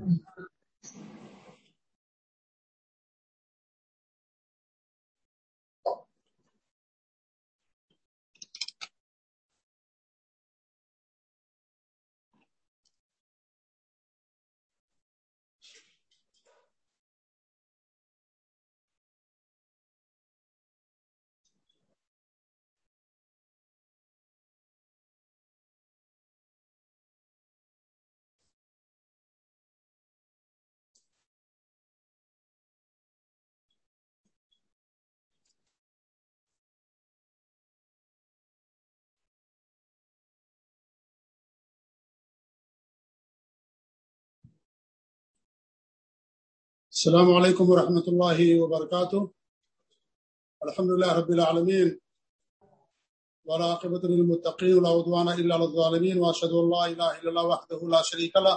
Mm-hmm. السلام علیکم ورحمۃ اللہ وبرکاتہ الحمد لله رب العالمين. ولا للمتقين ولا عدوان الا على الظالمين واشهد ان لا اله الا الله وحده لا شريك له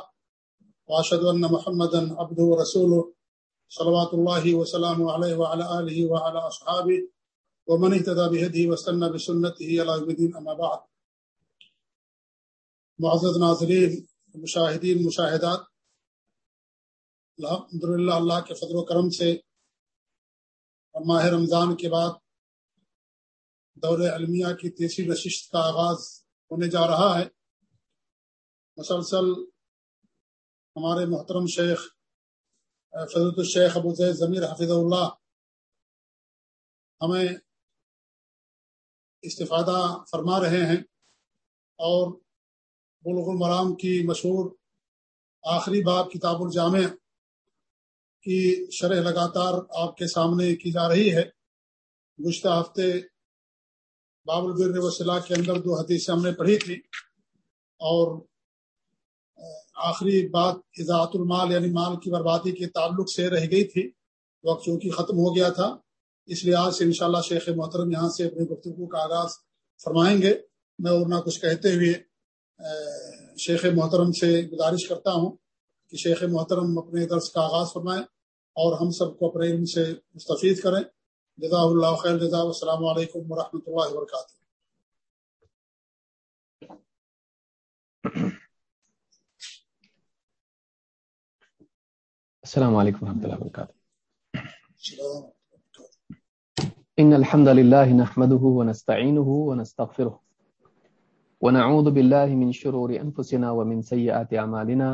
واشهد ان محمدا عبده ورسوله صلوات الله وسلامه عليه وعلى اله وعلى اصحابه ومن اهتدى بهديه واستنى بسنته الى يوم الدين اما بعد. معزز ناظرین، مشاہدین، مشاہدات الحمد للہ اللہ کے فضل و کرم سے ماہ رمضان کے بعد دور علمیہ کی تیسری نشست کا آغاز ہونے جا رہا ہے۔ مسلسل ہمارے محترم شیخ فضرت الشیخ ابو زید ضمیر حفظ اللہ ہمیں استفادہ فرما رہے ہیں اور بلغ المرام کی مشہور آخری باب کتاب الجامع کی شرح لگاتار آپ کے سامنے کی جا رہی ہے۔ گزشتہ ہفتے باب البر وسیلہ کے اندر دو حدیثیں ہم نے پڑھی تھی اور آخری بات اضاعت المال یعنی مال کی بربادی کے تعلق سے رہ گئی تھی۔ وقت چونکہ ختم ہو گیا تھا، اس لحاظ سے انشاءاللہ شیخ محترم یہاں سے اپنی گفتگو کا آغاز فرمائیں گے۔ میں اور نہ کچھ کہتے ہوئے شیخ محترم سے گزارش کرتا ہوں۔ کہ شیخ محترم اپنے درس کا آغاز فرمائیں اور ہم سب کو اپنے علم سے مستفید کریں۔ جزا اللہ خیر جزا السلام علیکم ورحمۃ اللہ وبرکاتہ۔ السلام علیکم ورحمۃ اللہ وبرکاتہ۔ ان الحمد لله نحمده ونستعينه ونستغفره ونعوذ بالله من شرور انفسنا ومن سيئات اعمالنا۔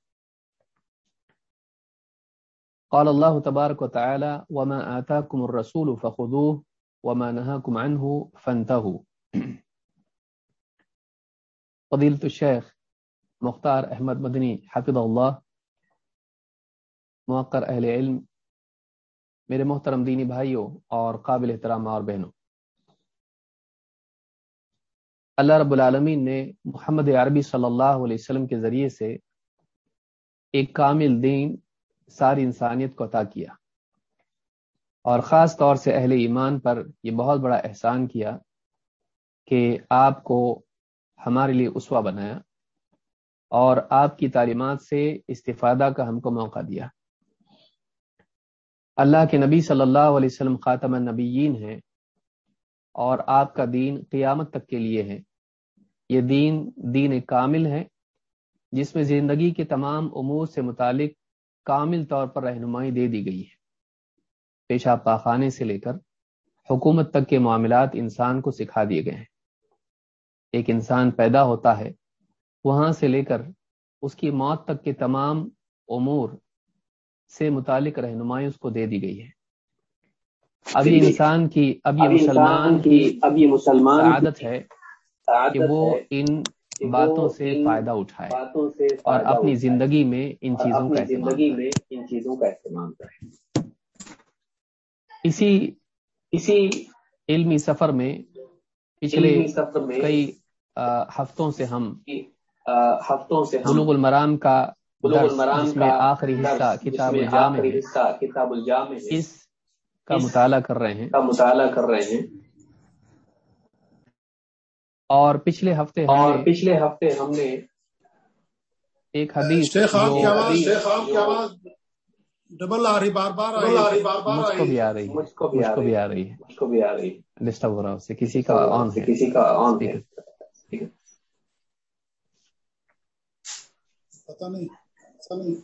قال الله تبارك وتعالى وما آتاكم الرسول فخذوه وما نهاكم عنه فانتهوا. فضیلت الشیخ مختار احمد مدنی حفظ اللہ موقر اہل علم، میرے محترم دینی بھائیوں اور قابل احترام اور بہنوں، اللہ رب العالمین نے محمد عربی صلی اللہ علیہ وسلم کے ذریعے سے ایک کامل دین ساری انسانیت کو عطا کیا۔ اور خاص طور سے اہل ایمان پر یہ بہت بڑا احسان کیا کہ آپ کو ہمارے لیے اسوا بنایا اور آپ کی تعلیمات سے استفادہ کا ہم کو موقع دیا۔ اللہ کے نبی صلی اللہ علیہ وسلم خاتم النبیین ہیں اور آپ کا دین قیامت تک کے لیے ہے۔ یہ دین دین کامل ہے جس میں زندگی کے تمام امور سے متعلق کامل طور پر رہنمائی دے دی گئی ہے۔ پیشاب پاخانے سے لے کر حکومت تک کے معاملات انسان کو سکھا دیے گئے ہیں۔ ایک انسان پیدا ہوتا ہے وہاں سے لے کر اس کی موت تک کے تمام امور سے متعلق رہنمائی اس کو دے دی گئی ہے۔ اب یہ انسان کی اب یہ مسلمان کی اب یہ مسلمان عادت ہے کہ وہ ان باتوں سے فائدہ اٹھائے اور اپنی زندگی میں ان چیزوں کا زندگی میں ان چیزوں کا استعمال کرے۔ اسی اسی علمی سفر میں پچھلے کئی ہفتوں سے ہم ہفتوں سے بلوغ المرام کا جس میں آخری حصہ کتاب الجامع کتاب الجامع اس کا مطالعہ کر رہے ہیں۔ کا مطالعہ کر رہے ہیں۔ اور پچھلے ہفتے اور پچھلے ہفتے ہم نے ایک حدیث شیخ آپ کی جو آواز شیخ آپ کی آواز ڈبل آ رہی بار بار آ رہی بار مجھ کو بھی آ رہی ہے مجھ کو بھی آ رہی ہے مجھ کو بھی آ رہی ہے۔ ڈسٹرب ہو رہا ہے کسی کا آن ہے۔ کسی کا آن ہے۔ پتہ نہیں پتہ نہیں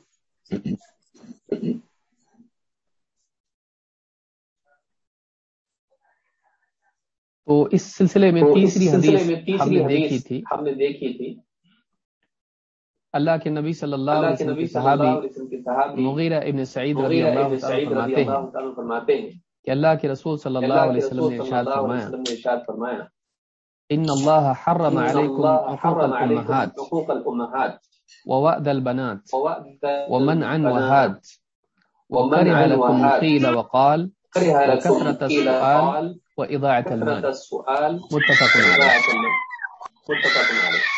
تو اس سلسلے میں تیسری حدیث ہم نے دیکھی تھی۔ ہم نے دیکھی تھی۔ اللہ کے نبی صلی اللہ علیہ وسلم کے صحابی مغیرہ ابن سعید رضی اللہ تعالیٰ رضی فرماتے ہیں کہ اللہ کے رسول صلی اللہ علیہ وسلم نے ارشاد فرمایا ان اللہ حرم علیکم حقوق الامہات حقوق الامہات ووعد البنات ووعد ومنع البنات وهاد وكره لكم قيل وقال وكثرة قيل السؤال وإضاعة المال. السؤال متفق عليه. وإضاعة المال. متفق عليه.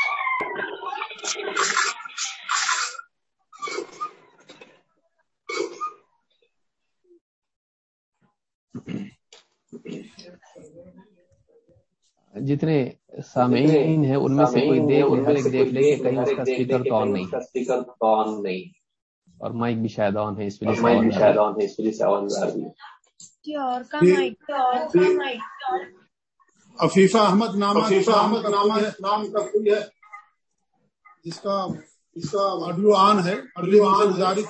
جتنے سامعین ہیں ان میں سے کوئی دیکھ لے ان ہر ایک دیکھ لے کہ کہیں اس کا کہ تو آن نہیں۔ اور مائک بھی شاید آن ہے اس وجہ سے آواز آ رہی ہے اور عفیفہ احمد نامہ عفیفہ احمد نامہ نام کا کوئی ہے جس کا جس کا آڈیو آن ہے آڈیو آن گزاری۔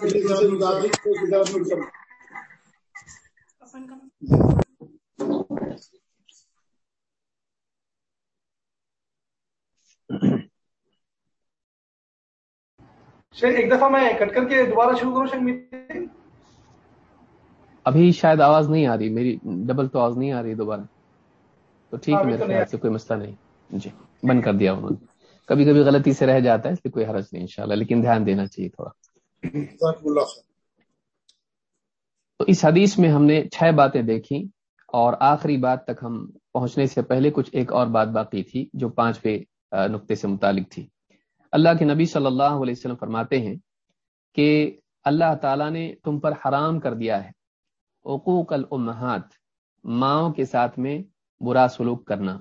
شیخ ایک دفعہ میں کٹ کر کے دوبارہ شروع کروں شیخ میٹنگ؟ ابھی شاید آواز نہیں آ رہی میری ڈبل تو آواز نہیں آ رہی دوبارہ۔ تو ٹھیک ہے ابھی میرے خیال سے کوئی مسئلہ نہیں۔ جی بند کر دیا انہوں نے۔ کبھی کبھی غلطی سے رہ جاتا ہے اس لیے کوئی حرج نہیں انشاءاللہ لیکن دھیان دینا چاہیے تھوڑا۔ تو اس حدیث میں ہم نے چھ باتیں دیکھی اور آخری بات تک ہم پہنچنے سے پہلے کچھ ایک اور بات باقی تھی جو پانچویں نقطے سے متعلق تھی۔ اللہ کے نبی صلی اللہ علیہ وسلم فرماتے ہیں کہ اللہ تعالیٰ نے تم پر حرام کر دیا ہے۔ حقوق الامہات، ماؤں کے ساتھ میں برا سلوک کرنا،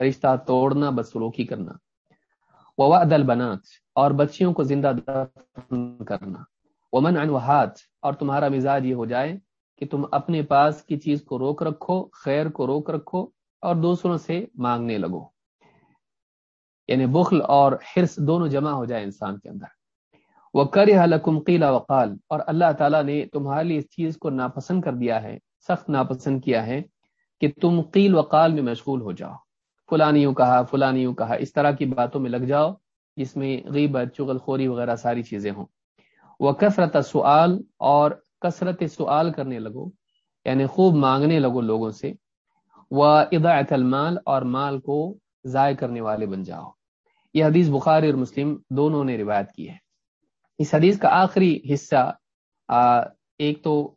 رشتہ توڑنا، بدسلوکی کرنا، ووعد البنات اور بچیوں کو زندہ دفن کرنا، ومن عن وہات اور تمہارا مزاج یہ ہو جائے کہ تم اپنے پاس کی چیز کو روک رکھو، خیر کو روک رکھو اور دوسروں سے مانگنے لگو۔ یعنی بخل اور حرص دونوں جمع ہو جائے انسان کے اندر۔ وہ کرے قیلا وقال اور اللہ تعالیٰ نے تمہارے لیے اس چیز کو ناپسند کر دیا ہے، سخت ناپسند کیا ہے کہ تم قیل وقال میں مشغول ہو جاؤ۔ فلانیوں کہا فلانیوں کہا، اس طرح کی باتوں میں لگ جاؤ جس میں غیبت چغل خوری وغیرہ ساری چیزیں ہوں۔ وہ کثرت سوال اور کثرت سوال کرنے لگو یعنی خوب مانگنے لگو لوگوں سے۔ وہ اضاعت المال اور مال کو ضائع کرنے والے بن جاؤ۔ یہ حدیث بخاری اور مسلم دونوں نے روایت کی ہے۔ اس حدیث کا آخری حصہ ایک تو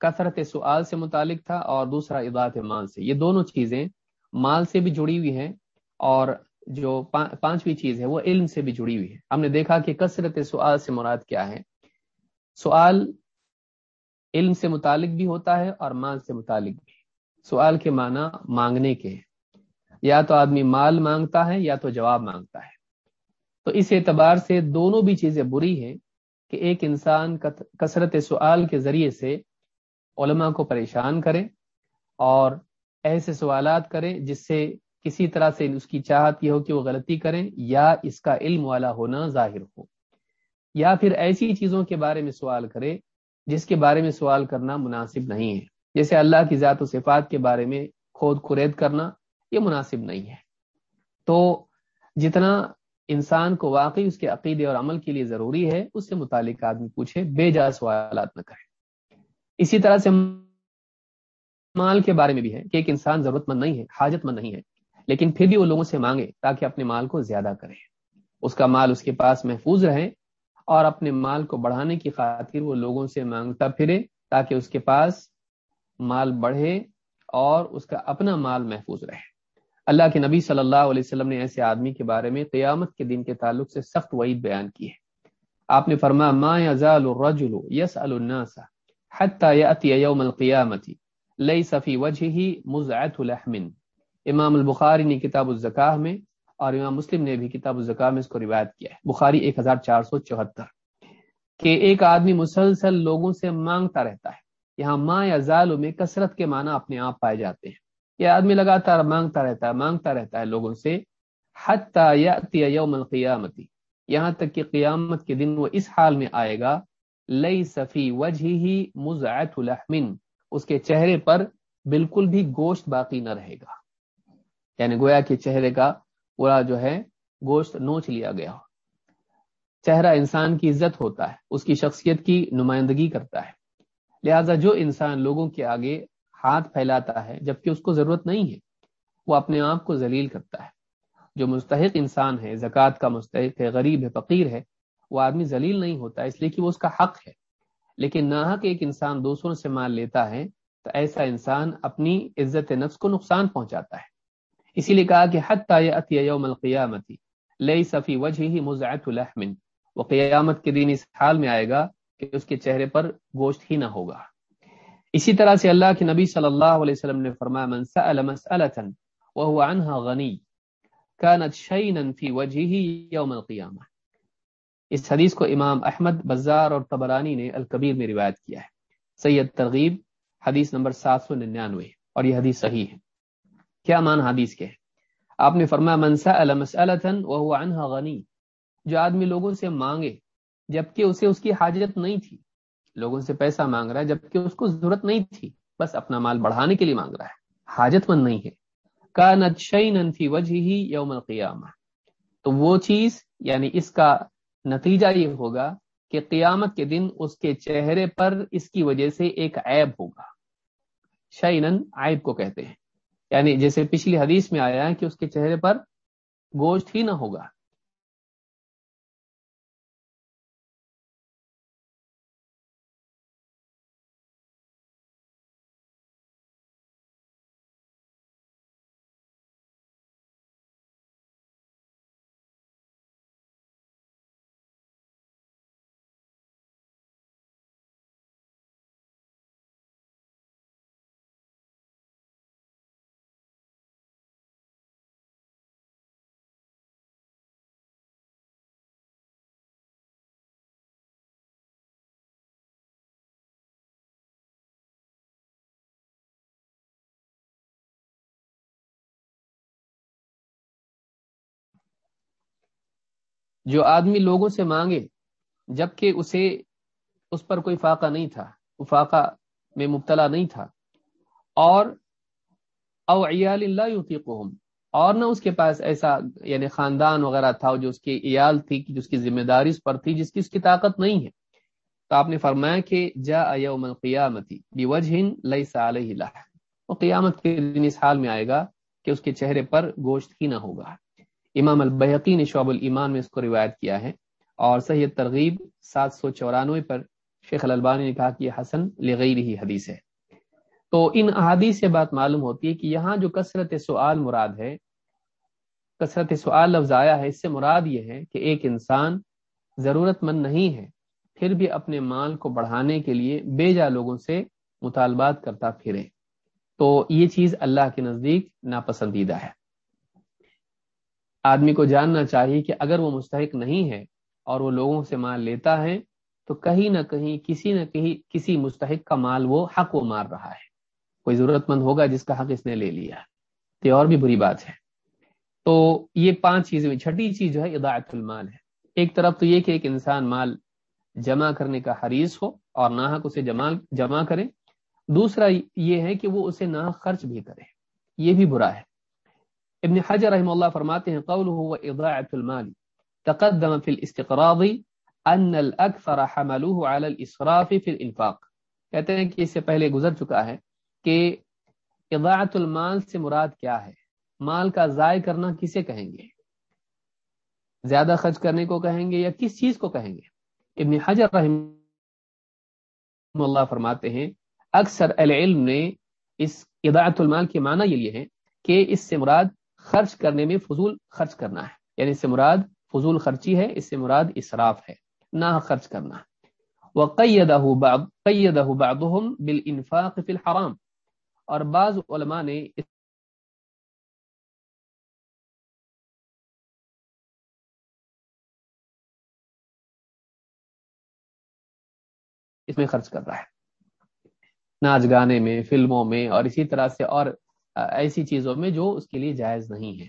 کثرت سوال سے متعلق تھا اور دوسرا اضاعت مال سے۔ یہ دونوں چیزیں مال سے بھی جڑی ہوئی ہیں اور جو پانچویں چیز ہے وہ علم سے بھی جڑی ہوئی ہے۔ ہم نے دیکھا کہ کثرت سوال سے مراد کیا ہے۔ سوال علم سے متعلق بھی ہوتا ہے اور مال سے متعلق بھی۔ سوال کے معنی مانگنے کے ہیں۔ یا تو آدمی مال مانگتا ہے یا تو جواب مانگتا ہے۔ تو اس اعتبار سے دونوں بھی چیزیں بری ہیں کہ ایک انسان کثرت سوال کے ذریعے سے علماء کو پریشان کرے اور ایسے سوالات کریں جس سے کسی طرح سے اس کی چاہت یہ ہو کہ وہ غلطی کریں یا اس کا علم والا ہونا ظاہر ہو۔ یا پھر ایسی چیزوں کے بارے میں سوال کرے جس کے بارے میں سوال کرنا مناسب نہیں ہے۔ جیسے اللہ کی ذات و صفات کے بارے میں کھود کرید کرنا یہ مناسب نہیں ہے۔ تو جتنا انسان کو واقعی اس کے عقیدے اور عمل کے لیے ضروری ہے، اس سے متعلق آدمی پوچھے، بے جا سوالات نہ کرے۔ اسی طرح سے مال کے بارے میں بھی ہے کہ ایک انسان ضرورت مند نہیں ہے حاجت مند نہیں ہے، لیکن پھر بھی وہ لوگوں سے مانگے تاکہ اپنے مال کو زیادہ کرے۔ اس کا مال اس کے پاس محفوظ رہے اور اپنے مال کو بڑھانے کی خاطر وہ لوگوں سے مانگتا پھرے تاکہ اس کے پاس مال بڑھے اور اس کا اپنا مال محفوظ رہے۔ اللہ کے نبی صلی اللہ علیہ وسلم نے ایسے آدمی کے بارے میں قیامت کے دن کے تعلق سے سخت وعید بیان کی ہے۔ آپ نے فرمایا، ما يزال الرجل يسأل الناس حتى يأتي يوم القيامة ليس في وجهه مزعة لحم۔ امام البخاری نے کتاب الزکاہ میں اور امام مسلم نے بھی کتاب الزکاہ میں اس کو روایت کیا ہے۔ بخاری ایک ہزار چار سو چوہتر کہ ایک آدمی مسلسل لوگوں سے مانگتا رہتا ہے۔ یہاں ماں یا میں کثرت کے معنی اپنے آپ پائے جاتے ہیں۔ یہ آدمی لگاتار مانگتا رہتا ہے، مانگتا رہتا ہے لوگوں سے، حتی یوم القیامتی۔ یہاں تک کہ قیامت کے دن وہ اس حال میں آئے گا لئی صفی وجہ ہی مزعت لحمن اس کے چہرے پر بالکل بھی گوشت باقی نہ رہے گا۔ یعنی گویا کہ چہرے کا پورا جو ہے، گوشت نوچ لیا گیا۔ ہو چہرہ انسان کی عزت ہوتا ہے، اس کی شخصیت کی نمائندگی کرتا ہے۔ لہذا جو انسان لوگوں کے آگے ہاتھ پھیلاتا ہے جبکہ اس کو ضرورت نہیں ہے۔ وہ اپنے آپ کو ذلیل کرتا ہے۔ جو مستحق انسان ہے، زکوٰۃ کا مستحق ہے، غریب ہے، فقیر ہے، وہ آدمی ذلیل نہیں ہوتا، اس لیے کہ وہ اس کا حق ہے۔ لیکن ناحق ایک انسان دوسروں سے مال لیتا ہے، تو ایسا انسان اپنی عزت نفس کو نقصان پہنچاتا ہے۔ اسی لیے کہا کہ حت حتی یوم القیامتی لئی صفی وجہ ہی مزعت لحم۔ وہ قیامت کے دن اس حال میں آئے گا کہ اس کے چہرے پر گوشت ہی نہ ہوگا۔ اسی طرح سے اللہ کے نبی صلی اللہ علیہ وسلم نے فرمایا، من سأل مسألة وهو عنها غنی كانت شينا في وجهه يوم القيامة. اس حدیث کو امام احمد، بزار اور طبرانی نے الکبیر میں روایت کیا ہے۔ سید ترغیب، حدیث نمبر سات سو ننانوے، اور یہ حدیث صحیح ہے۔ کیا مان حدیث کے؟ ہے آپ نے فرمایا، من سأل لوگوں سے پیسہ مانگ رہا ہے، جبکہ اس کو ضرورت نہیں تھی۔ بس اپنا مال بڑھانے کے لیے مانگ رہا ہے۔ حاجت مند نہیں ہے۔ کانت شیئا فی یوم القیامہ۔ تو وہ چیز یعنی اس کا نتیجہ یہ ہوگا کہ قیامت کے دن اس کے چہرے پر اس کی وجہ سے ایک عیب ہوگا۔ شینن عیب کو کہتے ہیں۔ یعنی جیسے پچھلی حدیث میں آیا ہے کہ اس کے چہرے پر گوشت ہی نہ ہوگا۔ جو آدمی لوگوں سے مانگے، جبکہ اسے اس پر کوئی فاقہ نہیں تھا فاقہ میں مبتلا نہیں تھا۔ اور او عیال اللہ یوتیقہم اور نہ اس کے پاس ایسا یعنی خاندان وغیرہ تھا جو اس کی عیال تھی جس کی ذمہ داری اس پر تھی، جس کی اس کی طاقت نہیں ہے۔ تو آپ نے فرمایا کہ جا یوم القیامتی بوجہ لیس علیہ لح وہ قیامت کے دن اس حال میں آئے گا کہ اس کے چہرے پر گوشت ہی نہ ہوگا۔ امام البحقی نے شعب الایمان میں اس کو روایت کیا ہے اور صحیح ترغیب سات سو چورانوے پر شیخ الالبانی نے کہا کہ یہ حسن لغیر ہی حدیث ہے۔ تو ان احادیث سے بات معلوم ہوتی ہے کہ یہاں جو کثرت سوال مراد ہے، کثرت سوال لفظ آیا ہے، اس سے مراد یہ ہے کہ ایک انسان ضرورت مند نہیں ہے، پھر بھی اپنے مال کو بڑھانے کے لیے بے جا لوگوں سے مطالبات کرتا پھرے۔ تو یہ چیز اللہ کے نزدیک ناپسندیدہ ہے۔ آدمی کو جاننا چاہیے کہ اگر وہ مستحق نہیں ہے اور وہ لوگوں سے مال لیتا ہے، تو کہیں نہ کہیں، کسی نہ کہیں، کسی مستحق کا مال وہ حق وہ مار رہا ہے۔ کوئی ضرورت مند ہوگا جس کا حق اس نے لے لیا۔ تو اور بھی بری بات ہے۔ تو یہ پانچ چیزیں چھٹی چیز جو ہے، اضاعت المال ہے۔ ایک طرف تو یہ کہ ایک انسان مال جمع کرنے کا حریص ہو اور ناحق اسے جمع جمع کرے۔ دوسرا یہ ہے کہ وہ اسے ناحق خرچ بھی کرے۔ یہ بھی برا ہے۔ ابن حجر رحم اللہ فرماتے ہیں، قوله هو اضاعت المال. تقدم في الاستقراض ان الاكثر حملوه على الاسراف في الانفاق کہتے ہیں کہ اس سے پہلے گزر چکا ہے کہ اضاعت المال سے مراد کیا ہے؟ مال کا ضائع کرنا کسے کہیں گے؟ زیادہ خرچ کرنے کو کہیں گے یا کس چیز کو کہیں گے؟ ابن حجر رحم اللہ فرماتے ہیں، اکثر العلم نے اس اضاعت المال کے معنی یہ لیے ہیں کہ اس سے مراد خرچ کرنے میں فضول خرچ کرنا ہے۔ یعنی اس سے مراد فضول خرچی ہے، اس سے مراد اسراف ہے۔ نہ خرچ کرنا۔ وقیدہ بعض قیدہ بعضهم بالانفاق فی اور بعض علماء نے اس اس میں خرچ کر رہا ہے۔ ناچ گانے میں، فلموں میں اور اسی طرح سے اور ایسی چیزوں میں جو اس کے لیے جائز نہیں ہے۔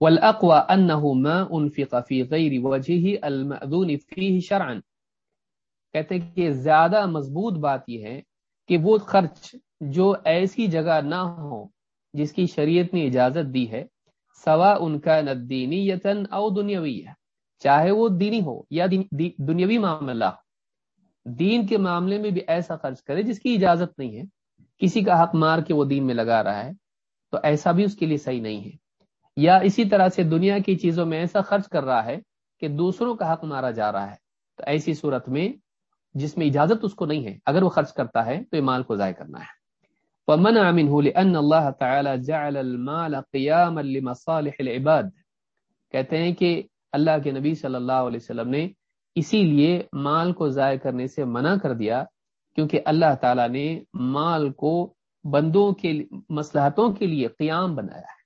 والاقوى انه ما انفق في غير وجهه المأذون فيه شرعا۔ کہتے ہیں کہ زیادہ مضبوط بات یہ ہے کہ وہ خرچ جو ایسی جگہ نہ ہو جس کی شریعت نے اجازت دی ہے سوا ان کا ندینیتن او دنیاوی چاہے وہ دینی ہو یا دنیاوی معاملہ ہو۔ دین کے معاملے میں بھی ایسا خرچ کرے جس کی اجازت نہیں ہے۔ کسی کا حق مار کے وہ دین میں لگا رہا ہے، تو ایسا بھی اس کے لیے صحیح نہیں ہے۔ یا اسی طرح سے دنیا کی چیزوں میں ایسا خرچ کر رہا ہے کہ دوسروں کا حق مارا جا رہا ہے۔ تو ایسی صورت میں جس میں اجازت اس کو نہیں ہے، اگر وہ خرچ کرتا ہے تو یہ مال کو ضائع کرنا ہے۔ فمنع منه لان الله تعالى جعل المال قياما لمصالح العباد۔ کہتے ہیں کہ اللہ کے نبی صلی اللہ علیہ وسلم نے اسی لیے مال کو ضائع کرنے سے منع کر دیا کیونکہ اللہ تعالی نے مال کو بندوں کے مصلحتوں کے لیے قیام بنایا ہے۔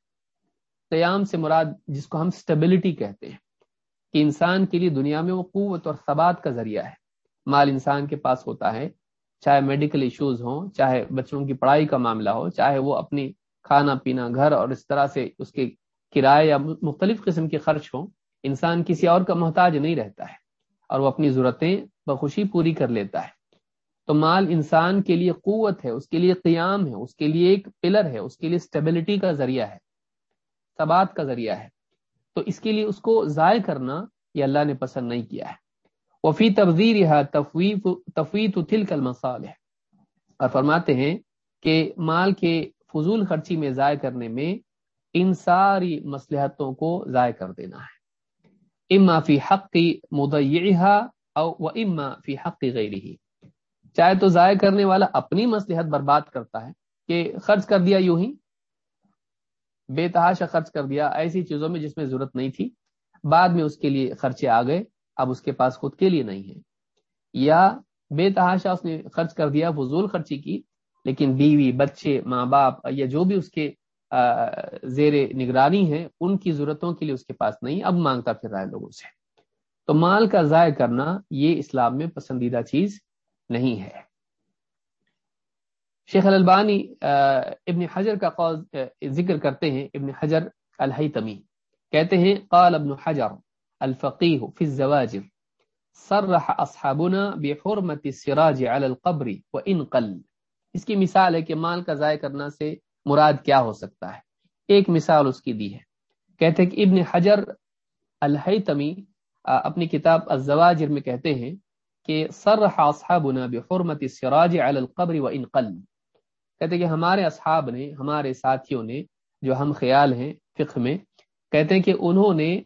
قیام سے مراد جس کو ہم سٹیبلٹی کہتے ہیں، کہ انسان کے لیے دنیا میں وہ قوت اور ثبات کا ذریعہ ہے۔ مال انسان کے پاس ہوتا ہے، چاہے میڈیکل ایشوز ہوں، چاہے بچوں کی پڑھائی کا معاملہ ہو، چاہے وہ اپنی کھانا پینا، گھر اور اس طرح سے اس کے کرائے یا مختلف قسم کے خرچ ہوں، انسان کسی اور کا محتاج نہیں رہتا ہے اور وہ اپنی ضرورتیں بخوشی پوری کر لیتا ہے۔ تو مال انسان کے لیے قوت ہے، اس کے لیے قیام ہے، اس کے لیے ایک پلر ہے، اس کے لیے اسٹیبلٹی کا ذریعہ ہے، ثبات کا ذریعہ ہے۔ تو اس کے لیے اس کو ضائع کرنا یہ اللہ نے پسند نہیں کیا ہے۔ وفی تبدیر تفویت تل کل مسال ہے اور فرماتے ہیں کہ مال کے فضول خرچی میں ضائع کرنے میں ان ساری مصلحتوں کو ضائع کر دینا ہے۔ اما فی حق کی مدعا او و اما فی حق کی غیر ہی چاہے تو ضائع کرنے والا اپنی مصلحت برباد کرتا ہے کہ خرچ کر دیا یوں ہی، بے تحاشا خرچ کر دیا، ایسی چیزوں میں جس میں ضرورت نہیں تھی۔ بعد میں اس کے لیے خرچے آ گئے، اب اس کے پاس خود کے لیے نہیں ہے۔ یا بے تحاشا اس نے خرچ کر دیا، فضول خرچی کی، لیکن بیوی، بچے، ماں باپ یا جو بھی اس کے زیر نگرانی ہے ان کی ضرورتوں کے لیے اس کے پاس نہیں۔ اب مانگتا پھر رہا ہے لوگوں سے۔ تو مال کا ضائع کرنا یہ اسلام میں پسندیدہ چیز نہیں ہے۔ شیخ البانی ابن حجر کا قول ذکر کرتے ہیں ابن حجر الحیتمی۔ کہتے ہیں، قال ابن حجر الفقيه في الزواجر صرح اصحابنا بحرمه السراج على القبر وان قل۔ اس کی مثال ہے کہ مال کا ضائع کرنا سے مراد کیا ہو سکتا ہے۔ ایک مثال اس کی دی ہے۔ کہتے ہیں کہ ابن حجر الحیتمی اپنی کتاب الزواجر میں کہتے ہیں کہ صرح اصحابنا بحرمه السراج على القبر وان قل۔ کہتے کہ ہمارے اصحاب نے، ہمارے ساتھیوں نے جو ہم خیال ہیں فقہ میں، کہتے ہیں کہ انہوں نے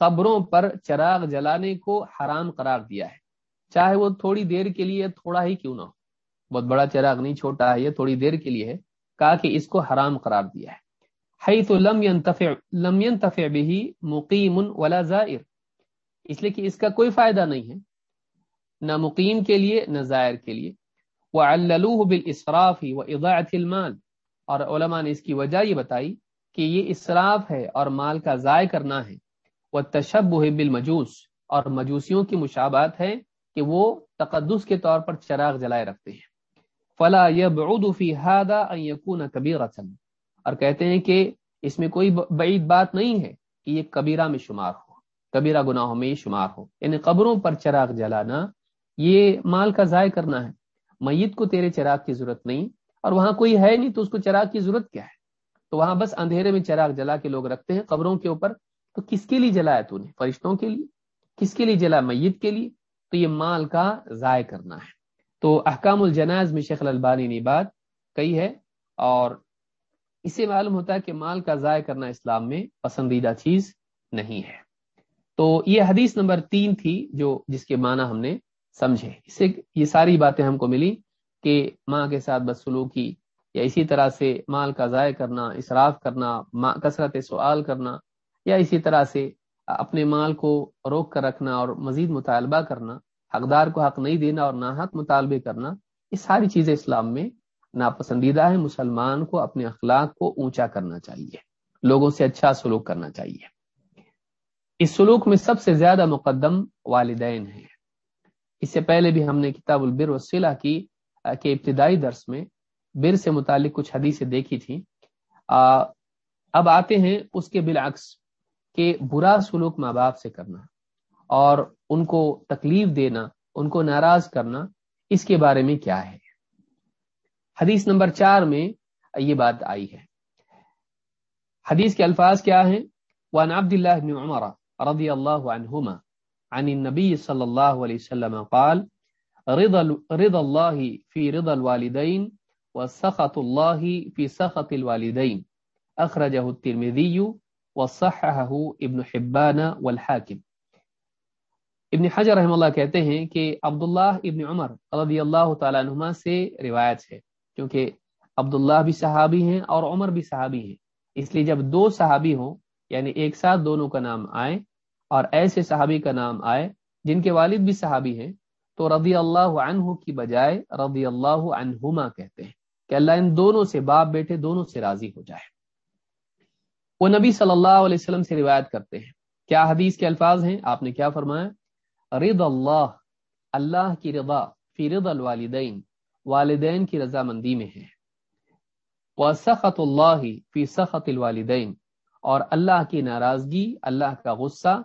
قبروں پر چراغ جلانے کو حرام قرار دیا ہے۔ چاہے وہ تھوڑی دیر کے لیے تھوڑا ہی کیوں نہ ہو۔ بہت بڑا چراغ نہیں، چھوٹا ہے، یہ تھوڑی دیر کے لیے ہے۔ کہا کہ اس کو حرام قرار دیا ہے۔ تو لم ينتفع لم ينتفع به مقیم ولا زائر۔ اس لیے کہ اس کا کوئی فائدہ نہیں ہے۔ نہ مقیم کے لیے، نہ زائر کے لیے۔ وہ وعللوه بالاسراف واضاعه المال۔ اور علماء نے اس کی وجہ یہ بتائی کہ یہ اسراف ہے اور مال کا ضائع کرنا ہے۔ والتشبه بالمجوس۔ اور مجوسیوں کی مشابہت ہے کہ وہ تقدس کے طور پر چراغ جلائے رکھتے ہیں۔ فلا يبعد في هذا ان يكون كبيره اور کہتے ہیں کہ اس میں کوئی بعید بات نہیں ہے کہ یہ کبیرہ میں شمار ہو، کبیرہ گناہوں میں شمار ہو۔ یعنی قبروں پر چراغ جلانا یہ مال کا ضائع کرنا ہے۔ میت کو تیرے چراغ کی ضرورت نہیں، اور وہاں کوئی ہے نہیں، تو اس کو چراغ کی ضرورت کیا ہے؟ تو وہاں بس اندھیرے میں چراغ جلا کے لوگ رکھتے ہیں قبروں کے اوپر۔ تو کس کے لیے جلایا تو نے؟ فرشتوں کے لیے۔ کس کے لیے جلا میت کے لیے؟ تو یہ مال کا ضائع کرنا ہے۔ تو احکام الجناز میں شیخ البانی نے بات کہی ہے، اور اسے معلوم ہوتا ہے کہ مال کا ضائع کرنا اسلام میں پسندیدہ چیز نہیں ہے۔ تو یہ حدیث نمبر تین تھی جو جس کے معنی ہم نے سمجھے۔ اس سے یہ ساری باتیں ہم کو ملی کہ ماں کے ساتھ بد سلوکی یا اسی طرح سے مال کا ضائع کرنا اصراف کرنا کثرت سوال کرنا یا اسی طرح سے اپنے مال کو روک کر رکھنا اور مزید مطالبہ کرنا، حقدار کو حق نہیں دینا اور ناحق مطالبے کرنا، یہ ساری چیزیں اسلام میں ناپسندیدہ ہے مسلمان کو اپنے اخلاق کو اونچا کرنا چاہیے، لوگوں سے اچھا سلوک کرنا چاہیے۔ اس سلوک میں سب سے زیادہ مقدم والدین ہیں۔ اس سے پہلے بھی ہم نے کتاب البر وسیلہ کی کے ابتدائی درس میں بر سے متعلق کچھ حدیثیں دیکھی تھیں۔ اب آتے ہیں اس کے بالعکس کہ برا سلوک ماں باپ سے کرنا اور ان کو تکلیف دینا، ان کو ناراض کرنا، اس کے بارے میں کیا ہے۔ حدیث نمبر چار میں یہ بات آئی ہے۔ حدیث کے الفاظ کیا ہیں؟ وان عبد الله بن عمر رضي الله عنهما عن النبي صلى الله عليه وسلم قال رضا رضا الله في رضا الوالدين وسخط الله في سخط الوالدين. اخرجه الترمذي وصححه ابن حبان والحاکم ابن حجر رحم اللہ کہتے ہیں کہ عبداللہ ابن عمر رضی اللہ تعالیٰ عنہما سے روایت ہے، کیونکہ عبداللہ بھی صحابی ہیں اور عمر بھی صحابی ہیں۔ اس لیے جب دو صحابی ہوں یعنی ایک ساتھ دونوں کا نام آئے اور ایسے صحابی کا نام آئے جن کے والد بھی صحابی ہیں، تو رضی اللہ عنہ کی بجائے رضی اللہ عنہما کہتے ہیں کہ اللہ ان دونوں سے باپ بیٹے دونوں سے راضی ہو جائے۔ وہ نبی صلی اللہ علیہ وسلم سے روایت کرتے ہیں۔ کیا حدیث کے الفاظ ہیں؟ آپ نے کیا فرمایا؟ رض اللہ اللہ کی رضا، فی رضا الوالدین، والدین کی رضامندی میں ہے وسخط اللہ فی سخط الوالدین، اور اللہ کی ناراضگی، اللہ کا غصہ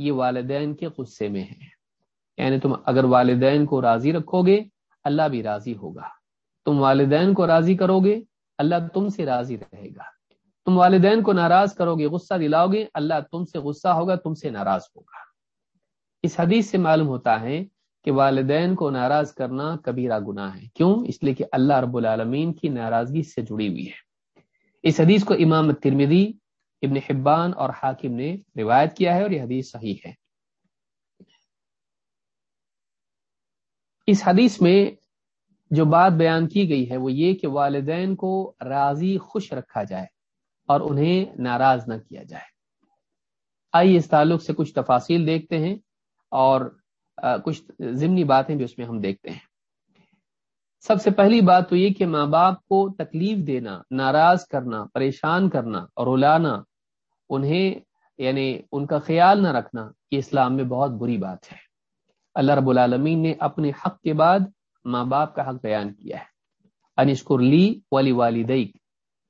یہ والدین کے غصے میں ہے یعنی تم اگر والدین کو راضی رکھو گے، اللہ بھی راضی ہوگا۔ تم والدین کو راضی کرو گے، اللہ تم سے راضی رہے گا۔ تم والدین کو ناراض کرو گے، غصہ دلاؤ گے، اللہ تم سے غصہ ہوگا، تم سے ناراض ہوگا۔ اس حدیث سے معلوم ہوتا ہے کہ والدین کو ناراض کرنا کبیرہ گناہ ہے۔ کیوں؟ اس لیے کہ اللہ رب العالمین کی ناراضگی سے جڑی ہوئی ہے۔ اس حدیث کو امام ترمیدی ابن حبان اور حاکم نے روایت کیا ہے اور یہ حدیث صحیح ہے۔ اس حدیث میں جو بات بیان کی گئی ہے وہ یہ کہ والدین کو راضی خوش رکھا جائے اور انہیں ناراض نہ کیا جائے۔ آئیے اس تعلق سے کچھ تفاصیل دیکھتے ہیں اور کچھ ضمنی باتیں بھی اس میں ہم دیکھتے ہیں۔ سب سے پہلی بات تو یہ کہ ماں باپ کو تکلیف دینا، ناراض کرنا، پریشان کرنا اور رلانا انہیں یعنی ان کا خیال نہ رکھنا یہ اسلام میں بہت بری بات ہے۔ اللہ رب العالمین نے اپنے حق کے بعد ماں باپ کا حق بیان کیا ہے۔ انشکر لی ولی والدیک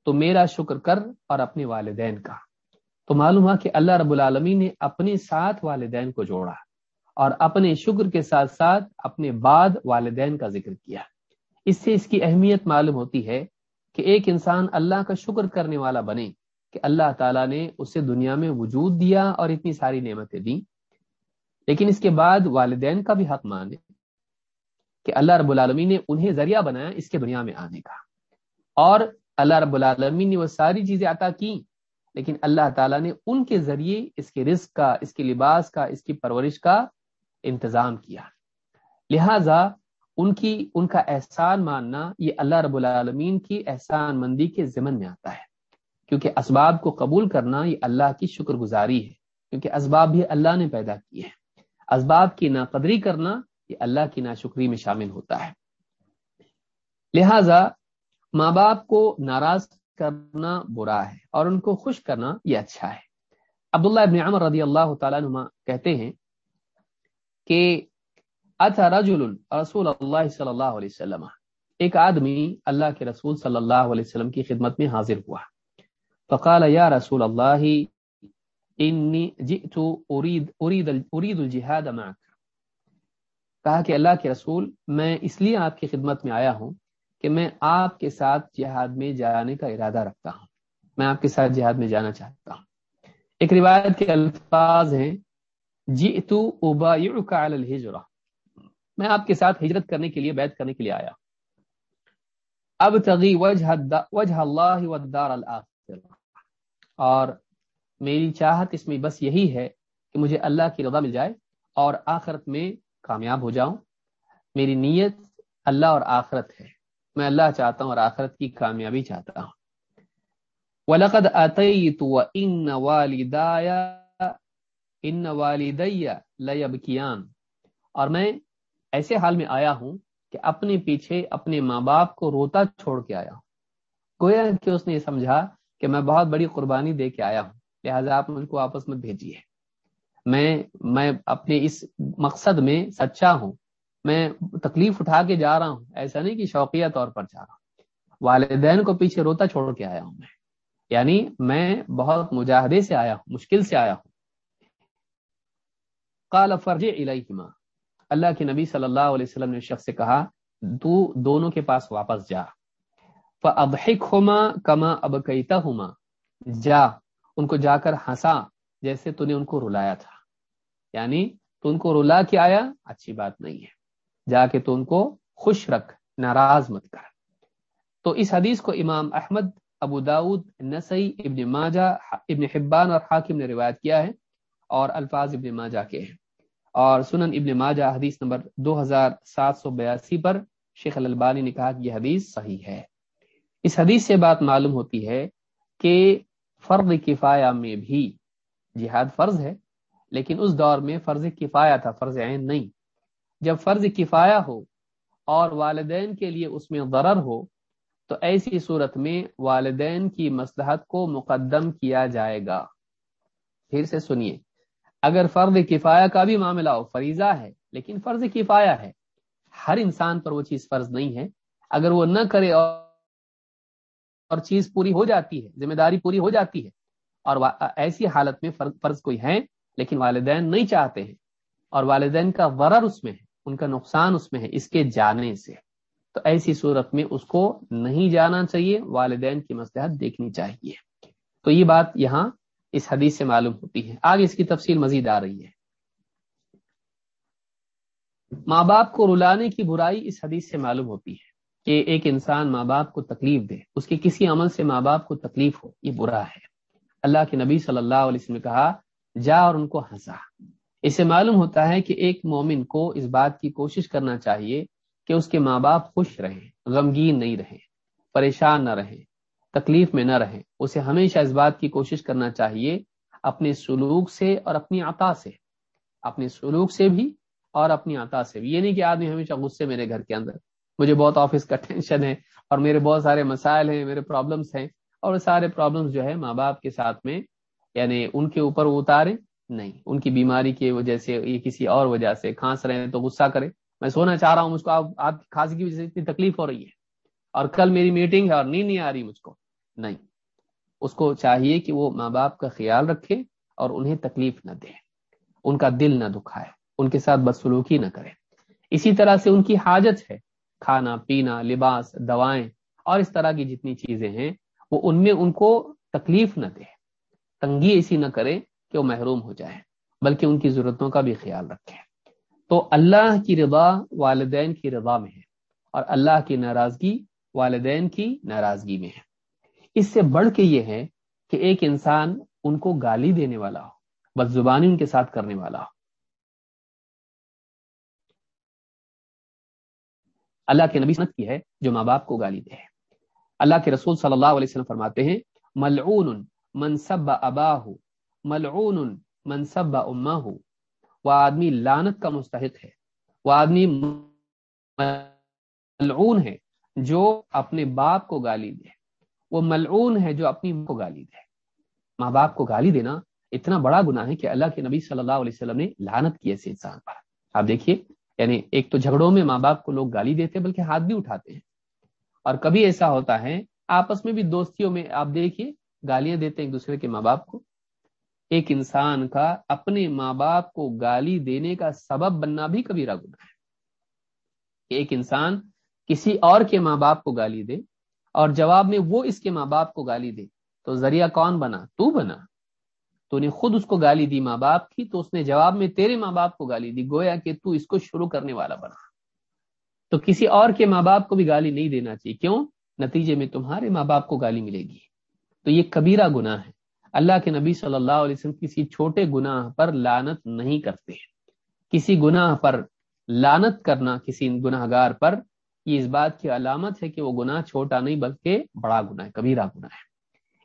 تو میرا شکر کر اور اپنے والدین کا۔ تو معلوم ہوا کہ اللہ رب العالمین نے اپنے ساتھ والدین کو جوڑا اور اپنے شکر کے ساتھ ساتھ اپنے بعد والدین کا ذکر کیا۔ اس سے اس کی اہمیت معلوم ہوتی ہے کہ ایک انسان اللہ کا شکر کرنے والا بنے کہ اللہ تعالیٰ نے اسے دنیا میں وجود دیا اور اتنی ساری نعمتیں دیں۔ لیکن اس کے بعد والدین کا بھی حق مانے کہ اللہ رب العالمین نے انہیں ذریعہ بنایا اس کے دنیا میں آنے کا۔ اور اللہ رب العالمین نے وہ ساری چیزیں عطا کی لیکن اللہ تعالیٰ نے ان کے ذریعے اس کے رزق کا، اس کے لباس کا، اس کی پرورش کا انتظام کیا۔ لہذا ان کی، ان کا احسان ماننا یہ اللہ رب العالمین کی احسان مندی کے ضمن میں آتا ہے۔ کیونکہ اسباب کو قبول کرنا یہ اللہ کی شکر گزاری ہے، کیونکہ اسباب بھی اللہ نے پیدا کیے ہیں۔ اسباب کی ناقدری کرنا یہ اللہ کی ناشکری میں شامل ہوتا ہے۔ لہذا ماں باپ کو ناراض کرنا برا ہے اور ان کو خوش کرنا یہ اچھا ہے۔ عبداللہ ابن عمر رضی اللہ تعالیٰ نما کہتے ہیں کہ اتھا رجل رسول اللہ صلی اللہ علیہ وسلم، ایک آدمی اللہ کے رسول صلی اللہ علیہ وسلم کی خدمت میں حاضر ہوا۔ فقال یا رسول اللہ انی جئت اريد اريد اريد الجهاد معك. کہا کہ اللہ کے رسول، میں اس لیے آپ کی خدمت میں آیا ہوں کہ میں آپ کے ساتھ جہاد میں جانے کا ارادہ رکھتا ہوں۔ میں آپ کے ساتھ جہاد میں جانا چاہتا ہوں۔ ایک روایت کے الفاظ ہیں، جئت ابایعک علی الہجرہ میں آپ کے ساتھ ہجرت کرنے کے لیے، بیعت کرنے کے لیے آیا اب تغی وجہ وجہ اللہ والدار الاخرہ اور میری چاہت اس میں بس یہی ہے کہ مجھے اللہ کی رضا مل جائے اور آخرت میں کامیاب ہو جاؤں۔ میری نیت اللہ اور آخرت ہے۔ میں اللہ چاہتا ہوں اور آخرت کی کامیابی چاہتا ہوں۔ وَلَقَدْ أَتَيْتُ وَإِنَّ وَالِدَايَ ان والدیہ لیبکیان اور میں ایسے حال میں آیا ہوں کہ اپنے پیچھے اپنے ماں باپ کو روتا چھوڑ کے آیا ہوں۔ گویا کہ اس نے یہ سمجھا کہ میں بہت بڑی قربانی دے کے آیا ہوں۔ لہٰذا آپ مجھ کو آپس میں بھیجیے۔ میں میں اپنے اس مقصد میں سچا ہوں۔ میں تکلیف اٹھا کے جا رہا ہوں۔ ایسا نہیں کہ شوقیہ طور پر جا رہا ہوں۔ والدین کو پیچھے روتا چھوڑ کے آیا ہوں میں۔ یعنی میں بہت مجاہدے سے آیا ہوں، مشکل سے آیا ہوں۔ قال فرج الیہما۔ اللہ کے نبی صلی اللہ علیہ وسلم نے شخص سے کہا، تو دونوں کے پاس واپس جا۔ فَأَضْحِكْهُمَا كَمَا أَبْكَيْتَهُمَا۔ جا، ان کو جا کر ہنسا جیسے تو نے ان کو رلایا تھا۔ یعنی تو ان کو رلا کے آیا، اچھی بات نہیں ہے۔ جا کے تو ان کو خوش رکھ، ناراض مت کر۔ تو اس حدیث کو امام احمد، ابو داود نسئی ابن ماجہ، ابن حبان اور حاکم نے روایت کیا ہے اور الفاظ ابن ماجہ کے ہیں۔ اور سنن ابن ماجہ حدیث نمبر دو ہزار سات سو بیاسی پر شیخ البانی نے کہا کہ یہ حدیث صحیح ہے۔ اس حدیث سے بات معلوم ہوتی ہے کہ فرض کفایہ میں بھی جہاد فرض ہے، لیکن اس دور میں فرض کفایہ تھا، فرض عین نہیں۔ جب فرض کفایہ ہو اور والدین کے لیے اس میں ضرر ہو، تو ایسی صورت میں والدین کی مصلحت کو مقدم کیا جائے گا۔ پھر سے سنیے، اگر فرض کفایہ کا بھی معاملہ ہو، فریضہ ہے، لیکن فرض کفایہ ہے، ہر انسان پر وہ چیز فرض نہیں ہے۔ اگر وہ نہ کرے اور اور چیز پوری ہو جاتی ہے، ذمہ داری پوری ہو جاتی ہے۔ اور ایسی حالت میں فرض کوئی ہے لیکن والدین نہیں چاہتے ہیں۔ اور والدین کا ورر اس میں ہے، ان کا نقصان اس میں ہے، اس کے جانے سے۔ تو ایسی صورت میں اس کو نہیں جانا چاہیے، والدین کی مصلحت دیکھنی چاہیے۔ تو یہ بات یہاں اس حدیث سے معلوم ہوتی ہے۔ آگے اس کی تفصیل مزید آ رہی ہے۔ ماں باپ کو رلانے کی برائی اس حدیث سے معلوم ہوتی ہے۔ کہ ایک انسان ماں باپ کو تکلیف دے، اس کے کسی عمل سے ماں باپ کو تکلیف ہو، یہ برا ہے۔ اللہ کے نبی صلی اللہ علیہ وسلم نے کہا، جا اور ان کو ہنسا۔ اس سے معلوم ہوتا ہے کہ ایک مومن کو اس بات کی کوشش کرنا چاہیے کہ اس کے ماں باپ خوش رہیں، غمگین نہیں رہیں، پریشان نہ رہیں، تکلیف میں نہ رہیں۔ اسے ہمیشہ اس بات کی کوشش کرنا چاہیے، اپنے سلوک سے اور اپنی عطا سے۔ اپنے سلوک سے بھی اور اپنی عطا سے بھی۔ یہ نہیں کہ آدمی ہمیشہ غصے میرے گھر کے اندر مجھے بہت آفس کا ٹینشن ہے اور میرے بہت سارے مسائل ہیں، میرے پرابلمس ہیں اور سارے پرابلمس جو ہے ماں باپ کے ساتھ میں یعنی ان کے اوپر وہ اتارے؟ نہیں، ان کی بیماری کی وجہ سے یہ کسی اور وجہ سے کھانس رہے ہیں تو غصہ کرے میں سونا چاہ رہا ہوں مجھ کو، آپ کھانسی کی وجہ سے اتنی تکلیف ہو رہی ہے اور کل میری میٹنگ ہے اور نیند نہیں آ رہی مجھ کو۔ نہیں، اس کو چاہیے کہ وہ ماں باپ کا خیال رکھے اور انہیں تکلیف نہ دے، ان کا دل نہ دکھائے، ان کے ساتھ بدسلوکی نہ کرے۔ اسی طرح سے ان کی حاجت ہے۔ کھانا، پینا، لباس، دوائیں اور اس طرح کی جتنی چیزیں ہیں، وہ ان میں ان کو تکلیف نہ دے۔ تنگی ایسی نہ کرے کہ وہ محروم ہو جائے، بلکہ ان کی ضرورتوں کا بھی خیال رکھے۔ تو اللہ کی رضا والدین کی رضا میں ہے اور اللہ کی ناراضگی والدین کی ناراضگی میں ہے۔ اس سے بڑھ کے یہ ہے کہ ایک انسان ان کو گالی دینے والا ہو بد زبانی ان کے ساتھ کرنے والا ہو۔ اللہ کے نبی سنت کی ہے جو ماں باپ کو گالی دے اللہ کے رسول صلی اللہ علیہ وسلم فرماتے ہیں، ملعون منصب اباہ، ملعون منصب اما ہو وہ آدمی لانت کا مستحق ہے۔ وہ آدمی ملعون ہے جو اپنے باپ کو گالی دے وہ ملعون ہے جو اپنی کو گالی دے ماں باپ کو گالی دینا اتنا بڑا گناہ ہے کہ اللہ کے نبی صلی اللہ علیہ وسلم نے لانت کی ایسے انسان پر۔ آپ دیکھیے یعنی ایک تو جھگڑوں میں ماں باپ کو لوگ گالی دیتے بلکہ ہاتھ بھی اٹھاتے ہیں۔ اور کبھی ایسا ہوتا ہے، آپس میں بھی دوستیوں میں آپ دیکھیے، گالیاں دیتے ہیں ایک دوسرے کے ماں باپ کو۔ ایک انسان کا اپنے ماں باپ کو گالی دینے کا سبب بننا بھی کبھی گناہ ہے۔ ایک انسان کسی اور کے ماں باپ کو گالی دے اور جواب میں وہ اس کے ماں باپ کو گالی دے، تو ذریعہ کون بنا؟ تو بنا۔ تو نے خود اس کو گالی دی ماں باپ کی، تو اس نے جواب میں تیرے ماں باپ کو گالی دی، گویا کہ تو اس کو شروع کرنے والا بنا تو کسی اور کے ماں باپ کو بھی گالی نہیں دینا چاہیے۔ کیوں؟ نتیجے میں تمہارے ماں باپ کو گالی ملے گی۔ تو یہ کبیرہ گناہ ہے۔ اللہ کے نبی صلی اللہ علیہ وسلم کسی چھوٹے گناہ پر لانت نہیں کرتے۔ کسی گناہ پر لانت کرنا، کسی گناہ گار پر، یہ اس بات کی علامت ہے کہ وہ گناہ چھوٹا نہیں بلکہ بڑا گناہ ہے، کبیرہ گناہ ہے۔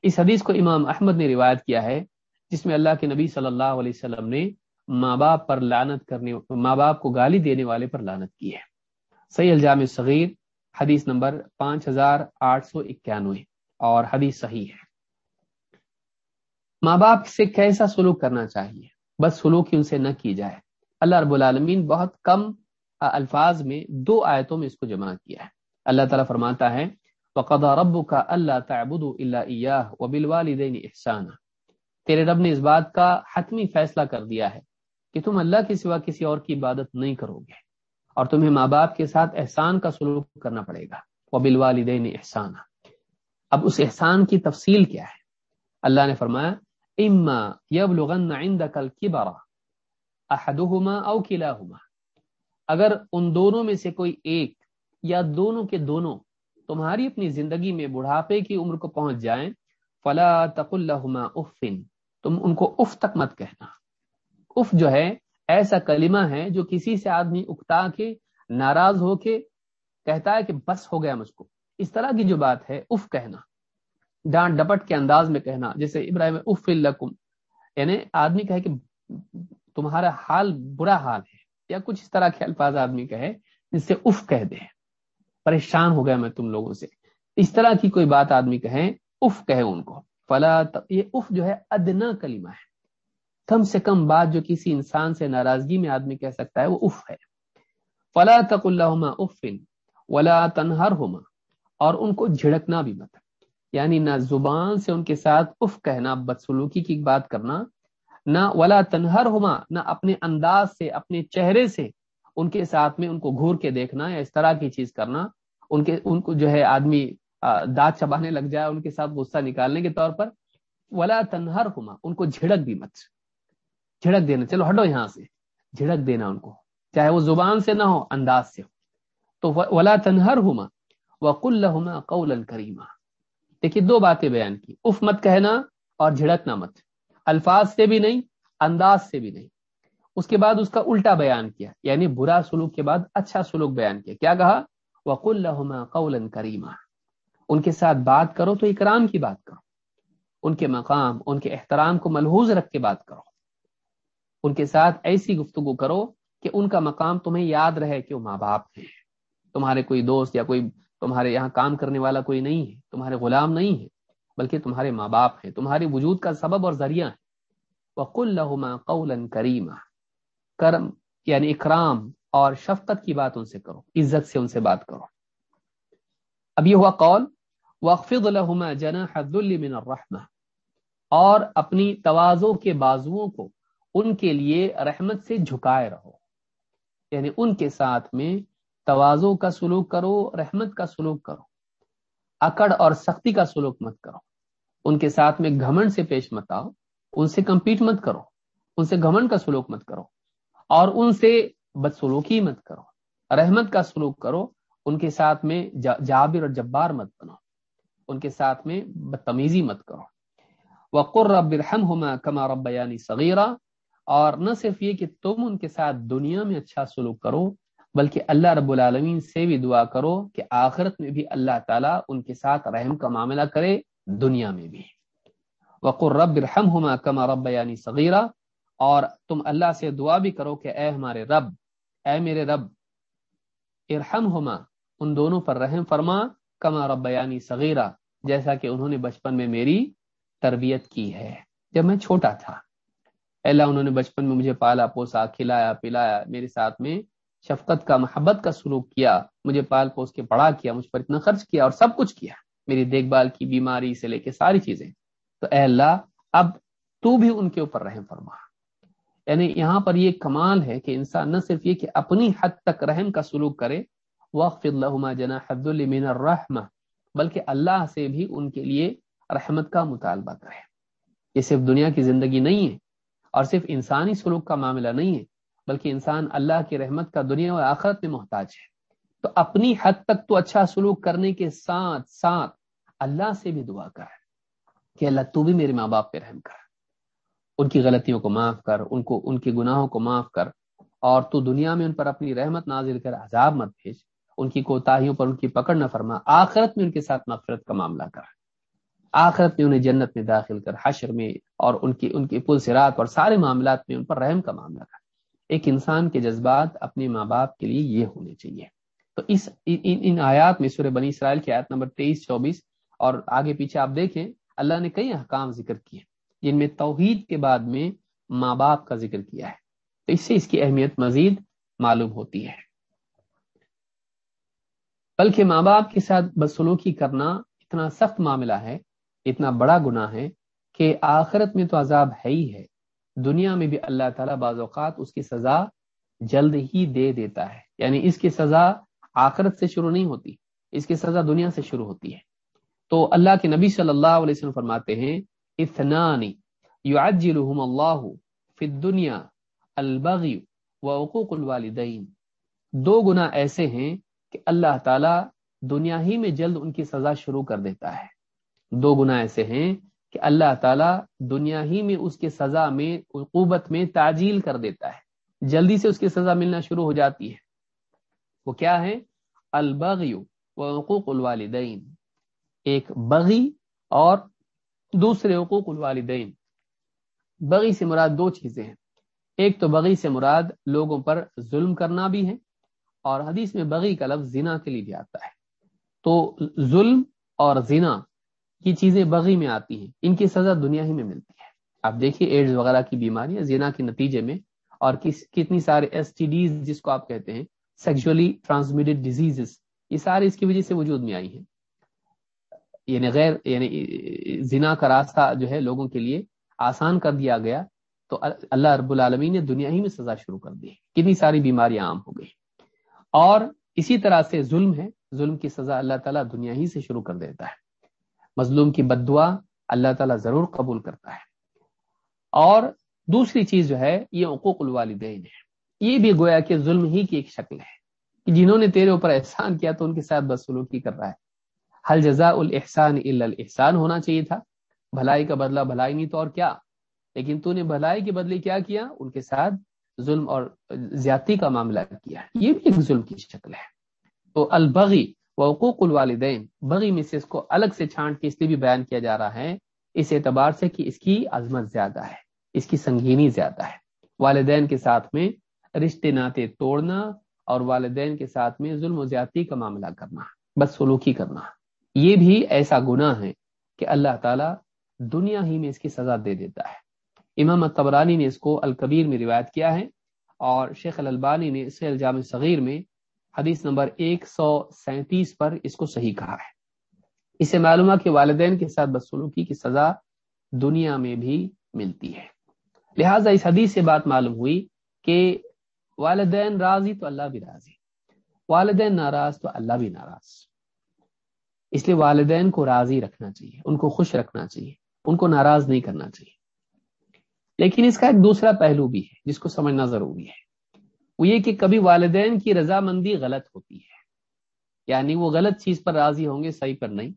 اس حدیث کو امام احمد نے روایت کیا ہے۔ جس میں اللہ کے نبی صلی اللہ علیہ وسلم نے ماں باپ پر لانت کرنے ماں باپ کو گالی دینے والے پر لانت کی ہے۔ صحیح الجام صغیر حدیث نمبر پانچ ہزار آٹھ سو اکیانوے، اور حدیث صحیح ہے۔ ماں باپ سے کیسا سلوک کرنا چاہیے؟ بس سلوک ہی ان سے نہ کی جائے۔ اللہ رب العالمین بہت کم الفاظ میں دو آیتوں میں اس کو جمع کیا ہے۔ اللہ تعالیٰ فرماتا ہے، وقضى ربك الا تعبدوا الا اياه وبالوالدين احسانا تیرے رب نے اس بات کا حتمی فیصلہ کر دیا ہے کہ تم اللہ کے سوا کسی اور کی عبادت نہیں کرو گے اور تمہیں ماں باپ کے ساتھ احسان کا سلوک کرنا پڑے گا۔ وبالوالدین احسانا۔ اب اس احسان کی تفصیل کیا ہے؟ اللہ نے فرمایا، اما يبلغن عندك الكبر احدهما او كلاهما اگر ان دونوں میں سے کوئی ایک یا دونوں کے دونوں تمہاری اپنی زندگی میں بڑھاپے کی عمر کو پہنچ جائیں، فلا تق الحما افن تم ان کو اف تک مت کہنا۔ اف جو ہے، ایسا کلمہ ہے جو کسی سے آدمی اکتا کے، ناراض ہو کے کہتا ہے کہ بس ہو گیا مجھ کو۔ اس طرح کی جو بات ہے، اف کہنا۔ ڈانٹ ڈپٹ کے انداز میں کہنا۔ جیسے ابراہیم اف الکم یعنی آدمی کہے کہ تمہارا حال برا حال ہے، یا کچھ اس طرح کے الفاظ آدمی کہے جس سے اف کہہ دے۔ پریشان ہو گیا میں تم لوگوں سے۔ اس طرح کی کوئی بات آدمی کہیں اف کہے ان کو۔ فلا یہ اف جو ہے، ادنا کلمہ ہے۔ کم سے کم بات جو کسی انسان سے ناراضگی میں آدمی کہہ سکتا ہے، وہ اف ہے۔ فلا تق اللہ افن ولا تنہر اور ان کو جھڑکنا بھی مت۔ یعنی نہ زبان سے ان کے ساتھ اف کہنا، بدسلوکی کی بات کرنا، نہ ولا تنہر ہوما نہ اپنے انداز سے، اپنے چہرے سے ان کے ساتھ میں ان کو گھور کے دیکھنا یا اس طرح کی چیز کرنا۔ ان کے، ان کو جو ہے، آدمی دانت چبانے لگ جائے، ان کے ساتھ غصہ نکالنے کے طور پر ولا تنہر ہوما ان کو جھڑک بھی مت۔ جھڑک دینا، چلو ہٹو یہاں سے۔ جھڑک دینا ان کو، چاہے وہ زبان سے نہ ہو، انداز سے ہو۔ تو ولا تنہر ہوما وقل لہما قولا کریما دیکھیے، دو باتیں بیان کی۔ اف مت کہنا اور جھڑکنا مت۔ الفاظ سے بھی نہیں، انداز سے بھی نہیں۔ اس کے بعد اس کا الٹا بیان کیا یعنی برا سلوک کے بعد اچھا سلوک بیان کیا۔ کیا کہا؟ وقل لہما قولا کریما ان کے ساتھ بات کرو تو اکرام کی بات کرو۔ ان کے مقام، ان کے احترام کو ملحوظ رکھ کے بات کرو۔ ان کے ساتھ ایسی گفتگو کرو کہ ان کا مقام تمہیں یاد رہے کہ وہ ماں باپ ہیں۔ تمہارے کوئی دوست یا کوئی تمہارے یہاں کام کرنے والا کوئی نہیں ہے، تمہارے غلام نہیں ہے، بلکہ تمہارے ماں باپ ہیں تمہارے وجود کا سبب اور ذریعہ ہے وقل لہما قولا کریما کرم یعنی اکرام اور شفقت کی بات ان سے کرو، عزت سے ان سے بات کرو۔ اب یہ ہوا قول۔ وقفد الحما جنا حد من الرحمہ اور اپنی توازوں کے بازوؤں کو ان کے لیے رحمت سے جھکائے رہو۔ یعنی ان کے ساتھ میں توازوں کا سلوک کرو، رحمت کا سلوک کرو۔ اکڑ اور سختی کا سلوک مت کرو۔ ان کے ساتھ میں گھمنڈ سے پیش مت آؤ، ان سے کمپیٹ مت کرو۔ ان سے گھمنڈ کا سلوک مت کرو۔ اور ان سے بدسلوکی مت کرو۔ رحمت کا سلوک کرو۔ ان کے ساتھ میں جابر اور جبار مت بنو ان کے ساتھ میں بدتمیزی مت کرو۔ وقر رب الرحم ہوما کما رب یعنی صغیرہ اور نہ صرف یہ کہ تم ان کے ساتھ دنیا میں اچھا سلوک کرو، بلکہ اللہ رب العالمین سے بھی دعا کرو کہ آخرت میں بھی اللہ تعالیٰ ان کے ساتھ رحم کا معاملہ کرے دنیا میں بھی۔ وقر رب الرحم ہوما کما رب یعنی صغیرہ اور تم اللہ سے دعا بھی کرو کہ اے ہمارے رب، اے میرے رب ارحم ہوما ان دونوں پر رحم فرما۔ کما رب بیانی صغیرہ جیسا کہ انہوں نے بچپن میں میری تربیت کی ہے۔ جب میں چھوٹا تھا، اللہ انہوں نے بچپن میں مجھے پالا، پوسا، کھلایا، پلایا، میرے ساتھ میں شفقت کا، محبت کا سلوک کیا، مجھے پال پوس کے بڑا کیا، مجھ پر اتنا خرچ کیا اور سب کچھ کیا، میری دیکھ بھال کی، بیماری سے لے کے ساری چیزیں۔ تو اے اللہ، اب تو بھی ان کے اوپر رحم فرما۔ یعنی یہاں پر یہ کمال ہے کہ انسان نہ صرف یہ کہ اپنی حد تک رحم کا سلوک کرے وقف اللہ جنا حد المین الرحمہ بلکہ اللہ سے بھی ان کے لیے رحمت کا مطالبہ کرے یہ صرف دنیا کی زندگی نہیں ہے اور صرف انسانی سلوک کا معاملہ نہیں ہے، بلکہ انسان اللہ کی رحمت کا دنیا اور آخرت میں محتاج ہے۔ تو اپنی حد تک تو اچھا سلوک کرنے کے ساتھ ساتھ اللہ سے بھی دعا کر کہ اللہ تو بھی میرے ماں باپ پہ رحم کر۔ ان کی غلطیوں کو معاف کر، ان کو، ان کے گناہوں کو معاف کر اور تو دنیا میں ان پر اپنی رحمت نازل کر عذاب مت بھیج۔ ان کی کوتاہیوں پر ان کی پکڑ نہ فرما آخرت میں ان کے ساتھ مغفرت کا معاملہ کر۔ آخرت میں انہیں جنت میں داخل کر حشر میں اور ان کی ان کی پل سرات اور سارے معاملات میں ان پر رحم کا معاملہ تھا ایک انسان کے جذبات اپنے ماں باپ کے لیے یہ ہونے چاہیے۔ تو اس ان, ان آیات میں سورہ بنی اسرائیل کی آیت نمبر تیئیس چوبیس اور آگے پیچھے آپ دیکھیں اللہ نے کئی احکام ذکر کیے جن میں توحید کے بعد میں ماں باپ کا ذکر کیا ہے۔ تو اس سے اس کی اہمیت مزید معلوم ہوتی ہے۔ بلکہ ماں باپ کے ساتھ بدسلوکی کرنا اتنا سخت معاملہ ہے، اتنا بڑا گناہ ہے کہ آخرت میں تو عذاب ہے ہی ہے۔ دنیا میں بھی اللہ تعالیٰ بعض اوقات اس کی سزا جلد ہی دے دیتا ہے۔ یعنی اس کی سزا آخرت سے شروع نہیں ہوتی، اس کی سزا دنیا سے شروع ہوتی ہے۔ تو اللہ کے نبی صلی اللہ علیہ وسلم فرماتے ہیں اتنانی یعجلہم اللہ فی الدنیا البغی و الوالدین دو گناہ ایسے ہیں کہ اللہ تعالیٰ دنیا ہی میں جلد ان کی سزا شروع کر دیتا ہے۔ دو گناہ ایسے ہیں کہ اللہ تعالیٰ دنیا ہی میں اس کے سزا میں، عقوبت میں تعجیل کر دیتا ہے۔ جلدی سے اس کی سزا ملنا شروع ہو جاتی ہے۔ وہ کیا ہے؟ البغی و حقوق الوالدین۔ ایک بغی اور دوسرے حقوق الوالدین۔ بغی سے مراد دو چیزیں ہیں۔ ایک تو بغی سے مراد لوگوں پر ظلم کرنا بھی ہے۔ اور حدیث میں بغی کا لفظ زنا کے لیے بھی آتا ہے۔ تو ظلم اور زنا کی چیزیں بغی میں آتی ہیں۔ ان کی سزا دنیا ہی میں ملتی ہے۔ آپ دیکھیے ایڈز وغیرہ کی بیماریاں زنا کے نتیجے میں اور کس، کتنی سارے ایس ٹی ڈیز جس کو آپ کہتے ہیں سیکچولی ٹرانسمیٹڈ ڈیزیز یہ سارے اس کی وجہ سے وجود میں آئی ہیں۔ یعنی غیر یعنی زنا کا راستہ جو ہے لوگوں کے لیے آسان کر دیا گیا۔ تو اللہ رب العالمین نے دنیا ہی میں سزا شروع کر دی۔ کتنی ساری بیماریاں عام ہو گئی۔ اور اسی طرح سے ظلم ہے، ظلم کی سزا اللہ تعالیٰ دنیا ہی سے شروع کر دیتا ہے۔ مظلوم کی بد دعا اللہ تعالیٰ ضرور قبول کرتا ہے۔ اور دوسری چیز جو ہے، یہ حقوق الوالدین ہے۔ یہ بھی گویا کہ ظلم ہی کی ایک شکل ہے۔ کہ جنہوں نے تیرے اوپر احسان کیا تو ان کے ساتھ بدسلوکی کر رہا ہے۔ حل جزا الحسان الحسان ہونا چاہیے تھا۔ بھلائی کا بدلہ، بھلائی نہیں تو اور کیا؟ لیکن تو نے بھلائی کے بدلے کیا کیا؟ ان کے ساتھ ظلم اور زیادتی کا معاملہ کیا ہے۔ یہ بھی ایک ظلم کی شکل ہے۔ تو البغی وقوق الوالدین، بغی میں سے اس کو الگ سے چھانٹ کے اس لیے بھی بیان کیا جا رہا ہے۔ اس اعتبار سے کہ اس کی عظمت زیادہ ہے، اس کی سنگینی زیادہ ہے۔ والدین کے ساتھ میں رشتے ناطے توڑنا اور والدین کے ساتھ میں ظلم و زیادتی کا معاملہ کرنا، بس سلوکی کرنا۔ یہ بھی ایسا گناہ ہے کہ اللہ تعالیٰ دنیا ہی میں اس کی سزا دے دیتا ہے۔ امام تبرانی نے اس کو الکبیر میں روایت کیا ہے اور شیخ الالبانی نے اسے الجام صغیر میں حدیث نمبر ایک سو سینتیس پر اس کو صحیح کہا ہے۔ اسے معلوم کہ والدین کے ساتھ بدسلوکی کی سزا دنیا میں بھی ملتی ہے۔ لہٰذا اس حدیث سے بات معلوم ہوئی کہ والدین راضی تو اللہ بھی راضی، والدین ناراض تو اللہ بھی ناراض۔ اس لیے والدین کو راضی رکھنا چاہیے، ان کو خوش رکھنا چاہیے، ان کو ناراض نہیں کرنا چاہیے۔ لیکن اس کا ایک دوسرا پہلو بھی ہے، جس کو سمجھنا ضروری ہے۔ وہ یہ کہ کبھی والدین کی رضامندی غلط ہوتی ہے۔ یعنی وہ غلط چیز پر راضی ہوں گے، صحیح پر نہیں۔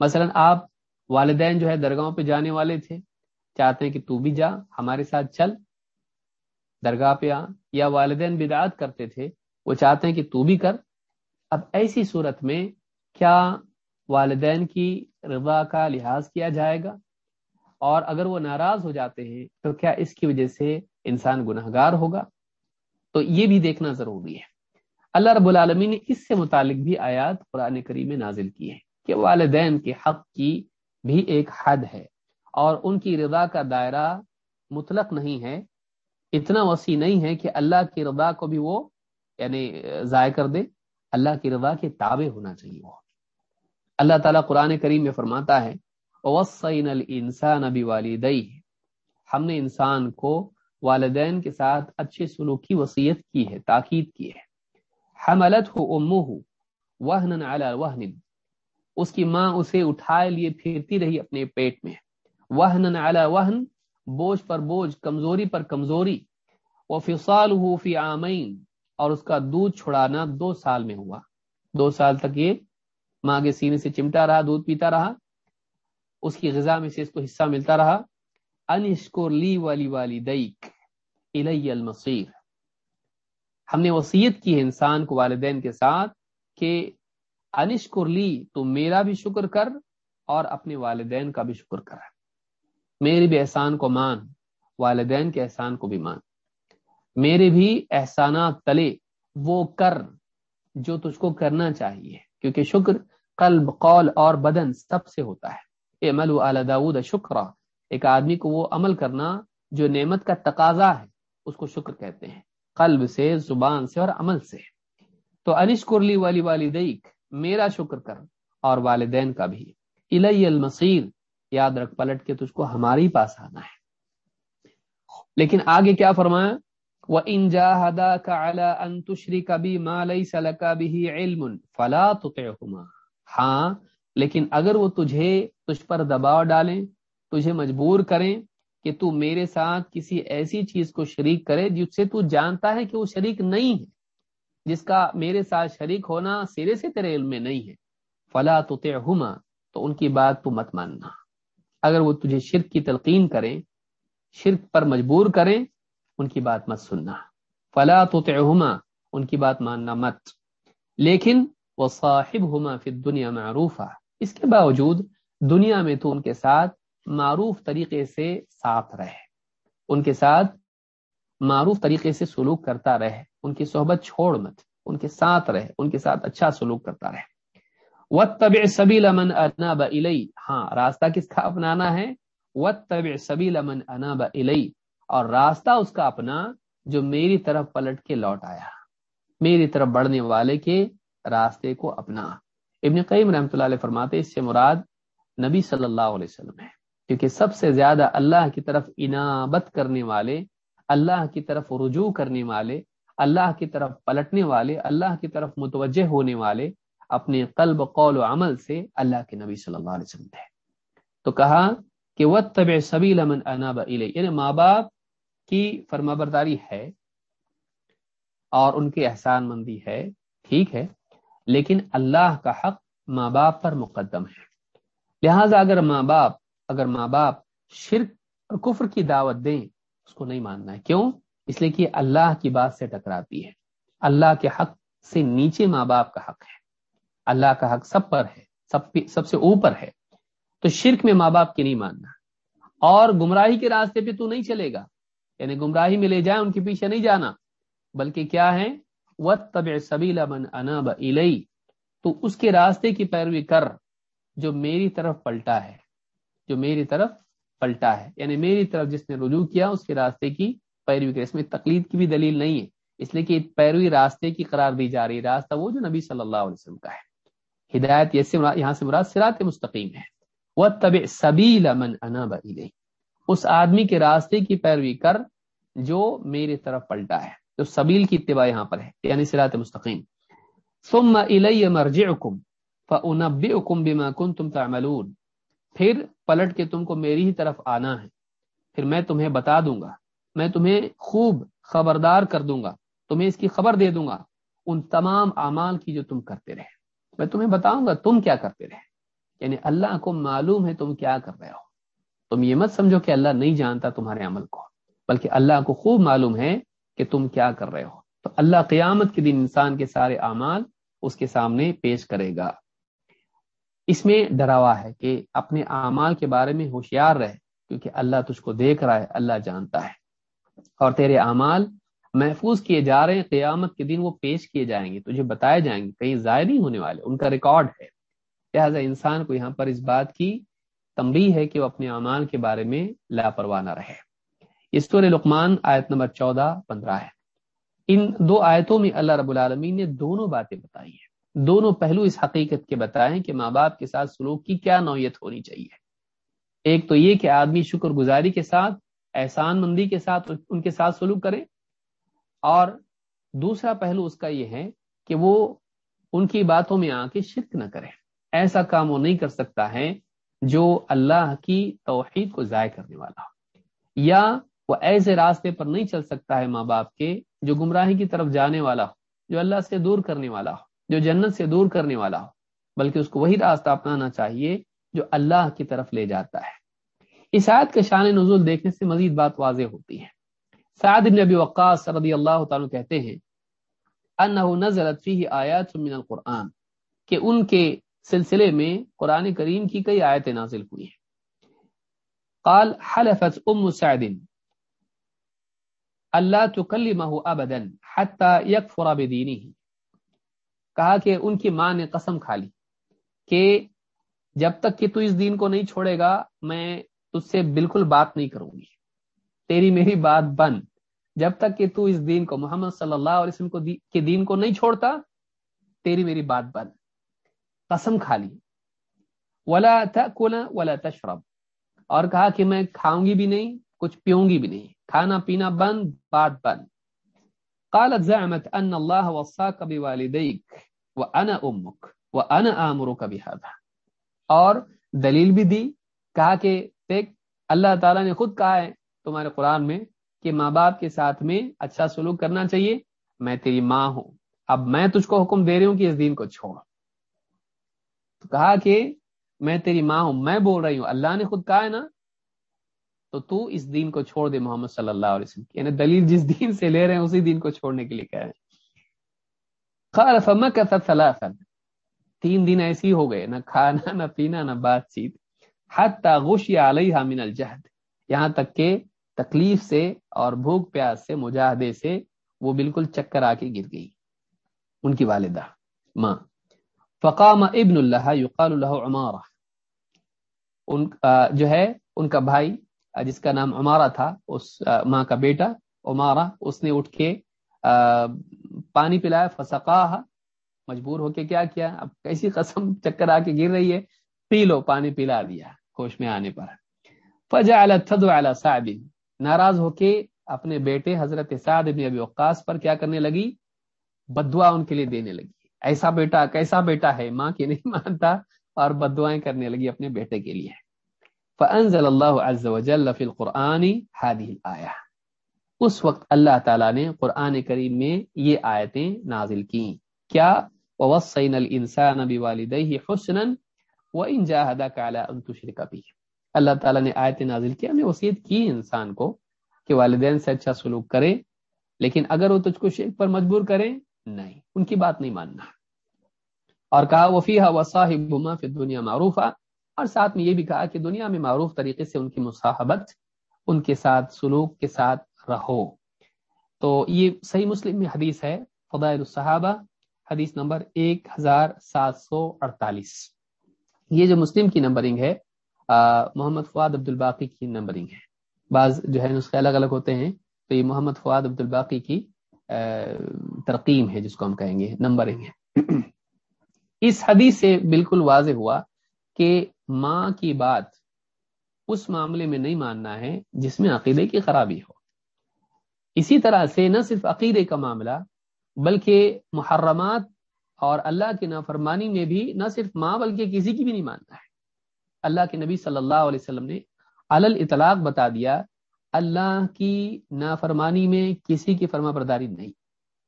مثلا آپ والدین جو ہے درگاہوں پہ جانے والے تھے، چاہتے ہیں کہ تو بھی جا، ہمارے ساتھ چل، درگاہ پہ آ۔ یا والدین بدعات کرتے تھے، وہ چاہتے ہیں کہ تو بھی کر۔ اب ایسی صورت میں کیا والدین کی رضا کا لحاظ کیا جائے گا؟ اور اگر وہ ناراض ہو جاتے ہیں تو کیا اس کی وجہ سے انسان گناہ گار ہوگا؟ تو یہ بھی دیکھنا ضروری ہے۔ اللہ رب العالمین نے اس سے متعلق بھی آیات قرآن کریم میں نازل کی ہے کہ والدین کے حق کی بھی ایک حد ہے اور ان کی رضا کا دائرہ مطلق نہیں ہے، اتنا وسیع نہیں ہے کہ اللہ کی رضا کو بھی وہ یعنی ضائع کر دے۔ اللہ کی رضا کے تابع ہونا چاہیے وہ۔ اللہ تعالیٰ قرآن کریم میں فرماتا ہے وسین السان ابی والدئی ہم نے انسان کو والدین کے ساتھ اچھے سلوک کی وصیت کی ہے، تاکید کی ہے۔ حملت ہو امو ہو وہن۔ وہن اس کی ماں اسے اٹھائے لیے پھرتی رہی اپنے پیٹ میں۔ وہن وہن، بوجھ پر بوجھ، کمزوری پر کمزوری۔ وہ فصال ہو فی آمین اور اس کا دودھ چھڑانا دو سال میں ہوا۔ دو سال تک یہ ماں کے سینے سے چمٹا رہا، دودھ پیتا رہا۔ اس کی غذا میں سے اس کو حصہ ملتا رہا۔ انشکور لی والی والی دئیک الی المصیر۔ ہم نے وصیت کی ہے انسان کو والدین کے ساتھ کہ انشکر لی، تو میرا بھی شکر کر اور اپنے والدین کا بھی شکر کر۔ میرے بھی احسان کو مان، والدین کے احسان کو بھی مان۔ میرے بھی احسانات تلے، وہ کر جو تجھ کو کرنا چاہیے۔ کیونکہ شکر قلب، قول اور بدن سب سے ہوتا ہے۔ عمل اعلی داود شکرا۔ ایک آدمی کو وہ عمل کرنا جو نعمت کا تقاضا ہے، اس کو شکر کہتے ہیں۔ قلب سے، زبان سے اور عمل سے۔ تو انش کرلی والی والدیک، میرا شکر کر اور والدین کا بھی۔ الی المصیر، یاد رکھ پلٹ کے تجھ کو ہمارے پاس آنا ہے۔ لیکن آگے کیا فرمایا؟ وہ انجا ہدا کا انتشری کبھی مالئی سلکا بھی علم فلا تو ہاں لیکن اگر وہ تجھے تجھ پر دباؤ ڈالیں، تجھے مجبور کریں کہ تو میرے ساتھ کسی ایسی چیز کو شریک کرے جس سے تو جانتا ہے کہ وہ شریک نہیں ہے، جس کا میرے ساتھ شریک ہونا سرے سے تیرے علم میں نہیں ہے۔ فلا تو تو ان کی بات تو مت ماننا۔ اگر وہ تجھے شرک کی تلقین کریں، شرک پر مجبور کریں، ان کی بات مت سننا۔ فلا تو ان کی بات ماننا مت۔ لیکن وہ صاحب ہما پھر دنیا معروف اس کے باوجود دنیا میں تو ان کے ساتھ معروف طریقے سے ساتھ رہے۔ ان کے ساتھ معروف طریقے سے سلوک کرتا رہے۔ ان کی صحبت چھوڑ مت۔ ان کے ساتھ رہے۔ ان کے ساتھ اچھا سلوک کرتا رہے۔ و طب سبھی لمن انا بلئی ہاں راستہ کس کا اپنانا ہے؟ و طب سبھی لمن انا بلئی اور راستہ اس کا اپنا جو میری طرف پلٹ کے لوٹ آیا۔ میری طرف بڑھنے والے کے راستے کو اپنا۔ ابن قیم رحمۃ اللہ علیہ فرماتے اس سے مراد نبی صلی اللہ علیہ وسلم ہے۔ کیونکہ سب سے زیادہ اللہ کی طرف انابت کرنے والے، اللہ کی طرف رجوع کرنے والے، اللہ کی طرف پلٹنے والے، اللہ کی طرف متوجہ ہونے والے اپنے قلب، قول و عمل سے اللہ کے نبی صلی اللہ علیہ وسلم تھے۔ تو کہا کہ وہ طب سبھی لمن اناب یعنی ماں باپ کی فرما برداری ہے اور ان کی احسان مندی ہے۔ ٹھیک ہے۔ لیکن اللہ کا حق ماں باپ پر مقدم ہے۔ لہذا اگر ماں باپ، اگر ماں باپ شرک اور کفر کی دعوت دیں، اس کو نہیں ماننا ہے۔ کیوں؟ اس لیے کہ اللہ کی بات سے ٹکراتی ہے۔ اللہ کے حق سے نیچے ماں باپ کا حق ہے۔ اللہ کا حق سب پر ہے، سب سب سے اوپر ہے۔ تو شرک میں ماں باپ کی نہیں ماننا۔ اور گمراہی کے راستے پہ تو نہیں چلے گا۔ یعنی گمراہی میں لے جائیں، ان کے پیچھے نہیں جانا۔ بلکہ کیا ہے و طب سبیلا من اناب الئی تو اس کے راستے کی پیروی کر جو میری طرف پلٹا ہے، جو میری طرف پلٹا ہے۔ یعنی میری طرف جس نے رجوع کیا، اس کے راستے کی پیروی کر اس میں تقلید کی بھی دلیل نہیں ہے۔ اس لیے کہ پیروی راستے کی قرار دی جا رہی راستہ وہ جو نبی صلی اللہ علیہ وسلم کا ہے۔ ہدایت یہاں سے مراد سرات مستقیم ہے۔ وہ طب سبیلا من اناب الئی اس آدمی کے راستے کی پیروی کر جو میری طرف پلٹا ہے۔ جو سبیل کی اتباع یہاں پر ہے یعنی سرات مستقیم۔ ثم الی مرجعکم فانبئکم بما کنتم تعملون۔ پھر پلٹ کے تم کو میری ہی طرف آنا ہے۔ پھر میں تمہیں بتا دوں گا۔ میں تمہیں خوب خبردار کر دوں گا۔ تمہیں اس کی خبر دے دوں گا۔ ان تمام اعمال کی جو تم کرتے رہے۔ میں تمہیں بتاؤں گا تم کیا کرتے رہے۔ یعنی اللہ کو معلوم ہے تم کیا کر رہے ہو۔ تم یہ مت سمجھو کہ اللہ نہیں جانتا تمہارے عمل کو، بلکہ اللہ کو خوب معلوم ہے کہ تم کیا کر رہے ہو۔ تو اللہ قیامت کے دن انسان کے سارے اعمال اس کے سامنے پیش کرے گا۔ اس میں ڈراوا ہے کہ اپنے اعمال کے بارے میں ہوشیار رہے، کیونکہ اللہ تجھ کو دیکھ رہا ہے، اللہ جانتا ہے۔ اور تیرے اعمال محفوظ کیے جا رہے ہیں، قیامت کے دن وہ پیش کیے جائیں گے، تجھے بتائے جائیں گے، کہیں ضائع نہیں ہونے والے، ان کا ریکارڈ ہے۔ لہٰذا انسان کو یہاں پر اس بات کی تمبی ہے کہ وہ اپنے اعمال کے بارے میں لاپرواہ نہ رہے۔ استور لقمان آیت نمبر چودہ پندرہ ہے۔ ان دو آیتوں میں اللہ رب العالمین نے دونوں باتیں بتائی ہیں۔ دونوں پہلو اس حقیقت کے بتائیں کہ ماں باپ کے ساتھ سلوک کی کیا نوعیت ہونی چاہیے۔ ایک تو یہ کہ آدمی شکر گزاری کے ساتھ، احسان مندی کے ساتھ ان کے ساتھ سلوک کرے۔ اور دوسرا پہلو اس کا یہ ہے کہ وہ ان کی باتوں میں آ کے شرک نہ کرے۔ ایسا کام وہ نہیں کر سکتا ہے جو اللہ کی توحید کو ضائع کرنے والا ہو۔ یا وہ ایسے راستے پر نہیں چل سکتا ہے ماں باپ کے جو گمراہی کی طرف جانے والا ہو، جو اللہ سے دور کرنے والا ہو، جو جنت سے دور کرنے والا ہو، بلکہ اس کو وہی راستہ اپنانا چاہیے جو اللہ کی طرف لے جاتا ہے۔ اس آیت کے شان نزول دیکھنے سے مزید بات واضح ہوتی ہے۔ سعد بن ابی وقاص رضی اللہ تعالیٰ کہتے ہیں، انہو نزلت فیہ آیات من القرآن، کہ ان کے سلسلے میں قرآن کریم کی کئی آیتیں نازل ہوئی ہیں۔ قال حلفت ام سعد اللہ تکلمہ ابدا حتى يكفر بدینه کہا کہ ان کی ماں نے قسم کھا لی کہ جب تک کہ تو اس دین کو نہیں چھوڑے گا، میں تجھ سے بالکل بات نہیں کروں گی۔ تیری میری بات بند جب تک کہ تو اس دین کو، محمد صلی اللہ علیہ وسلم کو دی کے دین کو نہیں چھوڑتا، تیری میری بات بند قسم کھا لی۔ ولا تاکل ولا تشرب۔ اور کہا کہ میں کھاؤں گی بھی نہیں کچھ پیوں گی بھی نہیں۔ کھانا پینا بند، بات بند۔ قالت زعمت ان الله وصاك بوالديك وانا امك وانا امرك بهذا۔ اور دلیل بھی دی، کہا کہ دیکھ، اللہ تعالیٰ نے خود کہا ہے تمہارے قرآن میں کہ ماں باپ کے ساتھ میں اچھا سلوک کرنا چاہیے۔ میں تیری ماں ہوں۔ اب میں تجھ کو حکم دے رہی ہوں کہ اس دین کو چھوڑ۔ تو کہا کہ میں تیری ماں ہوں، میں بول رہی ہوں۔ اللہ نے خود کہا ہے نا تو تو اس دین کو چھوڑ دے محمد صلی اللہ علیہ وسلم کی۔ یعنی دلیل جس دین سے لے رہے ہیں، اسی دین کو چھوڑنے کے لیے کہہ رہے ہیں۔ قال فمكث ثلاثا۔ تین دن ایسی ہو گئے، نہ کھانا، نہ پینا، نہ بات چیت۔ حتی غشی علیہ من الجہد۔ یہاں تک کہ تکلیف سے اور بھوک پیاس سے، مجاہدے سے وہ بالکل چکر آ کے گر گئی۔ ان کی والدہ، ماں۔ فقام ابن اللہ، یقال اللہ عمارہ۔ ان جو ہے، ان کا بھائی جس کا نام عمارہ تھا، اس ماں کا بیٹا عمارہ، اس نے اٹھ کے پانی پلایا فسقاہ مجبور ہو کے کیا کیا؟ اب کیسی قسم چکر آ کے گر رہی ہے؟ پی لو، پانی پلا دیا ہوش میں آنے پر۔ فجعل تدعو على سعد، ناراض ہو کے اپنے بیٹے حضرت سعد بن ابی وقاص پر کیا کرنے لگی؟ بدعا ان کے لیے دینے لگی۔ ایسا بیٹا، کیسا بیٹا ہے؟ ماں کی نہیں مانتا اور بدعائیں کرنے لگی اپنے بیٹے کے لیے۔ فانزل اللہ عز وجل فی القرآن هذه الايه اس وقت اللہ تعالی نے قرآن کریم میں یہ آیتیں نازل کی کیا؟ ووصینا الانسان بوالديه حسنا وان جاهدك على ان تشرك به۔ اللہ تعالیٰ نے آیت نازل کی ہمیں وصیت کی انسان کو کہ والدین سے اچھا سلوک کرے لیکن اگر وہ تجھ کو شرک پر مجبور کرے نہیں، ان کی بات نہیں ماننا۔ اور کہا وفیہ وصاحبہما فی الدنیا معروفہ اور ساتھ میں یہ بھی کہا کہ دنیا میں معروف طریقے سے ان کی مصاحبت، ان کے ساتھ سلوک کے ساتھ رہو۔ تو یہ صحیح مسلم میں حدیث ہے، فضائل الصحابہ، حدیث نمبر ایک ہزار سات سو اڑتالیس۔ یہ جو مسلم کی نمبرنگ ہے محمد فواد عبد الباقی کی نمبرنگ ہے۔ بعض جو ہے نسخے الگ الگ ہوتے ہیں، تو یہ محمد فواد عبد الباقی کی ترقیم ہے، جس کو ہم کہیں گے، نمبرنگ ہے۔ اس حدیث سے بالکل واضح ہوا کہ ماں کی بات اس معاملے میں نہیں ماننا ہے جس میں عقیدے کی خرابی ہو۔ اسی طرح سے نہ صرف عقیدے کا معاملہ، بلکہ محرمات اور اللہ کی نافرمانی میں بھی نہ صرف ماں بلکہ کسی کی بھی نہیں ماننا ہے۔ اللہ کے نبی صلی اللہ علیہ وسلم نے علل اطلاق بتا دیا، اللہ کی نافرمانی میں کسی کی فرما برداری نہیں۔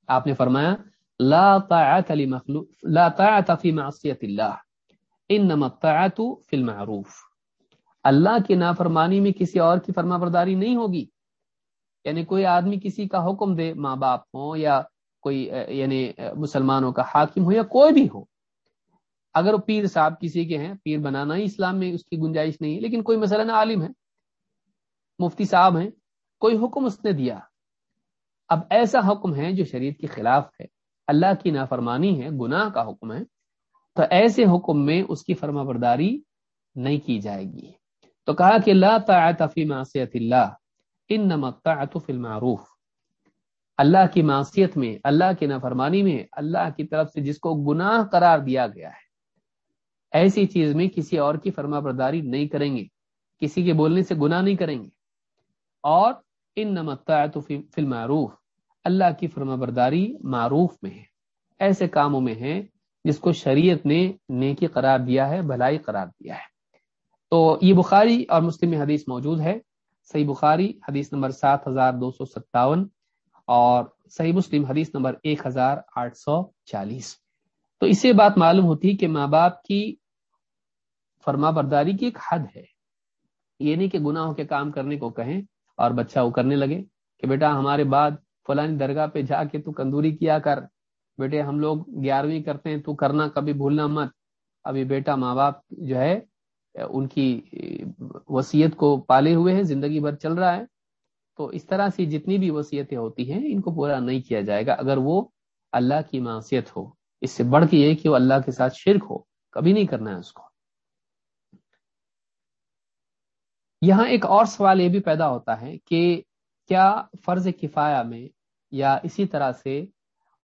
آپ نے فرمایا، لا طاعت لمخلوق، لا طاعت فی معصیت اللہ۔ انما الطاعت فی المعروف۔ اللہ کی نافرمانی میں کسی اور کی فرما برداری نہیں ہوگی۔ یعنی کوئی آدمی کسی کا حکم دے ماں باپ ہو یا کوئی یعنی مسلمانوں کا حاکم ہو یا کوئی بھی ہو۔ اگر وہ پیر صاحب کسی کے ہیں، پیر بنانا ہی اسلام میں اس کی گنجائش نہیں ہے، لیکن کوئی مثلا عالم ہے، مفتی صاحب ہیں، کوئی حکم اس نے دیا۔ اب ایسا حکم ہے جو شریعت کے خلاف ہے۔ اللہ کی نافرمانی ہے، گناہ کا حکم ہے۔ تو ایسے حکم میں اس کی فرما برداری نہیں کی جائے گی۔ تو کہا کہ لا طاعت فی معصیت اللہ، انما الطاعت فی المعروف۔ اللہ کی معصیت میں، اللہ کی نافرمانی میں، اللہ کی طرف سے جس کو گناہ قرار دیا گیا ہے۔ ایسی چیز میں کسی اور کی فرما برداری نہیں کریں گے، کسی کے بولنے سے گناہ نہیں کریں گے۔ اور ان نمطاعت فی المعروف، اللہ کی فرما برداری معروف میں ہے۔ ایسے کاموں میں ہے جس کو شریعت نے نیکی قرار دیا ہے، بھلائی قرار دیا ہے۔ تو یہ بخاری اور مسلم حدیث موجود ہے۔ صحیح بخاری حدیث نمبر سات ہزار دو سو ستاون اور صحیح مسلم حدیث نمبر ایک ہزار آٹھ سو چالیس۔ تو اس سے بات معلوم ہوتی کہ ماں باپ کی فرما برداری کی ایک حد ہے۔ یہ نہیں کہ گناہوں کے کام کرنے کو کہیں اور بچہ وہ کرنے لگے کہ بیٹا ہمارے بعد فلانی درگاہ پہ جا کے تو کندوری کیا کر۔ بیٹے ہم لوگ گیارہویں کرتے ہیں، تو کرنا کبھی بھولنا مت۔ ابھی بیٹا ماں باپ جو ہے، ان کی وصیت کو پالے ہوئے ہیں، زندگی بھر چل رہا ہے۔ تو اس طرح سے جتنی بھی وصیتیں ہوتی ہیں، ان کو پورا نہیں کیا جائے گا۔ اگر وہ اللہ کی معصیت ہو، اس سے بڑھ کے یہ کہ وہ اللہ کے ساتھ شرک ہو، کبھی نہیں کرنا ہے اس کو۔ یہاں ایک اور سوال یہ بھی پیدا ہوتا ہے کہ کیا فرض کفایہ میں یا اسی طرح سے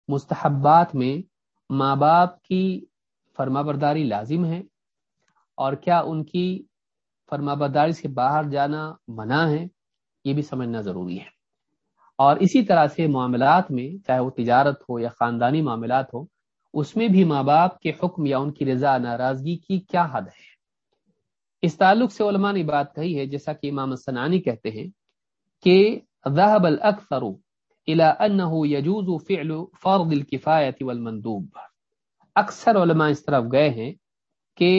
مستحبات میں ماں باپ کی فرما برداری لازم ہے اور کیا ان کی فرما برداری سے باہر جانا منع ہے؟ یہ بھی سمجھنا ضروری ہے۔ اور اسی طرح سے معاملات میں، چاہے وہ تجارت ہو یا خاندانی معاملات ہو اس میں بھی ماں باپ کے حکم یا ان کی رضا ناراضگی کی کیا حد ہے؟ اس تعلق سے علماء نے بات کہی ہے، جیسا کہ امام سنانی کہتے ہیں کہ ذهب الاکثر الى انه يجوز فعل فرض الكفایت والمندوب. اکثر علماء اس طرف گئے ہیں کہ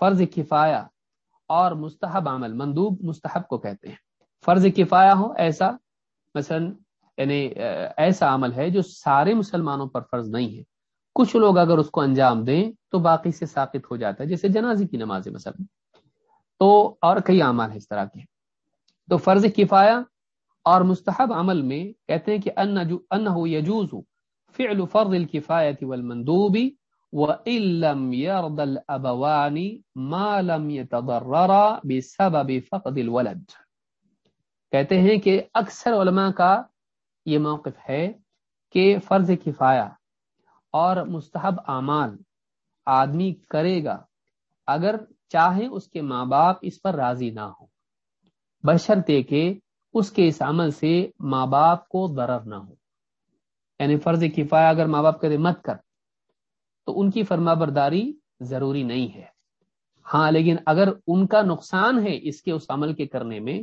فرض کفایہ اور مستحب عمل، مندوب مستحب کو کہتے ہیں. فرض کفایہ ہو ایسا، مثلا یعنی ایسا عمل ہے جو سارے مسلمانوں پر فرض نہیں ہے. کچھ لوگ اگر اس کو انجام دیں تو باقی سے ثابت ہو جاتا ہے، جیسے جنازی کی نماز مثلا. تو اور کئی اعمال ہے اس طرح کے. تو فرض کفایہ اور مستحب عمل میں کہتے ہیں کہ انه يجوز فعل فرض الكفایہ والمندوب وان لم يرضى الابوان ما لم يتضررا بسبب فقد الولد. کہتے ہیں کہ اکثر علماء کا یہ موقف ہے کہ فرض کفایہ اور مستحب اعمال آدمی کرے گا اگر چاہے اس کے ماں باپ اس پر راضی نہ ہو بشرطے کہ اس کے اس عمل سے ماں باپ کو ضرر نہ ہو۔ یعنی فرض کفایہ اگر ماں باپ کہتے مت کر، تو ان کی فرما برداری ضروری نہیں ہے۔ ہاں لیکن اگر ان کا نقصان ہے اس کے اس عمل کے کرنے میں،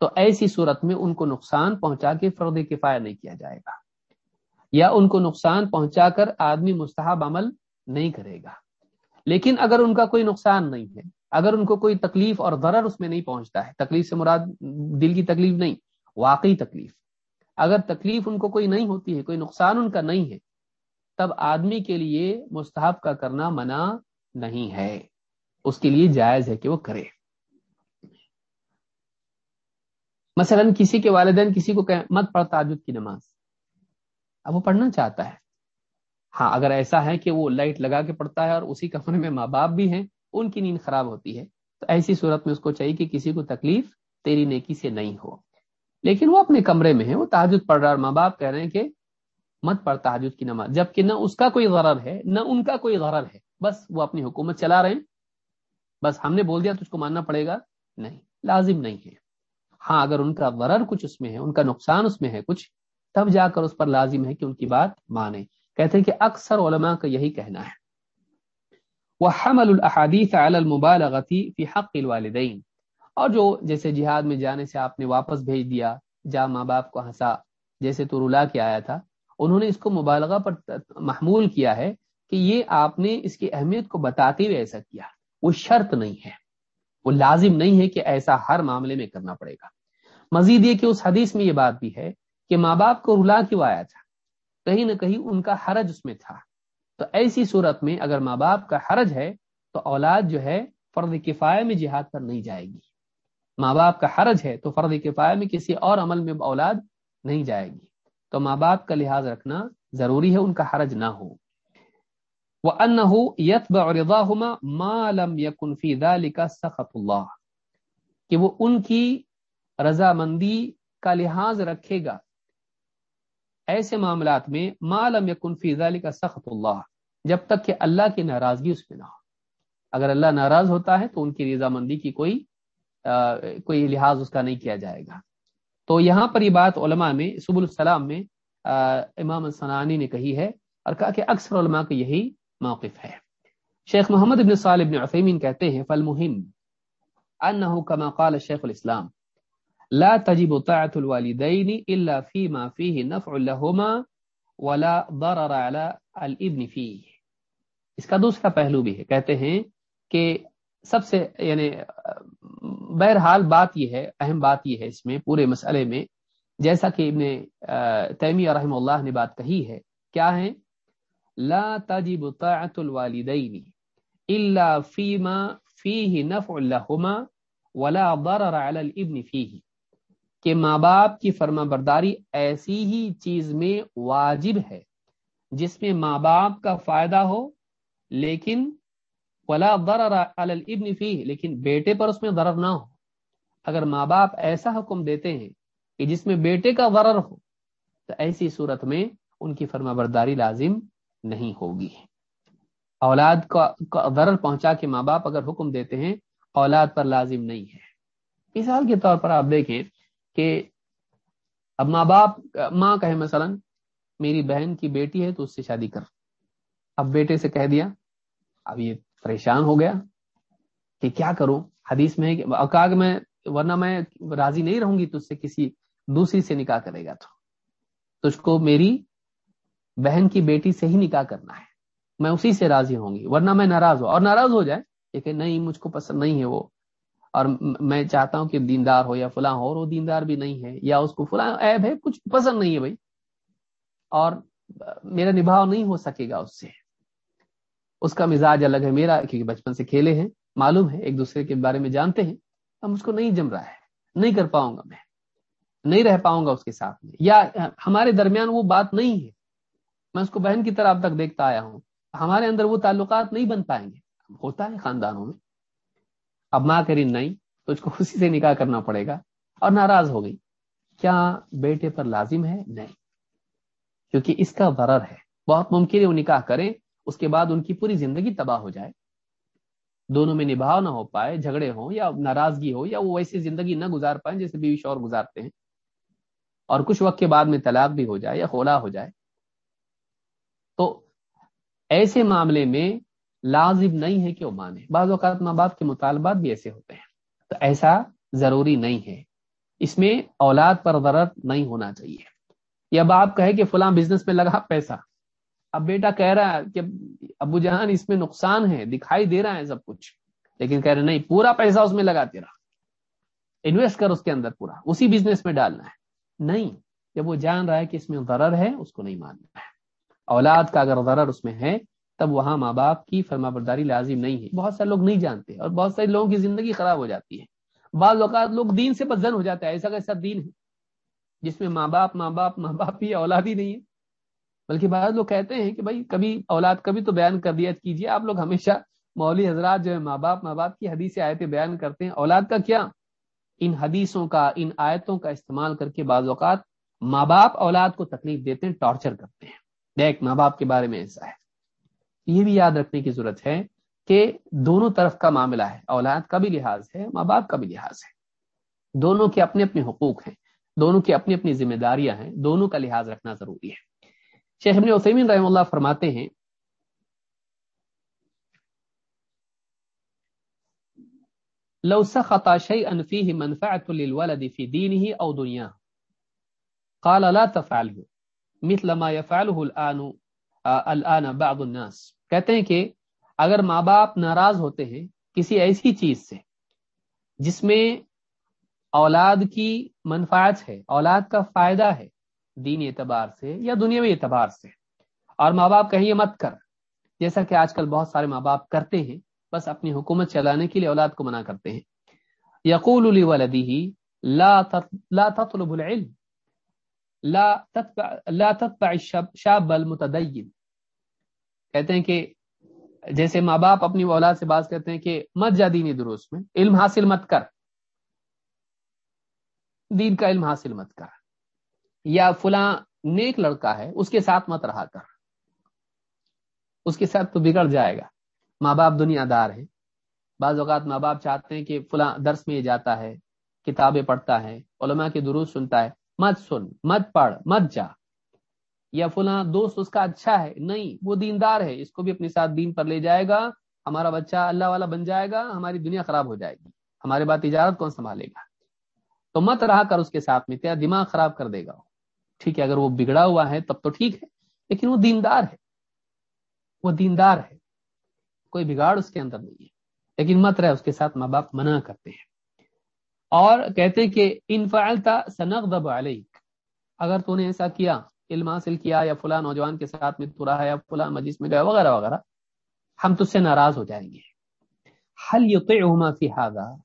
تو ایسی صورت میں ان کو نقصان پہنچا کے فرد کفایہ نہیں کیا جائے گا۔ یا ان کو نقصان پہنچا کر آدمی مستحب عمل نہیں کرے گا۔ لیکن اگر ان کا کوئی نقصان نہیں ہے اگر ان کو کوئی تکلیف اور ضرر اس میں نہیں پہنچتا ہے، تکلیف سے مراد دل کی تکلیف نہیں، واقعی تکلیف۔ اگر تکلیف ان کو کوئی نہیں ہوتی ہے، کوئی نقصان ان کا نہیں ہے، تب آدمی کے لیے مستحب کا کرنا منع نہیں ہے۔ اس کے لیے جائز ہے کہ وہ کرے۔ مثلا کسی کے والدین کسی کو مت پڑھ تعجد کی نماز۔ اب وہ پڑھنا چاہتا ہے۔ ہاں اگر ایسا ہے کہ وہ لائٹ لگا کے پڑھتا ہے اور اسی کمرے میں ماں باپ بھی ہیں ان کی نیند خراب ہوتی ہے، تو ایسی صورت میں اس کو چاہیے کہ کسی کو تکلیف تیری نیکی سے نہیں ہو۔ لیکن وہ اپنے کمرے میں ہے، وہ تحجد پڑھ رہا ہے اور ماں باپ کہہ رہے ہیں کہ مت پڑھ تحجد کی نماز، جبکہ نہ اس کا کوئی غرر ہے، نہ ان کا کوئی غرر ہے، بس وہ اپنی حکومت چلا رہے ہیں۔ بس ہم نے بول دیا تو اس کو ماننا پڑے گا؟ نہیں، لازم نہیں ہے۔ ہاں اگر ان کا غرر کچھ اس میں ہے، ان کا نقصان اس میں ہے کچھ، تب جا کر اس پر لازم ہے کہ ان کی بات مانے۔ کہتے ہیں کہ اکثر علماء کا یہی کہنا ہے۔ وہ حمل الحادیث المبالغتی فی حق الوالدین اور جو جیسے جہاد میں جانے سے آپ نے واپس بھیج دیا، جا ماں باپ کو ہنسا، جیسے تو رلا کے آیا تھا، انہوں نے اس کو مبالغہ پر محمول کیا ہے کہ یہ آپ نے اس کی اہمیت کو بتاتے ہوئے ایسا کیا۔ وہ شرط نہیں ہے، وہ لازم نہیں ہے کہ ایسا ہر معاملے میں کرنا پڑے گا۔ مزید یہ کہ اس حدیث میں یہ بات بھی ہے کہ ماں باپ کو رلا کیوں آیا تھا؟ کہیں نہ کہیں ان کا حرج اس میں تھا۔ تو ایسی صورت میں اگر ماں باپ کا حرج ہے تو اولاد جو ہے فرد کفایہ میں جہاد پر نہیں جائے گی۔ ماں باپ کا حرج ہے تو فرد کفایہ میں کسی اور عمل میں اولاد نہیں جائے گی۔ تو ماں باپ کا لحاظ رکھنا ضروری ہے، ان کا حرج نہ ہو۔ وہ ان یت بردا مالم یقنفی کا سخت اللہ کہ وہ ان کی رضامندی کا لحاظ رکھے گا۔ ایسے معاملات میں معلوم یکن فی ذالک کا سخت اللہ جب تک کہ اللہ کی ناراضگی اس میں نہ ہو۔ اگر اللہ ناراض ہوتا ہے تو ان کی رضامندی کی کوئی آ, کوئی لحاظ اس کا نہیں کیا جائے گا۔ تو یہاں پر یہ بات علماء میں سب السلام میں آ, امام السنانی نے کہی ہے اور کہا کہ اکثر علماء کا یہی موقف ہے۔ شیخ محمد ابن صالح ابن عثیمین کہتے ہیں فالمہم انہو کما قال شیخ الاسلام لا تجب طاعة الوالدين الا فيما فيه نفع لهما ولا ضرر على الابن فيه اس کا دوسرا پہلو بھی ہے۔ کہتے ہیں کہ سب سے یعنی بہرحال بات یہ ہے، اہم بات یہ ہے اس میں، پورے مسئلے میں، جیسا کہ ابن تیمیہ رحم اللہ نے بات کہی ہے، کیا ہے؟ لا تجب طاعت الوالدین الا فیما فیہ نفع لہما ولا ضرر علی الابن فیہ۔ کہ ماں باپ کی فرما برداری ایسی ہی چیز میں واجب ہے جس میں ماں باپ کا فائدہ ہو لیکن ولا ضرر علی الابن فیہ لیکن بیٹے پر اس میں ضرر نہ ہو۔ اگر ماں باپ ایسا حکم دیتے ہیں کہ جس میں بیٹے کا ضرر ہو، تو ایسی صورت میں ان کی فرما برداری لازم نہیں ہوگی۔ اولاد کا ضرر پہنچا کے ماں باپ اگر حکم دیتے ہیں، اولاد پر لازم نہیں ہے۔ مثال کے طور پر آپ دیکھیں کہ اب ماں باپ، ماں کہے مثلا، میری بہن کی بیٹی ہے تو اس سے شادی کر۔ اب بیٹے سے کہہ دیا اب یہ پریشان ہو گیا کہ کیا کروں؟ حدیث میں کہا کہ میں، ورنہ میں راضی نہیں رہوں گی، تجھ سے کسی دوسری سے نکاح کرے گا تو۔ تجھ کو میری بہن کی بیٹی سے ہی نکاح کرنا ہے۔ میں اسی سے راضی ہوں گی، ورنہ میں ناراض ہوں۔ اور ناراض ہو جائے لیکن نہیں، مجھ کو پسند نہیں ہے وہ۔ اور میں چاہتا ہوں کہ دیندار ہو یا فلاں ہو، اور وہ دیندار بھی نہیں ہے۔ یا اس کو فلاں عیب ہے، کچھ پسند نہیں ہے بھائی۔ اور میرا نبھاؤ نہیں ہو سکے گا اس سے۔ اس کا مزاج الگ ہے، میرا، کیونکہ بچپن سے کھیلے ہیں، معلوم ہے، ایک دوسرے کے بارے میں جانتے ہیں۔ اب مجھ کو نہیں جم رہا ہے، نہیں کر پاؤں گا میں، نہیں رہ پاؤں گا اس کے ساتھ میں۔ یا ہمارے درمیان وہ بات نہیں ہے۔ میں اس کو بہن کی طرح اب تک دیکھتا آیا ہوں۔ ہمارے اندر وہ تعلقات نہیں بن پائیں گے۔ ہوتا ہے خاندانوں میں۔ اب ماں کری نہیں تو اس کو اسی سے نکاح کرنا پڑے گا۔ اور ناراض ہو گئی۔ کیا بیٹے پر لازم ہے؟ نہیں، کیونکہ اس کا ضرر ہے۔ بہت ممکن ہے وہ نکاح کریں۔ اس کے بعد ان کی پوری زندگی تباہ ہو جائے۔ دونوں میں نبھاؤ نہ ہو پائے، جھگڑے ہوں یا ناراضگی ہو یا وہ ویسی زندگی نہ گزار پائیں جیسے بیوی شور گزارتے ہیں۔ اور کچھ وقت کے بعد میں طلاق بھی ہو جائے یا خولا ہو جائے۔ تو ایسے معاملے میں لازم نہیں ہے کہ وہ مانے۔ بعض اوقات ماں باپ کے مطالبات بھی ایسے ہوتے ہیں۔ تو ایسا ضروری نہیں ہے۔ اس میں اولاد پر ضرورت نہیں ہونا چاہیے۔ یا باپ کہے کہ فلاں بزنس میں لگا پیسہ۔ اب بیٹا کہہ رہا ہے کہ ابو جہان اس میں نقصان ہے، دکھائی دے رہا ہے سب کچھ۔ لیکن کہہ رہے نہیں، پورا پیسہ اس میں لگاتے رہا۔ انویسٹ کر اس کے اندر پورا۔ اسی بزنس میں ڈالنا ہے۔ نہیں، جب وہ جان رہا ہے کہ اس میں ضرر ہے، اس کو نہیں ماننا ہے۔ اولاد کا اگر ضرر اس میں ہے، تب وہاں ماں باپ کی فرما برداری لازم نہیں ہے۔ بہت سارے لوگ نہیں جانتے اور بہت سارے لوگوں کی زندگی خراب ہو جاتی ہے۔ بعض اوقات لوگ دین سے بدزن ہو جاتا ہے ایسا کیسا دین ہے۔ جس میں ماں باپ ماں باپ ماں باپ ہی اولاد ہی نہیں ہے۔ بلکہ بعض لوگ کہتے ہیں کہ بھائی کبھی اولاد کبھی تو بیان کر دیا کیجیے، آپ لوگ ہمیشہ مولوی حضرات جو ہے ماں باپ ماں باپ کی حدیث آیتیں بیان کرتے ہیں، اولاد کا کیا؟ ان حدیثوں کا، ان آیتوں کا استعمال کر کے بعض اوقات ماں باپ اولاد کو تکلیف دیتے ہیں، ٹارچر کرتے ہیں۔ دیکھ ماں باپ کے بارے میں ایسا ہے۔ یہ بھی یاد رکھنے کی ضرورت ہے کہ دونوں طرف کا معاملہ ہے۔ اولاد کا بھی لحاظ ہے، ماں باپ کا بھی لحاظ ہے۔ دونوں کے اپنے اپنے حقوق ہیں، دونوں کی اپنی اپنی ذمہ داریاں ہیں، دونوں کا لحاظ رکھنا ضروری ہے۔ شیخ ابن عثیمین رحم اللہ فرماتے ہیں، لو سخط شيئا فيه منفعه للولد في دينه او دنياه قال لا تفعله مثل ما يفعله الان الان بعض الناس۔ کہتے ہیں کہ اگر ماں باپ ناراض ہوتے ہیں کسی ایسی چیز سے، جس میں اولاد کی منفعت ہے، اولاد کا فائدہ ہے دین اعتبار سے یا دنیاوی اعتبار سے۔ اور ماں باپ کہیں مت کر۔ جیسا کہ آج کل بہت سارے ماں باپ کرتے ہیں، بس اپنی حکومت چلانے کے لیے اولاد کو منع کرتے ہیں۔ یقول لا لا تطلب العلم، لا تتبع لا تتبع الشاب المتدین۔ کہتے ہیں کہ جیسے ماں باپ اپنی اولاد سے بات کرتے ہیں کہ مت جا دینی دروس میں، علم حاصل مت کر۔ دین کا علم حاصل مت کر۔ یا فلاں نیک لڑکا ہے، اس کے ساتھ مت رہا کر۔ اس کے ساتھ تو بگڑ جائے گا۔ ماں باپ دنیا دار ہیں۔ بعض اوقات ماں باپ چاہتے ہیں کہ فلاں درس میں یہ جاتا ہے، کتابیں پڑھتا ہے، علماء کے دروس سنتا ہے۔ مت سن، مت پڑھ، مت جا۔ یا فلاں دوست اس کا اچھا ہے، نہیں، وہ دیندار ہے، اس کو بھی اپنے ساتھ دین پر لے جائے گا۔ ہمارا بچہ اللہ والا بن جائے گا، ہماری دنیا خراب ہو جائے گی۔ ہمارے بات تجارت کون سنبھالے گا؟ تو مت رہا کر اس کے ساتھ میں، تیرا دماغ خراب کر دے گا۔ ٹھیک ہے، اگر وہ بگڑا ہوا ہے تب تو ٹھیک ہے، لیکن وہ دیندار ہے۔ وہ دیندار ہے۔ کوئی بگاڑ اس کے اندر نہیں ہے۔ لیکن مت رہے، اس کے ساتھ ماں باپ منع کرتے ہیں۔ اور کہتے کہ ان فعلتا سنق دب علیک۔ اگر تو نے ایسا کیا، علم حاصل کیا یا فلاں نوجوان کے ساتھ میں تو رہا یا فلاں مجلس میں گیا، وغیرہ وغیرہ، ہم تجھ سے ناراض ہو جائیں گے۔ حل یطعهما فی هذا؟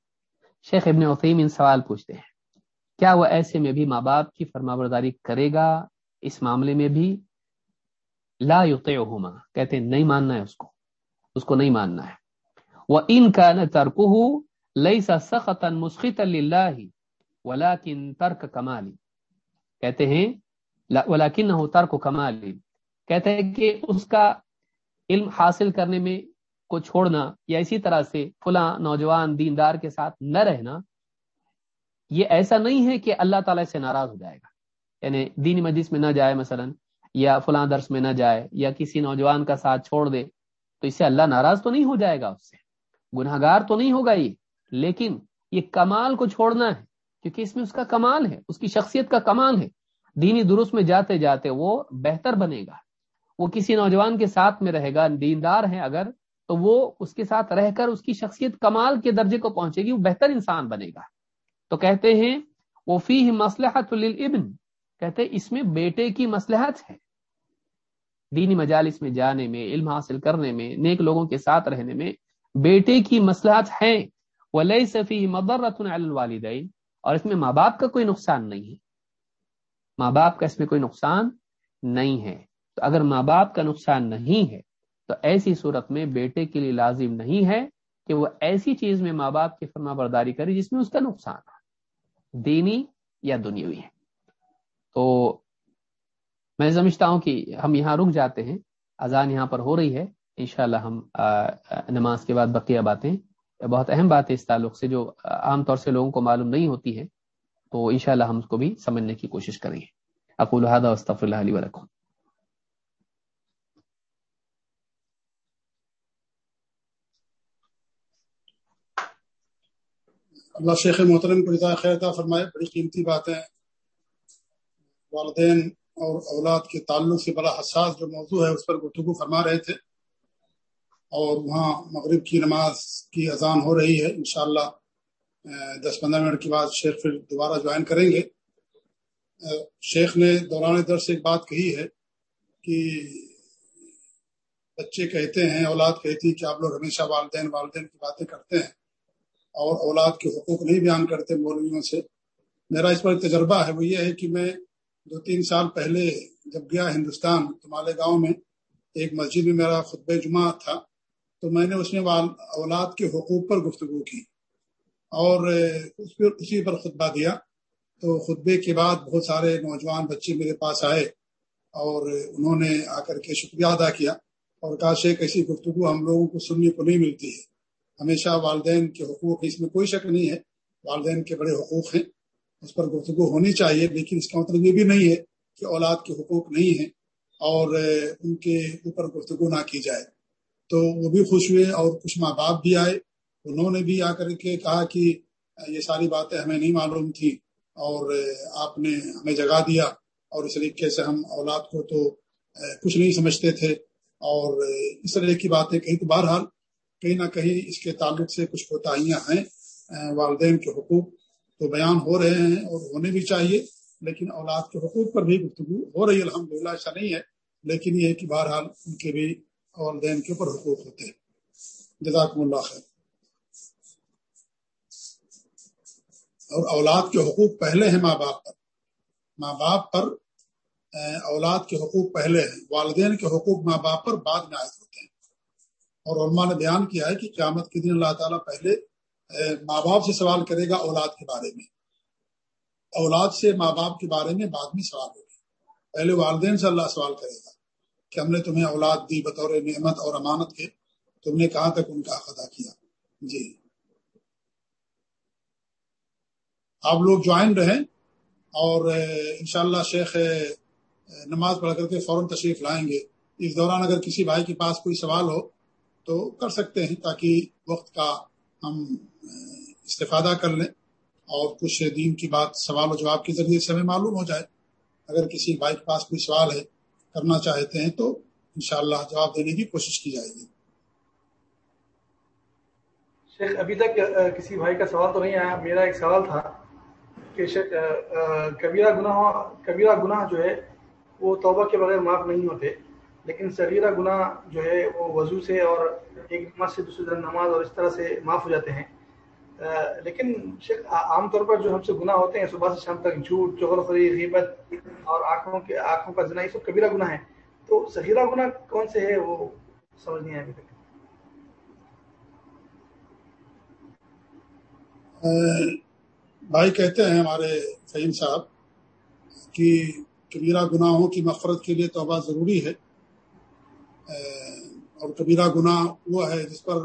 شیخ ابن عثیمین سوال پوچھتے ہیں۔ کیا وہ ایسے میں بھی ماں باپ کی فرما برداری کرے گا اس معاملے میں بھی؟ لا یطعهما کہتے ہیں نہیں ماننا ہے اس کو اس کو نہیں ماننا ہے۔ وہ ان کا نہ ترکہ ليس سخطا مسخطا ترک کمالی کہتے ہیں ولاکنه ترک کمالی کہتے ہیں کہ اس کا علم حاصل کرنے میں کو چھوڑنا یا اسی طرح سے فلاں نوجوان دیندار کے ساتھ نہ رہنا یہ ایسا نہیں ہے کہ اللہ تعالی سے ناراض ہو جائے گا۔ یعنی دینی مجلس میں نہ جائے مثلا، یا فلاں درس میں نہ جائے، یا کسی نوجوان کا ساتھ چھوڑ دے، تو اس سے اللہ ناراض تو نہیں ہو جائے گا اس سے۔ گناہ گار تو نہیں ہوگا یہ۔ لیکن یہ کمال کو چھوڑنا ہے، کیونکہ اس میں اس کا کمال ہے، اس کی شخصیت کا کمال ہے۔ دینی درست میں جاتے جاتے وہ بہتر بنے گا۔ وہ کسی نوجوان کے ساتھ میں رہے گا، دیندار ہے اگر، تو وہ اس کے ساتھ رہ کر اس کی شخصیت کمال کے درجے کو پہنچے گی، وہ بہتر انسان بنے گا۔ تو کہتے ہیں وہ فی مسلحت للابن کہتے ہیں، اس میں بیٹے کی مسلحت ہے۔ دینی مجالس میں جانے میں، علم حاصل کرنے میں، نیک لوگوں کے ساتھ رہنے میں بیٹے کی مسلحت ہے۔ ولی صفی مبرت الوالدین اور اس میں ماں باپ کا کوئی نقصان نہیں ہے۔ ماں باپ کا اس میں کوئی نقصان نہیں ہے۔ تو اگر ماں باپ کا نقصان نہیں ہے، تو ایسی صورت میں بیٹے کے لیے لازم نہیں ہے کہ وہ ایسی چیز میں ماں باپ کی فرما برداری کرے جس میں اس کا نقصان ہو۔ دینی یا دنیوی ہے تو میں سمجھتا ہوں کہ ہم یہاں رک جاتے ہیں۔ اذان یہاں پر ہو رہی ہے۔ انشاءاللہ ہم نماز کے بعد بقیہ باتیں۔ بہت اہم بات ہے اس تعلق سے جو عام طور سے لوگوں کو معلوم نہیں ہوتی ہے۔ تو انشاءاللہ ہم اس کو بھی سمجھنے کی کوشش کریں گے۔ اقول هذا واستغفر الله لي ولكم۔ اللہ شیخ محترم کو جزائے خیر عطا فرمائے، بڑی قیمتی باتیں والدین اور اولاد کے تعلق سے بڑا حساس جو موضوع ہے، اس پر گفتگو فرما رہے تھے۔ اور وہاں مغرب کی نماز کی اذان ہو رہی ہے، انشاءاللہ دس پندرہ منٹ کے بعد شیخ پھر دوبارہ جوائن کریں گے۔ شیخ نے دوران درس ایک بات کہی ہے کہ بچے کہتے ہیں، اولاد کہتی ہے کہ آپ لوگ ہمیشہ والدین والدین کی باتیں کرتے ہیں۔ اور اولاد کے حقوق نہیں بیان کرتے مولویوں سے۔ میرا اس پر تجربہ ہے، وہ یہ ہے کہ میں دو تین سال پہلے جب گیا ہندوستان، تمالے گاؤں میں، ایک مسجد میں میرا خطب جمعہ تھا، تو میں نے اس میں اولاد کے حقوق پر گفتگو کی اور اس پر، اسی پر خطبہ دیا۔ تو خطبے کے بعد بہت سارے نوجوان بچے میرے پاس آئے اور انہوں نے آ کر کے شکریہ ادا کیا اور کہا، شیخ، ایسی گفتگو ہم لوگوں کو سننے کو نہیں ملتی ہے۔ ہمیشہ والدین کے حقوق اس میں کوئی شک نہیں ہے۔ والدین کے بڑے حقوق ہیں، اس پر گفتگو ہونی چاہیے، لیکن اس کا مطلب یہ بھی نہیں ہے کہ اولاد کے حقوق نہیں ہیں اور ان کے اوپر گفتگو نہ کی جائے۔ تو وہ بھی خوش ہوئے اور کچھ ماں باپ بھی آئے۔ انہوں نے بھی آ کر کے کہا کہ یہ ساری باتیں ہمیں نہیں معلوم تھی اور آپ نے ہمیں جگا دیا اور اس طریقے سے ہم اولاد کو تو کچھ نہیں سمجھتے تھے۔ اور اس طرح کی باتیں کہیں تو بہرحال کہیں نہ کہیں اس کے تعلق سے کچھ کوتاہیاں ہیں والدین کے حقوق تو بیان ہو رہے ہیں اور ہونے بھی چاہیے، لیکن اولاد کے حقوق پر بھی گفتگو ہو رہی ہے۔ الحمد ایسا نہیں ہے، لیکن یہ کہ بہرحال ان کے بھی والدین کے اوپر حقوق ہوتے ہیں۔ جزاکم اللہ خیر۔ اور اولاد کے حقوق پہلے ہیں ماں باپ پر۔ ماں باپ پر اولاد کے حقوق پہلے ہیں۔ والدین کے حقوق ماں باپ پر بعد میں عائد ہوتے ہیں اور علماء نے بیان کیا ہے کہ قیامت کے دن اللہ تعالیٰ پہلے ماں باپ سے سوال کرے گا اولاد کے بارے میں۔ اولاد سے ماں باپ کے بارے میں بعد میں سوال ہوگا۔ پہلے والدین سے اللہ سوال کرے گا کہ ہم نے تمہیں اولاد دی بطور نعمت اور امانت کے۔ تم نے کہاں تک ان کا ادا کیا؟ جی۔ آپ لوگ جوائن رہیں اور انشاءاللہ شیخ نماز پڑھ کر کے فوراً تشریف لائیں گے۔ اس دوران اگر کسی بھائی کے پاس کوئی سوال ہو تو کر سکتے ہیں تاکہ وقت کا ہم استفادہ کر لیں اور کچھ دین کی بات سوال و جواب کے ذریعے سے ہمیں معلوم ہو جائے۔ اگر کسی بھائی کے پاس کوئی سوال ہے کرنا چاہتے ہیں تو انشاءاللہ جواب دینے کی کوشش کی جائے گی۔ شیخ، ابھی تک کسی بھائی کا سوال تو نہیں آیا۔ میرا ایک سوال تھا کہ کبیرہ گناہ کبیرہ گناہ جو ہے وہ توبہ کے بغیر معاف نہیں ہوتے۔ لیکن صغیرہ گناہ جو ہے وہ وضو سے اور ایک نماز سے دوسری طرح نماز اور اس طرح سے معاف ہو جاتے ہیں۔ لیکن شیخ عام طور پر جو ہم سے گناہ ہوتے ہیں، صبح سے شام تک جھوٹ، چغل خری غیبت اور آنکھوں کے، آنکھوں کا زنا، یہ سب کبیرہ گناہ ہے تو صغیرہ گناہ کون سے ہے وہ سمجھ نہیں آیا ابھی تک۔ بھائی کہتے ہیں ہمارے فہیم صاحب کہ کبیرہ گناہوں کی مفرت کے لیے توبہ ضروری ہے۔ اور کبیرہ گناہ وہ ہے جس پر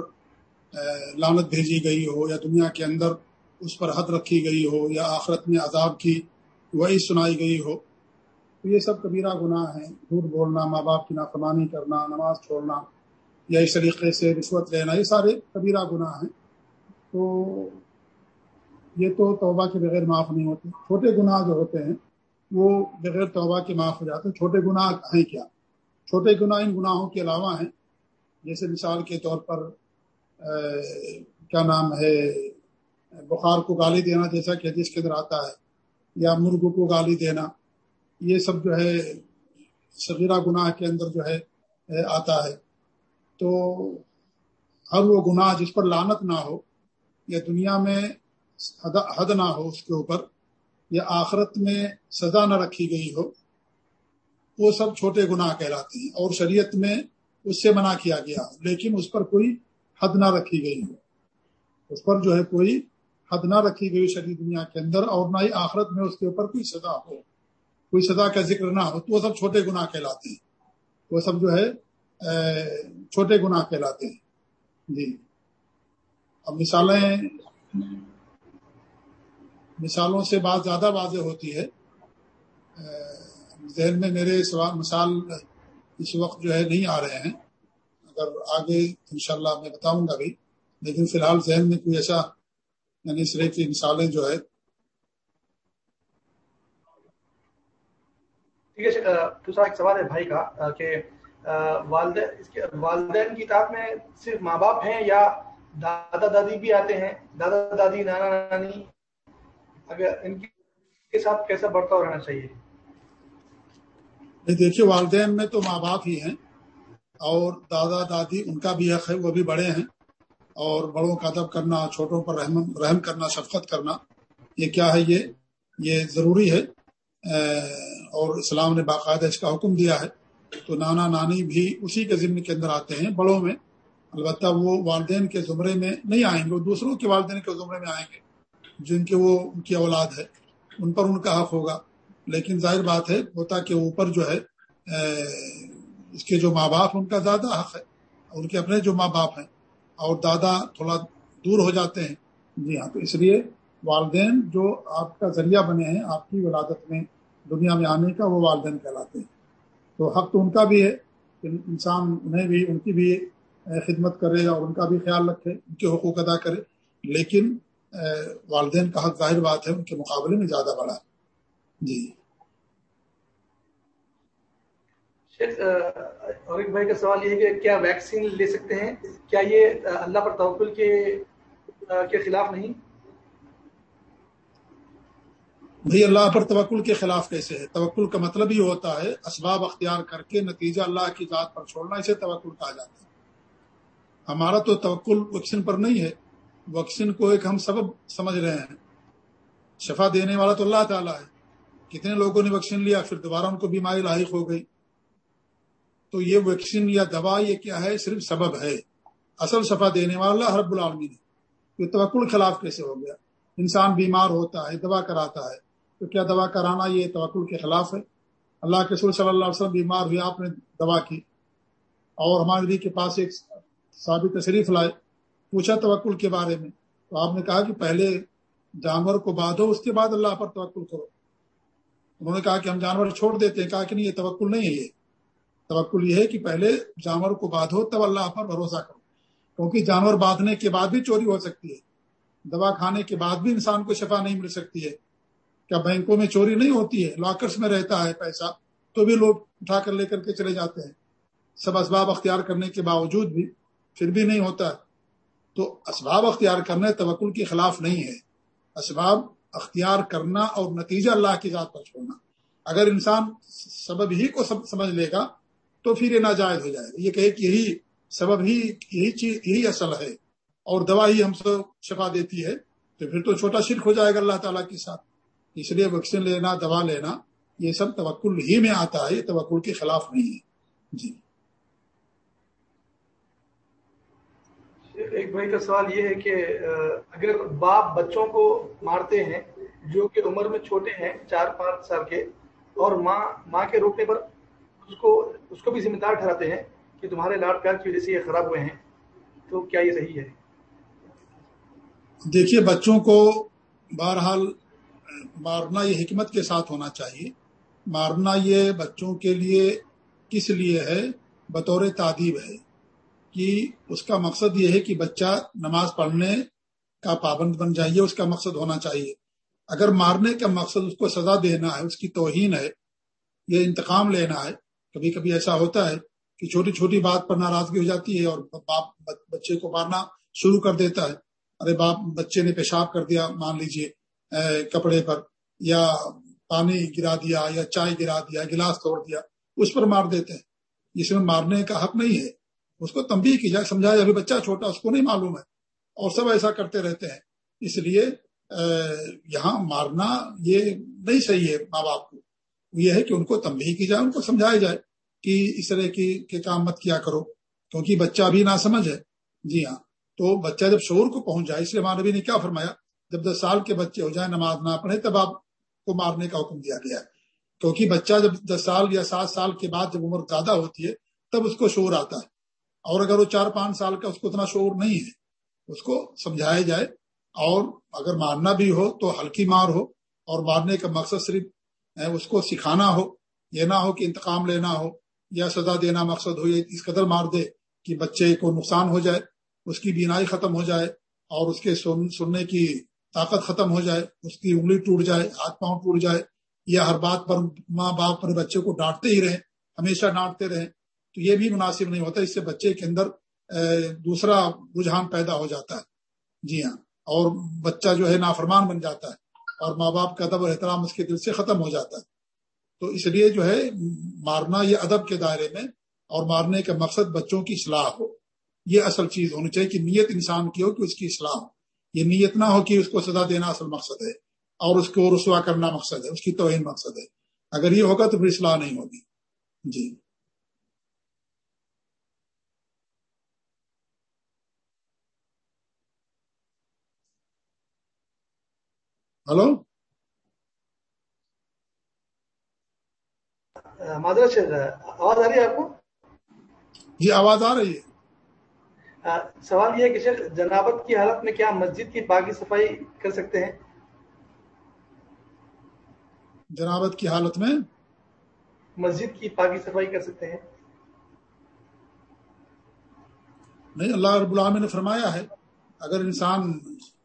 لانت بھیجی گئی ہو یا دنیا کے اندر اس پر حد رکھی گئی ہو یا آخرت میں عذاب کی وہی سنائی گئی ہو۔ تو یہ سب کبیرہ گناہ ہیں۔ جھوٹ بولنا، ماں باپ کی نافرمانی کرنا، نماز چھوڑنا یا اس طریقے سے رشوت لینا، یہ سارے کبیرہ گناہ ہیں۔ تو یہ تو توبہ کے بغیر معاف نہیں ہوتے۔ چھوٹے گناہ جو ہوتے ہیں وہ بغیر توبہ کے معاف ہو جاتے ہیں۔ چھوٹے گناہ ہیں کیا؟ چھوٹے گناہ ان گناہوں کے علاوہ ہیں۔ جیسے مثال کے طور پر کیا نام ہے، بخار کو گالی دینا جیسا کہ حدیث کے اندر آتا ہے، یا مرغ کو گالی دینا، یہ سب جو ہے صغیرہ گناہ کے اندر جو ہے آتا ہے۔ تو ہر وہ گناہ جس پر لانت نہ ہو، یا دنیا میں حد نہ ہو اس کے اوپر، یا آخرت میں سزا نہ رکھی گئی ہو وہ سب چھوٹے گناہ کہلاتے ہیں اور شریعت میں اس سے منع کیا گیا، لیکن اس پر کوئی حد نہ رکھی گئی ہو اس پر جو ہے کوئی حد نہ رکھی گئی شریع دنیا کے اندر اور نہ ہی آخرت میں اس کے اوپر کوئی سزا ہو۔ کوئی سزا کا ذکر نہ ہو، تو وہ سب چھوٹے گناہ کہلاتے ہیں۔ وہ سب جو ہے چھوٹے گناہ کہلاتے ہیں۔ جی۔ اب مثالیں، مثالوں سے بات زیادہ واضح ہوتی ہے۔ ذہن میں میرے سوال مثال اس وقت جو ہے نہیں آ رہے ہیں۔ اگر آگے انشاءاللہ میں بتاؤں گا بھی۔ لیکن فی الحال ذہن میں کوئی ایسا یعنی اس طرح کی مثالیں جو ہے ٹھیک ہے دوسرا ایک سوال ہے بھائی کا، کہ والدین کی اطاعت میں صرف ماں باپ ہیں یا دادا دادی بھی آتے ہیں؟ دادا دادی، نانا نانی، اگر ان کے ساتھ کیسا برتاؤ رہنا چاہیے؟ نہیں، دیکھیے، والدین میں تو ماں باپ ہی ہیں اور دادا دادی ان کا بھی حق ہے، وہ بھی بڑے ہیں اور بڑوں کا ادب کرنا، چھوٹوں پر رحم رحم کرنا، شفقت کرنا، یہ کیا ہے، یہ یہ ضروری ہے۔ اور اسلام نے باقاعدہ اس کا حکم دیا ہے۔ تو نانا نانی بھی اسی کے ذمے کے اندر آتے ہیں، بڑوں میں۔ البتہ وہ والدین کے زمرے میں نہیں آئیں گے وہ دوسروں کے والدین کے زمرے میں آئیں گے، جن کے وہ، ان کی اولاد ہے، ان پر ان کا حق ہوگا۔ لیکن ظاہر بات ہے، ہوتا کہ اوپر جو ہے اس کے جو ماں باپ، ان کا زیادہ حق ہے، ان کے اپنے جو ماں باپ ہیں، اور دادا تھوڑا دور ہو جاتے ہیں۔ جی ہاں تو اس لیے والدین جو آپ کا ذریعہ بنے ہیں، آپ کی ولادت میں دنیا میں آنے کا، وہ والدین کہلاتے ہیں۔ تو حق تو ان کا بھی ہے کہ انسان انہیں بھی، ان کی بھی خدمت کرے اور ان کا بھی خیال رکھے، ان کے حقوق ادا کرے۔ لیکن والدین کا حق ظاہر بات ہے، ان کے مقابلے میں زیادہ بڑا ہے۔ جی۔ اور بھائی کا سوال یہ ہے کہ کیا ویکسین لے سکتے ہیں؟ کیا یہ اللہ پر توکل کے کے خلاف نہیں؟ بھائی اللہ پر توکل کے خلاف کیسے ہے؟ توکل کا مطلب یہ ہوتا ہے اسباب اختیار کر کے نتیجہ اللہ کی ذات پر چھوڑنا اسے توکل کہا جاتا ہے۔ ہمارا تو توکل ویکسین پر نہیں ہے۔ ویکسین کو ایک ہم سبب سمجھ رہے ہیں۔ شفا دینے والا تو اللہ تعالیٰ ہے۔ کتنے لوگوں نے ویکسین لیا، پھر دوبارہ ان کو بیماری لاحق ہو گئی۔ تو یہ ویکسین یا دوا یہ کیا ہے؟ صرف سبب ہے۔ اصل شفا دینے والا رب العالمین ہے۔ یہ توکل خلاف کیسے ہو گیا؟ انسان بیمار ہوتا ہے، دوا کراتا ہے۔ تو کیا دوا کرانا یہ توکل کے خلاف ہے؟ اللہ کے صلی اللہ علیہ وسلم بیمار ہوئے، آپ نے دوا کی۔ اور ہمارے نبی کے پاس ایک ثابت تشریف لائے، پوچھا توکل کے بارے میں۔ تو آپ نے کہا کہ پہلے جانور کو باندھو اس کے بعد اللہ پر توکل کرو۔ انہوں نے کہا کہ ہم جانور چھوڑ دیتے ہیں۔ کہا کہ نہیں، یہ توکل نہیں ہے یہ۔ توکل یہ ہے کہ پہلے جانور کو باندھو تب اللہ پر بھروسہ کرو۔ کیونکہ جانور باندھنے کے بعد بھی چوری ہو سکتی ہے۔ دوا کھانے کے بعد بھی انسان کو شفا نہیں مل سکتی ہے۔ کیا بینکوں میں چوری نہیں ہوتی ہے؟ لاکرس میں رہتا ہے پیسہ، تو بھی لوگ اٹھا کر لے کر کے چلے جاتے ہیں۔ سب اسباب اختیار کرنے کے باوجود بھی پھر بھی نہیں ہوتا۔ تو اسباب اختیار کرنا توکل کے خلاف نہیں ہے۔ اسباب اختیار کرنا اور نتیجہ اللہ کی ذات پر چھوڑنا۔ اگر انسان سبب ہی کو سمجھ لے گا تو پھر یہ ناجائز ہو جائے گا۔ یہ کہے کہ یہی سبب ہی یہی چیز یہی اصل ہے اور دوا ہی ہم سے شفا دیتی ہے تو پھر تو چھوٹا شرک ہو جائے گا اللہ تعالیٰ کے ساتھ۔ اس لیے ویکسین لینا، دوا لینا، یہ سب توکل ہی میں آتا ہے، یہ توکل کے خلاف نہیں ہے۔ جی۔ ایک بھائی کا سوال یہ ہے کہ اگر باپ بچوں کو مارتے ہیں، جو کہ عمر میں چھوٹے ہیں، چار پانچ سال کے، اور ماں ماں کے روکنے پر اس کو اس کو بھی ذمہ دار ٹھہراتے ہیں کہ تمہارے لاڈ پیار کی وجہ سے یہ خراب ہوئے ہیں، تو کیا یہ صحیح ہے؟ دیکھیے، بچوں کو بہرحال مارنا یہ حکمت کے ساتھ ہونا چاہیے۔ مارنا یہ بچوں کے لیے کس لیے ہے؟ بطور تعدیب ہے۔ کہ اس کا مقصد یہ ہے کہ بچہ نماز پڑھنے کا پابند بن جائیے اس کا مقصد ہونا چاہیے۔ اگر مارنے کا مقصد اس کو سزا دینا ہے، اس کی توہین ہے، یہ انتقام لینا ہے، کبھی کبھی ایسا ہوتا ہے کہ چھوٹی چھوٹی بات پر ناراضگی ہو جاتی ہے اور باپ بچے کو مارنا شروع کر دیتا ہے۔ ارے باپ، بچے نے پیشاب کر دیا، مان لیجیے کپڑے پر، یا پانی گرا دیا، یا چائے گرا دیا، گلاس توڑ دیا، اس پر مار دیتے ہیں۔ جس میں مارنے کا حق نہیں ہے۔ اس کو تمبی کی جائے، سمجھایا ابھی بچہ چھوٹا، اس کو نہیں معلوم ہے۔ اور سب ایسا کرتے رہتے ہیں۔ اس لیے یہاں مارنا یہ نہیں صحیح ہے ماں باپ کو۔ یہ ہے کہ ان کو تمبی کی جائے، ان کو سمجھایا جائے کہ اس طرح کی کام مت کیا کرو۔ کیونکہ بچہ ابھی نہ سمجھ ہے۔ جی ہاں۔ تو بچہ جب شور کو پہنچ جائے، اس لیے نبی نے کیا فرمایا؟ جب دس سال کے بچے ہو جائیں، نماز نہ پڑھے تب آپ کو مارنے کا حکم دیا گیا ہے۔ کیونکہ بچہ جب دس سال یا سات سال کے بعد جب عمر زیادہ ہوتی ہے، تب اس کو شور آتا ہے۔ اور اگر وہ چار پانچ سال کا اس کو اتنا شور نہیں ہے، اس کو سمجھایا جائے اور اگر مارنا بھی ہو تو ہلکی مار ہو اور مارنے کا مقصد صرف اس کو سکھانا ہو، یہ نہ ہو کہ انتقام لینا ہو یا سزا دینا مقصد ہو یا اس قدر مار دے کہ بچے کو نقصان ہو جائے، اس کی بینائی ختم ہو جائے اور اس کے سن، سننے کی طاقت ختم ہو جائے، اس کی انگلی ٹوٹ جائے، ہاتھ پاؤں ٹوٹ جائے یا ہر بات پر ماں باپ اپنے بچے کو ڈانٹتے ہی رہیں، ہمیشہ ڈانٹتے رہیں۔ تو یہ بھی مناسب نہیں ہوتا، اس سے بچے کے اندر دوسرا رجحان پیدا ہو جاتا ہے۔ جی ہاں اور بچہ جو ہے نافرمان بن جاتا ہے، اور ماں باپ کا ادب اور احترام اس کے دل سے ختم ہو جاتا ہے۔ تو اس لیے جو ہے، مارنا یہ ادب کے دائرے میں، اور مارنے کا مقصد بچوں کی اصلاح ہو۔ یہ اصل چیز ہونی چاہیے کہ نیت انسان کی ہو کہ اس کی اصلاح ہو۔ یہ نیت نہ ہو کہ اس کو سزا دینا اصل مقصد ہے، اور اس کو رسوا کرنا مقصد ہے، اس کی توہین مقصد ہے۔ اگر یہ ہوگا تو پھر اصلاح نہیں ہوگی۔ جی۔ ہلو آواز آ رہی ہے آپ کو جی آواز آ رہی ہے۔ سوال یہ ہے کہ شیخ جنابت کی حالت میں کیا مسجد کی باغی صفائی کر سکتے ہیں؟ جنابت کی حالت میں؟ مسجد کی باغی صفائی کر سکتے ہیں؟ نہیں اللہ رب العالمین نے فرمایا ہے اگر انسان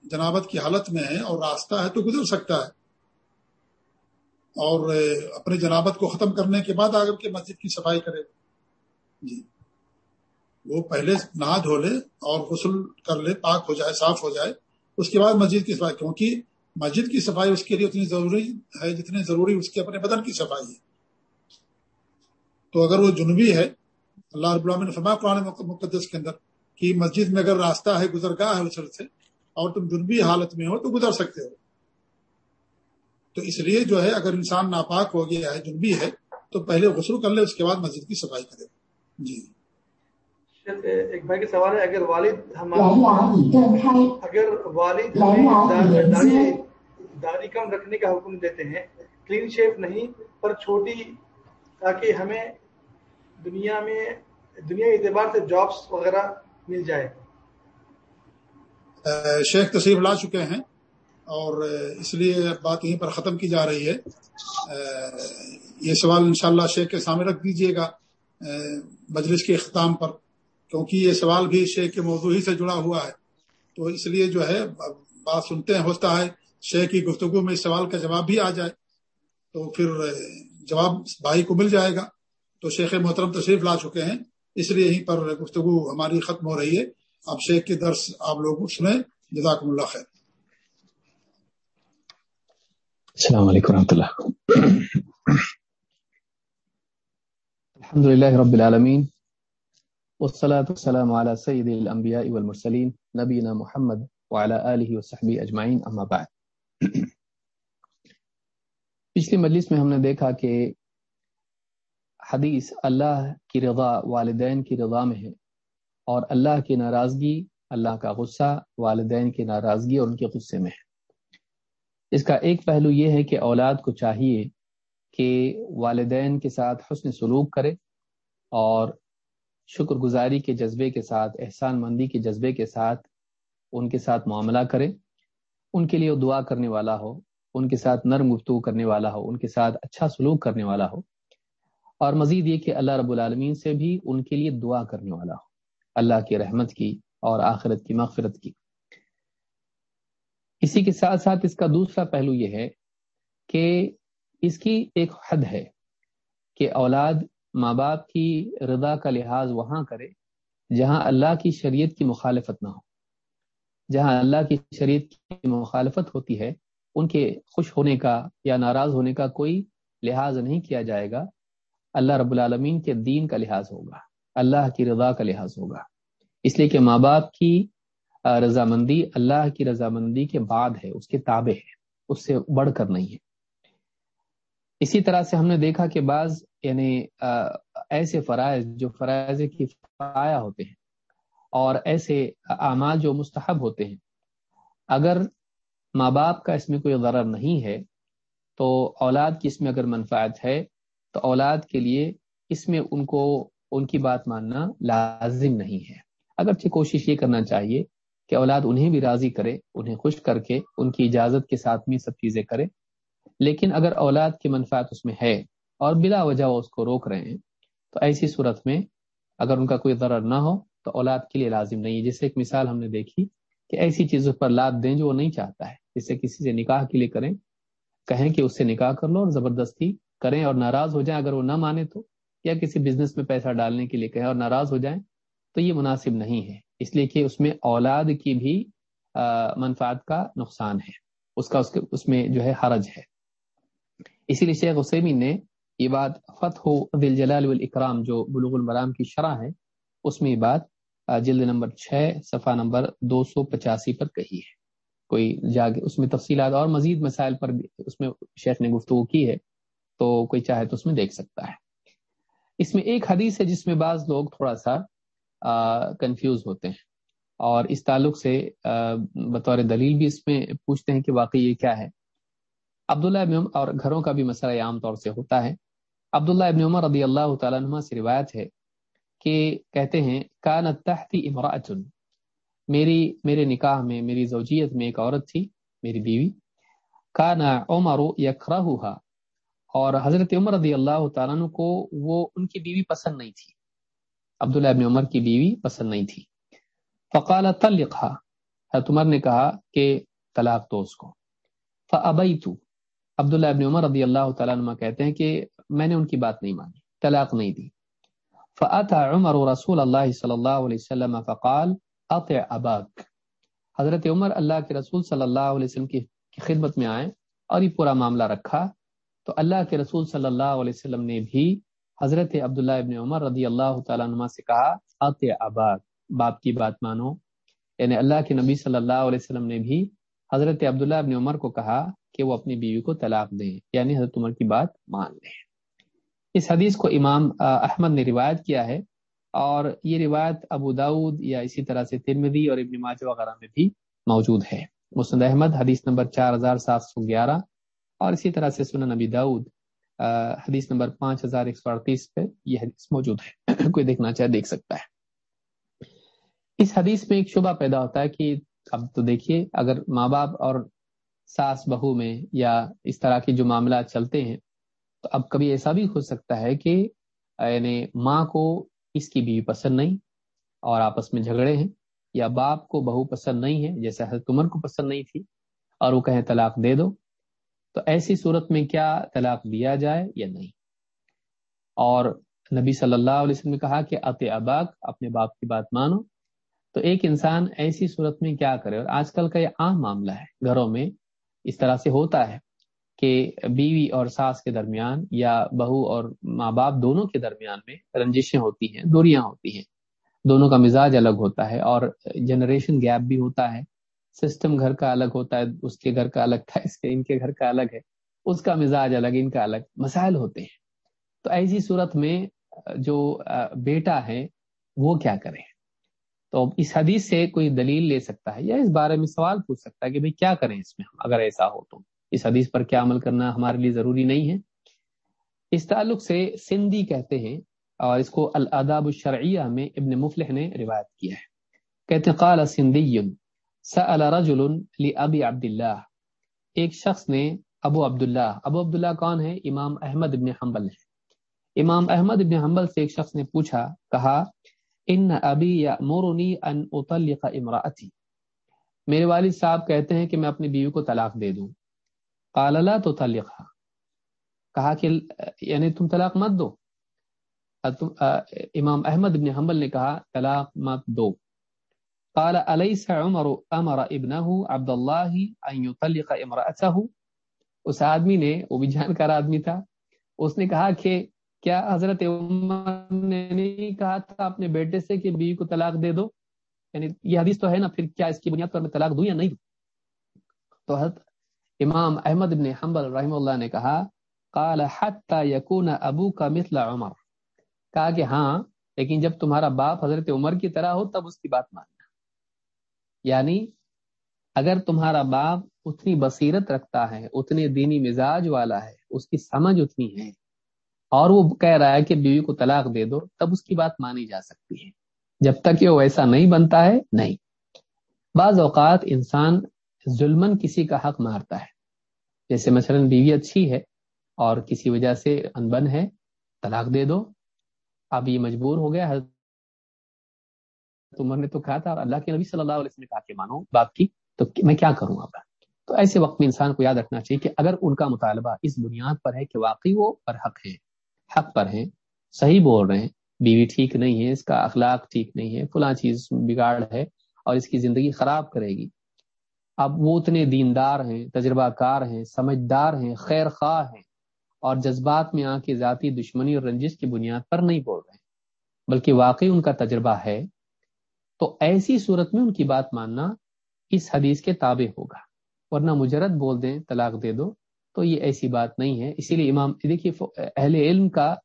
جنابت کی حالت میں ہے اور راستہ ہے تو گزر سکتا ہے۔ اور اپنی جنابت کو ختم کرنے کے بعد اگر کے مسجد کی صفائی کرے۔ جی۔ وہ پہلے نہا دھو لے اور غسل کر لے، پاک ہو جائے، صاف ہو جائے۔ اس کے بعد مسجد کی صفائی، کیونکہ مسجد کی صفائی اس کے لیے اتنی ضروری ہے، جتنی ضروری اس کے اپنے بدن کی صفائی ہے۔ تو اگر وہ جنوبی ہے، اللہ رب العالمین نے فرمایا قرآن مقدس کے اندر کہ مسجد میں اگر راستہ ہے، گزرگاہ ہے اسر سے اور تم جنوبی حالت میں ہو تو گزر سکتے ہو۔ تو اس لیے جو ہے اگر انسان ناپاک ہو گیا ہے جنوبی ہے تو پہلے غسل کر لے اس کے بعد مسجد کی صفائی کرے۔ جی۔ ایک بھائی کا سوال ہے اگر والد ہمارے اگر والد داڑھی داڑھی کم رکھنے کا حکم دیتے ہیں کلین شیپ نہیں پر چھوٹی تاکہ ہمیں دنیا میں دنیا کے اعتبار سے جابس وغیرہ مل جائے۔ شیخ تصریف لا چکے ہیں اور اس لیے بات یہیں پر ختم کی جا رہی ہے۔ یہ سوال انشاءاللہ شیخ کے سامنے رکھ دیجیے گا مجلس کے اختتام پر، کیونکہ یہ سوال بھی شیخ کے موضوع ہی سے جڑا ہوا ہے۔ تو اس لیے جو ہے بات سنتے ہیں، ہوتا ہے، شیخ کی گفتگو میں اس سوال کا جواب بھی آ جائے۔ تو پھر جواب بھائی کو مل جائے گا۔ تو شیخ محترم تشریف لا چکے ہیں، اس لیے یہیں پر گفتگو ہماری ختم ہو رہی ہے۔ اب شیخ کے درس آپ لوگ سنیں۔ جزاکم اللہ خیر۔ السلام علیکم و اللہ۔ الحمد لله رب العالمين والصلاة والسلام على سيد الأنبياء والمرسلين نبينا محمد وعلى آله وصحبه أجمعين أما بعد۔ پچھلی مجلس میں ہم نے دیکھا کہ حدیث اللہ کی رضا، والدین کی رضا میں ہے۔ اور اللہ کی ناراضگی، اللہ کا غصہ، والدین کی ناراضگی اور ان کے غصے میں ہے۔ اس کا ایک پہلو یہ ہے کہ اولاد کو چاہیے کہ والدین کے ساتھ حسن سلوک کرے اور شکر گزاری کے جذبے کے ساتھ، احسان مندی کے جذبے کے ساتھ ان کے ساتھ معاملہ کرے۔ ان کے لیے دعا کرنے والا ہو، ان کے ساتھ نرم گفتگو کرنے والا ہو، ان کے ساتھ اچھا سلوک کرنے والا ہو۔ اور مزید یہ کہ اللہ رب العالمین سے بھی ان کے لیے دعا کرنے والا ہو۔ اللہ کی رحمت کی اور آخرت کی مغفرت کی۔ اسی کے ساتھ ساتھ اس کا دوسرا پہلو یہ ہے کہ اس کی ایک حد ہے کہ اولاد ماں باپ کی رضا کا لحاظ وہاں کرے جہاں اللہ کی شریعت کی مخالفت نہ ہو۔ جہاں اللہ کی شریعت کی مخالفت ہوتی ہے، ان کے خوش ہونے کا یا ناراض ہونے کا کوئی لحاظ نہیں کیا جائے گا۔ اللہ رب العالمین کے دین کا لحاظ ہوگا۔ اللہ کی رضا کا لحاظ ہوگا۔ اس لیے کہ ماں باپ کی رضامندی اللہ کی رضامندی کے بعد ہے، اس کے تابع ہے، اس سے بڑھ کر نہیں ہے۔ اسی طرح سے ہم نے دیکھا کہ بعض یعنی ایسے فرائض جو فرائض کی فایا ہوتے ہیں اور ایسے اعمال جو مستحب ہوتے ہیں، اگر ماں باپ کا اس میں کوئی غرر نہیں ہے، تو اولاد کی اس میں اگر منفعت ہے، تو اولاد کے لیے اس میں ان کو ان کی بات ماننا لازم نہیں ہے۔ اگرچہ کوشش یہ کرنا چاہیے کہ اولاد انہیں بھی راضی کرے، انہیں خوش کر کے، ان کی اجازت کے ساتھ میں سب چیزیں کرے۔ لیکن اگر اولاد کی منفعت اس میں ہے اور بلا وجہ وہ اس کو روک رہے ہیں، تو ایسی صورت میں اگر ان کا کوئی ضرر نہ ہو، تو اولاد کے لیے لازم نہیں ہے۔ جیسے ایک مثال ہم نے دیکھی کہ ایسی چیزوں پر لاد دیں جو وہ نہیں چاہتا ہے۔ جسے کسی سے نکاح کے لیے کریں، کہیں کہ اس سے نکاح کر لو اور زبردستی کریں اور ناراض ہو جائیں۔ اگر وہ نہ مانے تو یا کسی بزنس میں پیسہ ڈالنے کے لیے کہیں اور ناراض ہو جائیں، تو یہ مناسب نہیں ہے۔ اس لیے کہ اس میں اولاد کی بھی منفعت کا نقصان ہے۔ اس کا، اس کے، اس میں جو ہے حرج ہے۔ اسی لیے شیخ حسین نے یہ بات فتح دل جلال والاکرام، جو بلوغ المرام کی شرح ہے، اس میں یہ بات جلد نمبر چھ، صفحہ نمبر دو سو پچاسی پر کہی ہے۔ کوئی جاگ اس میں تفصیلات اور مزید مسائل پر بھی اس میں شیخ نے گفتگو کی ہے، تو کوئی چاہے تو اس میں دیکھ سکتا ہے۔ اس میں ایک حدیث ہے جس میں بعض لوگ تھوڑا سا کنفیوز ہوتے ہیں۔ اور اس تعلق سے بطور دلیل بھی اس میں پوچھتے ہیں کہ واقعی یہ کیا ہے۔ عبداللہ ابن عمر، اور گھروں کا بھی مسئلہ عام طور سے ہوتا ہے۔ عبداللہ ابن عمر رضی اللہ تعالیٰ عنہ سے روایت ہے کہ کہتے ہیں کان تحتی امراۃ میری، میرے نکاح میں، میری زوجیت میں ایک عورت تھی، میری بیوی۔ کانا عمر یکرہا اور حضرت عمر رضی اللہ تعالیٰ عنہ کو وہ ان کی بیوی پسند نہیں تھی۔ عبداللہ ابن عمر کی بیوی پسند نہیں تھی۔ فقال طلقها حضرت عمر نے کہا کہ طلاق دو اس کو۔ فابیت عبداللہ ابن عمر رضی اللہ تعالیٰ عنہ کہتے ہیں کہ میں نے ان کی بات نہیں مانی، طلاق نہیں دی۔ فاتى عمر رسول اللہ صلی اللہ علیہ وسلم فقال اطع اباک۔ حضرت عمر اللہ کے رسول صلی اللہ علیہ وسلم کی خدمت میں آئے اور یہ پورا معاملہ رکھا۔ تو اللہ کے رسول صلی اللہ علیہ وسلم نے بھی حضرت عبداللہ ابن عمر رضی اللہ تعالیٰ عنہ سے کہا اطع اباک باپ کی بات مانو۔ یعنی اللہ کے نبی صلی اللہ علیہ وسلم نے بھی حضرت عبداللہ ابن عمر کو کہا کہ وہ اپنی بیوی کو طلاق دیں۔ یعنی حضرت عمر کی بات مان لیں۔ اس حدیث کو امام احمد نے روایت کیا ہے اور یہ روایت ابو داود یا اسی طرح سے ترمدی اور ابن ماجہ وغیرہ میں بھی موجود ہے۔ مسند احمد، حدیث نمبر چار ہزار سات سو گیارہ۔ اور اسی طرح سے سنن نبی داود حدیث نمبر پانچ ہزار ایک سو اڑتیس پہ یہ حدیث موجود ہے۔ کوئی دیکھنا چاہے دیکھ سکتا ہے۔ اس حدیث میں ایک شبہ پیدا ہوتا ہے کہ اب تو دیکھیے، اگر ماں باپ اور ساس بہو میں یا اس طرح کے جو معاملات چلتے ہیں، تو اب کبھی ایسا بھی ہو سکتا ہے کہ یعنی ماں کو اس کی بیوی پسند نہیں اور آپس میں جھگڑے ہیں، یا باپ کو بہو پسند نہیں ہے، جیسے حضرت عمر کو پسند نہیں تھی اور وہ کہیں طلاق دے دو۔ تو ایسی صورت میں کیا طلاق دیا جائے یا نہیں؟ اور نبی صلی اللہ علیہ وسلم نے کہا کہ عط اباک، اپنے باپ کی بات مانو۔ تو ایک انسان ایسی صورت میں کیا کرے؟ اور آج کل کا یہ عام معاملہ ہے، گھروں میں اس طرح سے ہوتا ہے کہ بیوی اور ساس کے درمیان یا بہو اور ماں باپ دونوں کے درمیان میں رنجشیں ہوتی ہیں، دوریاں ہوتی ہیں۔ دونوں کا مزاج الگ ہوتا ہے اور جنریشن گیپ بھی ہوتا ہے۔ سسٹم گھر کا الگ ہوتا ہے، اس کے گھر کا الگ تھا، اس کے، ان کے گھر کا الگ ہے، اس کا مزاج الگ، ان کا الگ، مسائل ہوتے ہیں۔ تو ایسی صورت میں جو بیٹا ہے، وہ کیا کرے؟ تو اس حدیث سے کوئی دلیل لے سکتا ہے یا اس بارے میں سوال پوچھ سکتا ہے کہ بھئی کیا کریں اس میں اگر ایسا ہو تو۔ اس حدیث پر کیا عمل کرنا ہمارے لیے ضروری نہیں ہے۔ اس تعلق سے سندھی کہتے ہیں اور اس کو الاداب الشرعیہ میں ابن مفلح نے روایت کیا ہے۔ کہتے قال سندی سأل رجل لأبی عبداللہ ایک شخص نے ابو عبداللہ ابو عبداللہ کون ہے؟ امام احمد ابن حنبل ہے. امام احمد ابن حنبل سے ایک شخص نے پوچھا، کہا، ان ابی یامرنی ان اطلق امراتی میرے والد صاحب کہتے ہیں کہ میں اپنی بیوی کو طلاق دے دوں۔ قال، لا تطلقها. کہا کہ یعنی تم طلاق مت دو۔ امام احمد ابن حنبل نے کہا، طلاق مت دو۔ قال الیس عمر امر ابنه عبد الله ان يطلق امراته اس آدمی نے، وہ بھی جانکار آدمی تھا، اس نے کہا کہ، کیا حضرت عمر نے نہیں کہا تھا اپنے بیٹے سے کہ بیوی کو طلاق دے دو؟ یعنی یہ حدیث تو ہے نا، پھر کیا اس کی بنیاد پر میں طلاق دوں یا نہیں تو حضرت امام احمد ابن حنبل رحم اللہ نے کہا، قال حتى يكون ابوك مثل عمر۔ کہا کہ ہاں لیکن جب تمہارا باپ حضرت عمر کی طرح ہو، تب اس کی بات ماننا یعنی اگر تمہارا باپ اتنی بصیرت رکھتا ہے، اتنے دینی مزاج والا ہے، اس کی سمجھ اتنی ہے اور وہ کہہ رہا ہے کہ بیوی کو طلاق دے دو، تب اس کی بات مانی جا سکتی ہے۔ جب تک کہ وہ ایسا نہیں بنتا ہے، نہیں۔ بعض اوقات انسان ظلمن کسی کا حق مارتا ہے۔ جیسے مثلا بیوی اچھی ہے اور کسی وجہ سے انبن ہے، طلاق دے دو۔ اب یہ مجبور ہو گیا، حضرت عمر نے تو کہا تھا اللہ کے نبی صلی اللہ علیہ وسلم نے کہا کہ مانو باپ کی، تو میں کیا کروں اب؟ تو ایسے وقت میں انسان کو یاد رکھنا چاہیے کہ اگر ان کا مطالبہ اس بنیاد پر ہے کہ واقعی وہ پر حق ہے، حق پر ہیں، صحیح بول رہے ہیں، بیوی ٹھیک نہیں ہے، اس کا اخلاق ٹھیک نہیں ہے، فلاں چیز بگاڑ ہے اور اس کی زندگی خراب کرے گی۔ اب وہ اتنے دیندار ہیں، تجربہ کار ہیں، سمجھدار ہیں، خیر خواہ ہیں اور جذبات میں آ کے ذاتی دشمنی اور رنجش کی بنیاد پر نہیں بول رہے ہیں، بلکہ واقعی ان کا تجربہ ہے تو ایسی صورت میں ان کی بات ماننا اس حدیث کے تابع ہوگا۔ ورنہ مجرد بول دیں، طلاق دے دو، تو یہ ایسی بات نہیں ہے۔ اسی لیے امام، دیکھیے اہل علم کا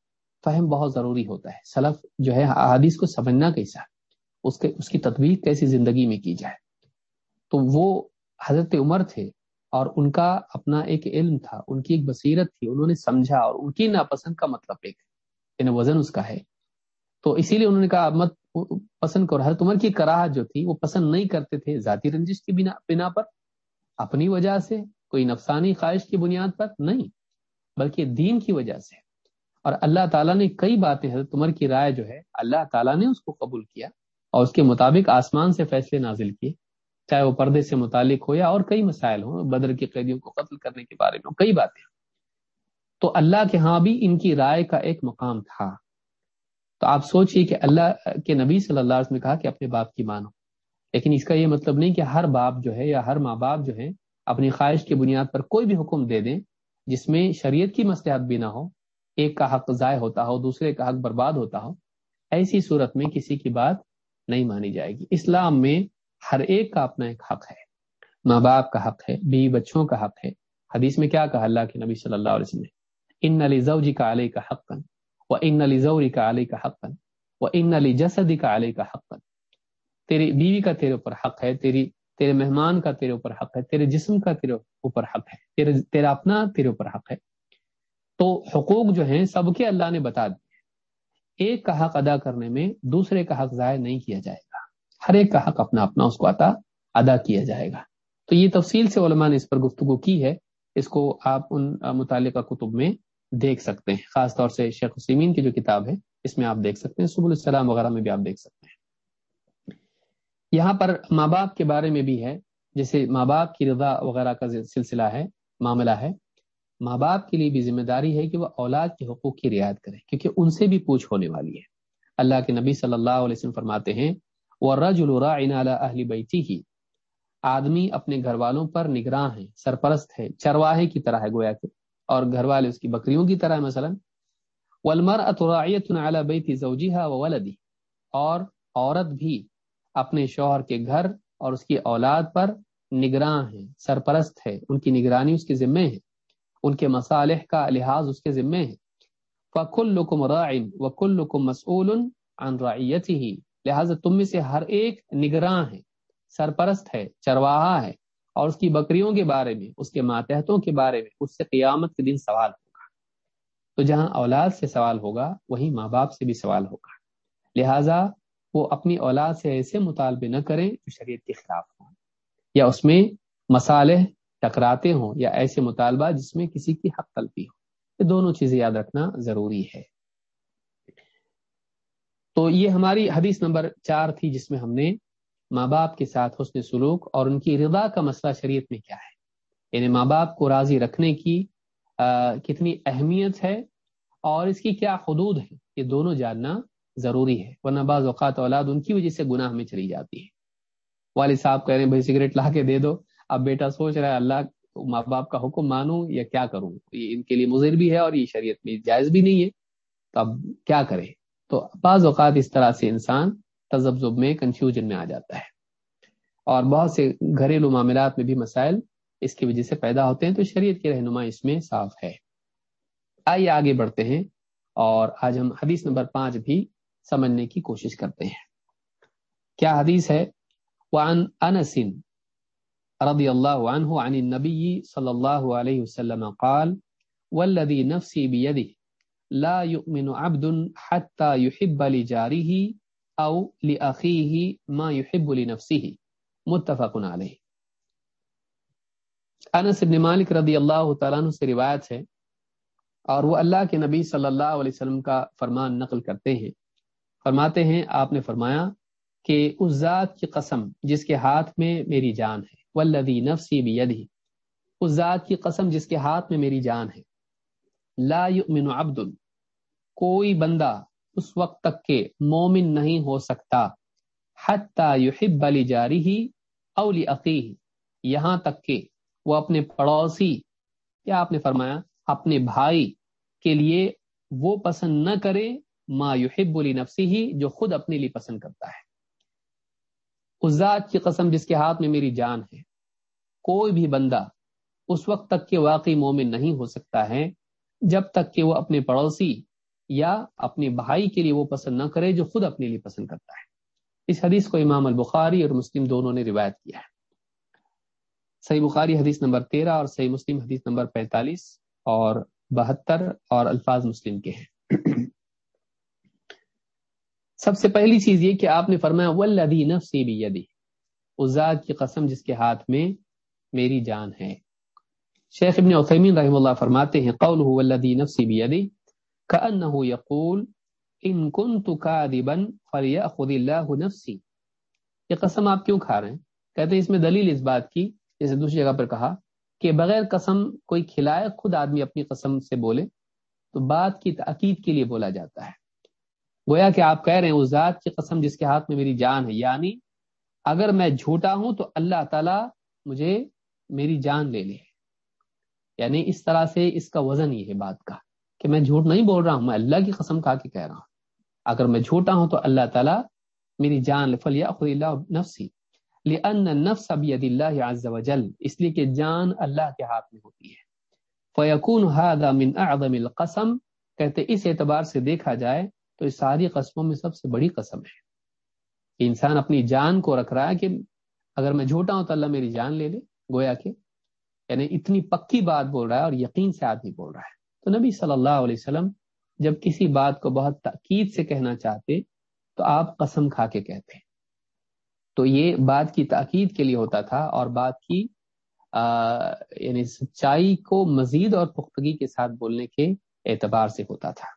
فہم بہت ضروری ہوتا ہے۔ سلف جو ہے حدیث کو سمجھنا کیسا؟ اس کے اس کی تطبیق کیسی زندگی میں کی جائے؟ تو وہ حضرت عمر تھے اور ان کا اپنا ایک علم تھا، ان کی ایک بصیرت تھی، انہوں نے سمجھا اور ان کی ناپسند کا مطلب ایک یعنی وزن اس کا ہے۔ تو اسی لیے انہوں نے کہا، مت پسند کرو۔ حضرت عمر کی کراہت جو تھی، وہ پسند نہیں کرتے تھے ذاتی رنجش کی بنا بنا پر۔ اپنی وجہ سے، کوئی نفسانی خواہش کی بنیاد پر نہیں، بلکہ دین کی وجہ سے۔ اور اللہ تعالیٰ نے کئی باتیں، حضرت عمر کی رائے جو ہے، اللہ تعالیٰ نے اس کو قبول کیا اور اس کے مطابق آسمان سے فیصلے نازل کیے۔ چاہے وہ پردے سے متعلق ہو یا اور کئی مسائل ہوں، بدر کے قیدیوں کو قتل کرنے کے بارے میں کئی باتیں۔ تو اللہ کے ہاں بھی ان کی رائے کا ایک مقام تھا۔ تو آپ سوچئے کہ اللہ کے نبی صلی اللہ علیہ وسلم نے کہا کہ اپنے باپ کی مانو۔ لیکن اس کا یہ مطلب نہیں کہ ہر باپ جو ہے یا ہر ماں باپ جو ہے اپنی خواہش کی بنیاد پر کوئی بھی حکم دے دیں جس میں شریعت کی مستحد بھی نہ ہو، ایک کا حق ضائع ہوتا ہو، دوسرے کا حق برباد ہوتا ہو، ایسی صورت میں کسی کی بات نہیں مانی جائے گی۔ اسلام میں ہر ایک کا اپنا ایک حق ہے۔ ماں باپ کا حق ہے، بیوی بچوں کا حق ہے۔ حدیث میں کیا کہا اللہ کے نبی صلی اللہ علیہ وسلم نے؟ ان علی زوجی کا علیہ کا حق و ان علی زوری کا علیہ کا حق و ان علی جسدی کا علیہ کا حق تیری بیوی کا تیرے اوپر حق ہے، تیری، تیرے مہمان کا تیرے اوپر حق ہے، تیرے جسم کا تیرے اوپر حق ہے، تیرے، تیرا اپنا تیرے اوپر حق ہے۔ تو حقوق جو ہیں سب کے اللہ نے بتا دیے۔ ایک کا حق ادا کرنے میں دوسرے کا حق ضائع نہیں کیا جائے گا۔ ہر ایک کا حق اپنا اپنا اس کو عطا، ادا کیا جائے گا۔ تو یہ تفصیل سے علماء نے اس پر گفتگو کی ہے۔ اس کو آپ ان متعلقہ کتب میں دیکھ سکتے ہیں، خاص طور سے شیخ حسین کی جو کتاب ہے، اس میں آپ دیکھ سکتے ہیں سب السلام وغیرہ میں بھی آپ دیکھ سکتے ہیں۔ یہاں پر ماں باپ کے بارے میں بھی ہے، جیسے ماں باپ کی رضا وغیرہ کا سلسلہ ہے، معاملہ ہے۔ ماں باپ کے لیے بھی ذمہ داری ہے کہ وہ اولاد کے حقوق کی رعایت کرے کیونکہ ان سے بھی پوچھ ہونے والی ہے۔ اللہ کے نبی صلی اللہ علیہ وسلم فرماتے ہیں وہ رج اہلی بیتی ہی آدمی اپنے گھر والوں پر نگراں ہے سرپرست ہے چرواہے کی طرح ہے گویا کے اور گھر والے اس کی بکریوں کی طرح ہے مثلا ولمر اطراعیت بیت زوجیہ و اور عورت بھی اپنے شوہر کے گھر اور اس کی اولاد پر نگراں ہے سرپرست ہے۔ ان کی نگرانی اس کے ذمے ہے۔ ان کے مصالح کا لحاظ اس کے ذمے ہے۔ فَكُلُّكُمْ رَاعٍ وَكُلُّكُمْ مَسْئُولٌ عَنْ رَعِيَّتِهِ لہٰذا تم میں سے ہر ایک نگراں ہے، سرپرست ہے، چرواہا ہے۔ اور اس کی بکریوں کے بارے میں، اس کے ماتحتوں کے بارے میں اس سے قیامت کے دن سوال ہوگا۔ تو جہاں اولاد سے سوال ہوگا، وہیں ماں باپ سے بھی سوال ہوگا۔ لہٰذا وہ اپنی اولاد سے ایسے مطالبے نہ کریں جو شریعت کے خلاف ہوں۔ یا اس میں مسالح ٹکراتے ہوں، یا ایسے مطالبہ جس میں کسی کی حق تلفی ہو۔ یہ دونوں چیزیں یاد رکھنا ضروری ہے۔ تو یہ ہماری حدیث نمبر چار تھی جس میں ہم نے ماں باپ کے ساتھ حسن سلوک اور ان کی رضا کا مسئلہ شریعت میں کیا ہے؟ یعنی ماں باپ کو راضی رکھنے کی آ, کتنی اہمیت ہے اور اس کی کیا حدود ہے یہ دونوں جاننا ضروری ہے ورنہ بعض اوقات اولاد ان کی وجہ سے گناہ میں چلی جاتی ہے۔ والد صاحب کہہ رہے ہیں بھائی سگریٹ لا کے دے دو۔ اب بیٹا سوچ رہا ہے اللہ ماں باپ کا حکم مانوں یا کیا کروں؟ یہ ان کے لیے مضر بھی ہے اور یہ شریعت میں جائز بھی نہیں ہے۔ تو اب کیا کرے؟ تو بعض اوقات اس طرح سے انسان تذبذب میں کنفیوژن میں آ جاتا ہے۔ اور بہت سے گھریلو معاملات میں بھی مسائل اس کی وجہ سے پیدا ہوتے ہیں تو شریعت کی رہنما اس میں صاف ہے۔ آئیے آگے بڑھتے ہیں اور آج ہم حدیث نمبر پانچ بھی سمجھنے کی کوشش کرتے ہیں۔ کیا حدیث ہے؟ وعن انس رضی اللہ عنہ عن النبی صلی اللہ علیہ وسلم قال، والذی نفسی بیدہ لا يؤمن عبد حتى يحب لجاره او لاخيه ما يحب لنفسه. متفق علیہ انس بن مالک رضی اللہ تعالیٰ عنہ سے روایت ہے اور وہ اللہ کے نبی صلی اللہ علیہ وسلم کا فرمان نقل کرتے ہیں۔ فرماتے ہیں، آپ نے فرمایا کہ اس ذات کی قسم جس کے ہاتھ میں میری جان ہے، والذی نفسی بیدی اس ذات کی قسم جس کے ہاتھ میں میری جان ہے۔ لا یؤمن عبد، کوئی بندہ اس وقت تک کے مومن نہیں ہو سکتا۔ حتی یحب لجارہ او لأخیہ۔ یہاں تک کہ وہ اپنے پڑوسی یا آپ نے فرمایا؟ اپنے بھائی کے لیے وہ پسند نہ کرے ما یحب لنفسہ جو خود اپنے لیے پسند کرتا ہے۔ اس ذات کی قسم جس کے ہاتھ میں میری جان ہے۔ کوئی بھی بندہ اس وقت تک کہ واقعی مومن نہیں ہو سکتا ہے، جب تک کہ وہ اپنے پڑوسی یا اپنے بھائی کے لیے وہ پسند نہ کرے جو خود اپنے لیے پسند کرتا ہے۔ اس حدیث کو امام البخاری اور مسلم دونوں نے روایت کیا ہے۔ صحیح بخاری حدیث نمبر تیرہ اور صحیح مسلم حدیث نمبر پینتالیس اور بہتر اور الفاظ مسلم کے ہیں۔ سب سے پہلی چیز یہ کہ آپ نے فرمایا ولدی نفسی بھی یدی اس ذات کی قسم جس کے ہاتھ میں میری جان ہے۔ شیخ ابن عثیمین رحم اللہ فرماتے ہیں قول ولدی نفسی بھی یدی كأنه يقول ان كنت كاذبا فليأخذ الله نفسي. یہ قسم آپ کیوں کھا رہے ہیں؟ کہتے ہیں اس میں دلیل اس بات کی، جیسے دوسری جگہ پر کہا، کہ بغیر قسم کوئی کھلائے خود آدمی اپنی قسم سے بولے، تو بات کی تاکید کے لیے بولا جاتا ہے۔ گویا کہ آپ کہہ رہے ہیں، اس ذات کی قسم جس کے ہاتھ میں میری جان ہے یعنی اگر میں جھوٹا ہوں تو اللہ تعالی مجھے میری جان لے لے۔ یعنی اس طرح سے اس کا وزن یہ ہے بات کا۔ کہ میں جھوٹ نہیں بول رہا ہوں، میں اللہ کی قسم کھا کے کہہ رہا ہوں۔ اگر میں جھوٹا ہوں تو اللہ تعالیٰ میری جان فلی اللہ نفسی لأن النفس بید اللہ عز وجل، اس لیے کہ جان اللہ کے ہاتھ میں ہوتی ہے۔ فیکون هذا من اعظم القسم، کہتے اس اعتبار سے دیکھا جائے تو اس ساری قسموں میں سب سے بڑی قسم ہے۔ انسان اپنی جان کو رکھ رہا ہے کہ اگر میں جھوٹا ہوں تو اللہ میری جان لے لے، گویا کہ یعنی اتنی پکی بات بول رہا ہے اور یقین سے آدمی بول رہا ہے۔ تو نبی صلی اللہ علیہ وسلم جب کسی بات کو بہت تاکید سے کہنا چاہتے تو آپ قسم کھا کے کہتے تو یہ بات کی تاکید کے لیے ہوتا تھا اور بات کی آ, یعنی سچائی کو مزید اور پختگی کے ساتھ بولنے کے اعتبار سے ہوتا تھا۔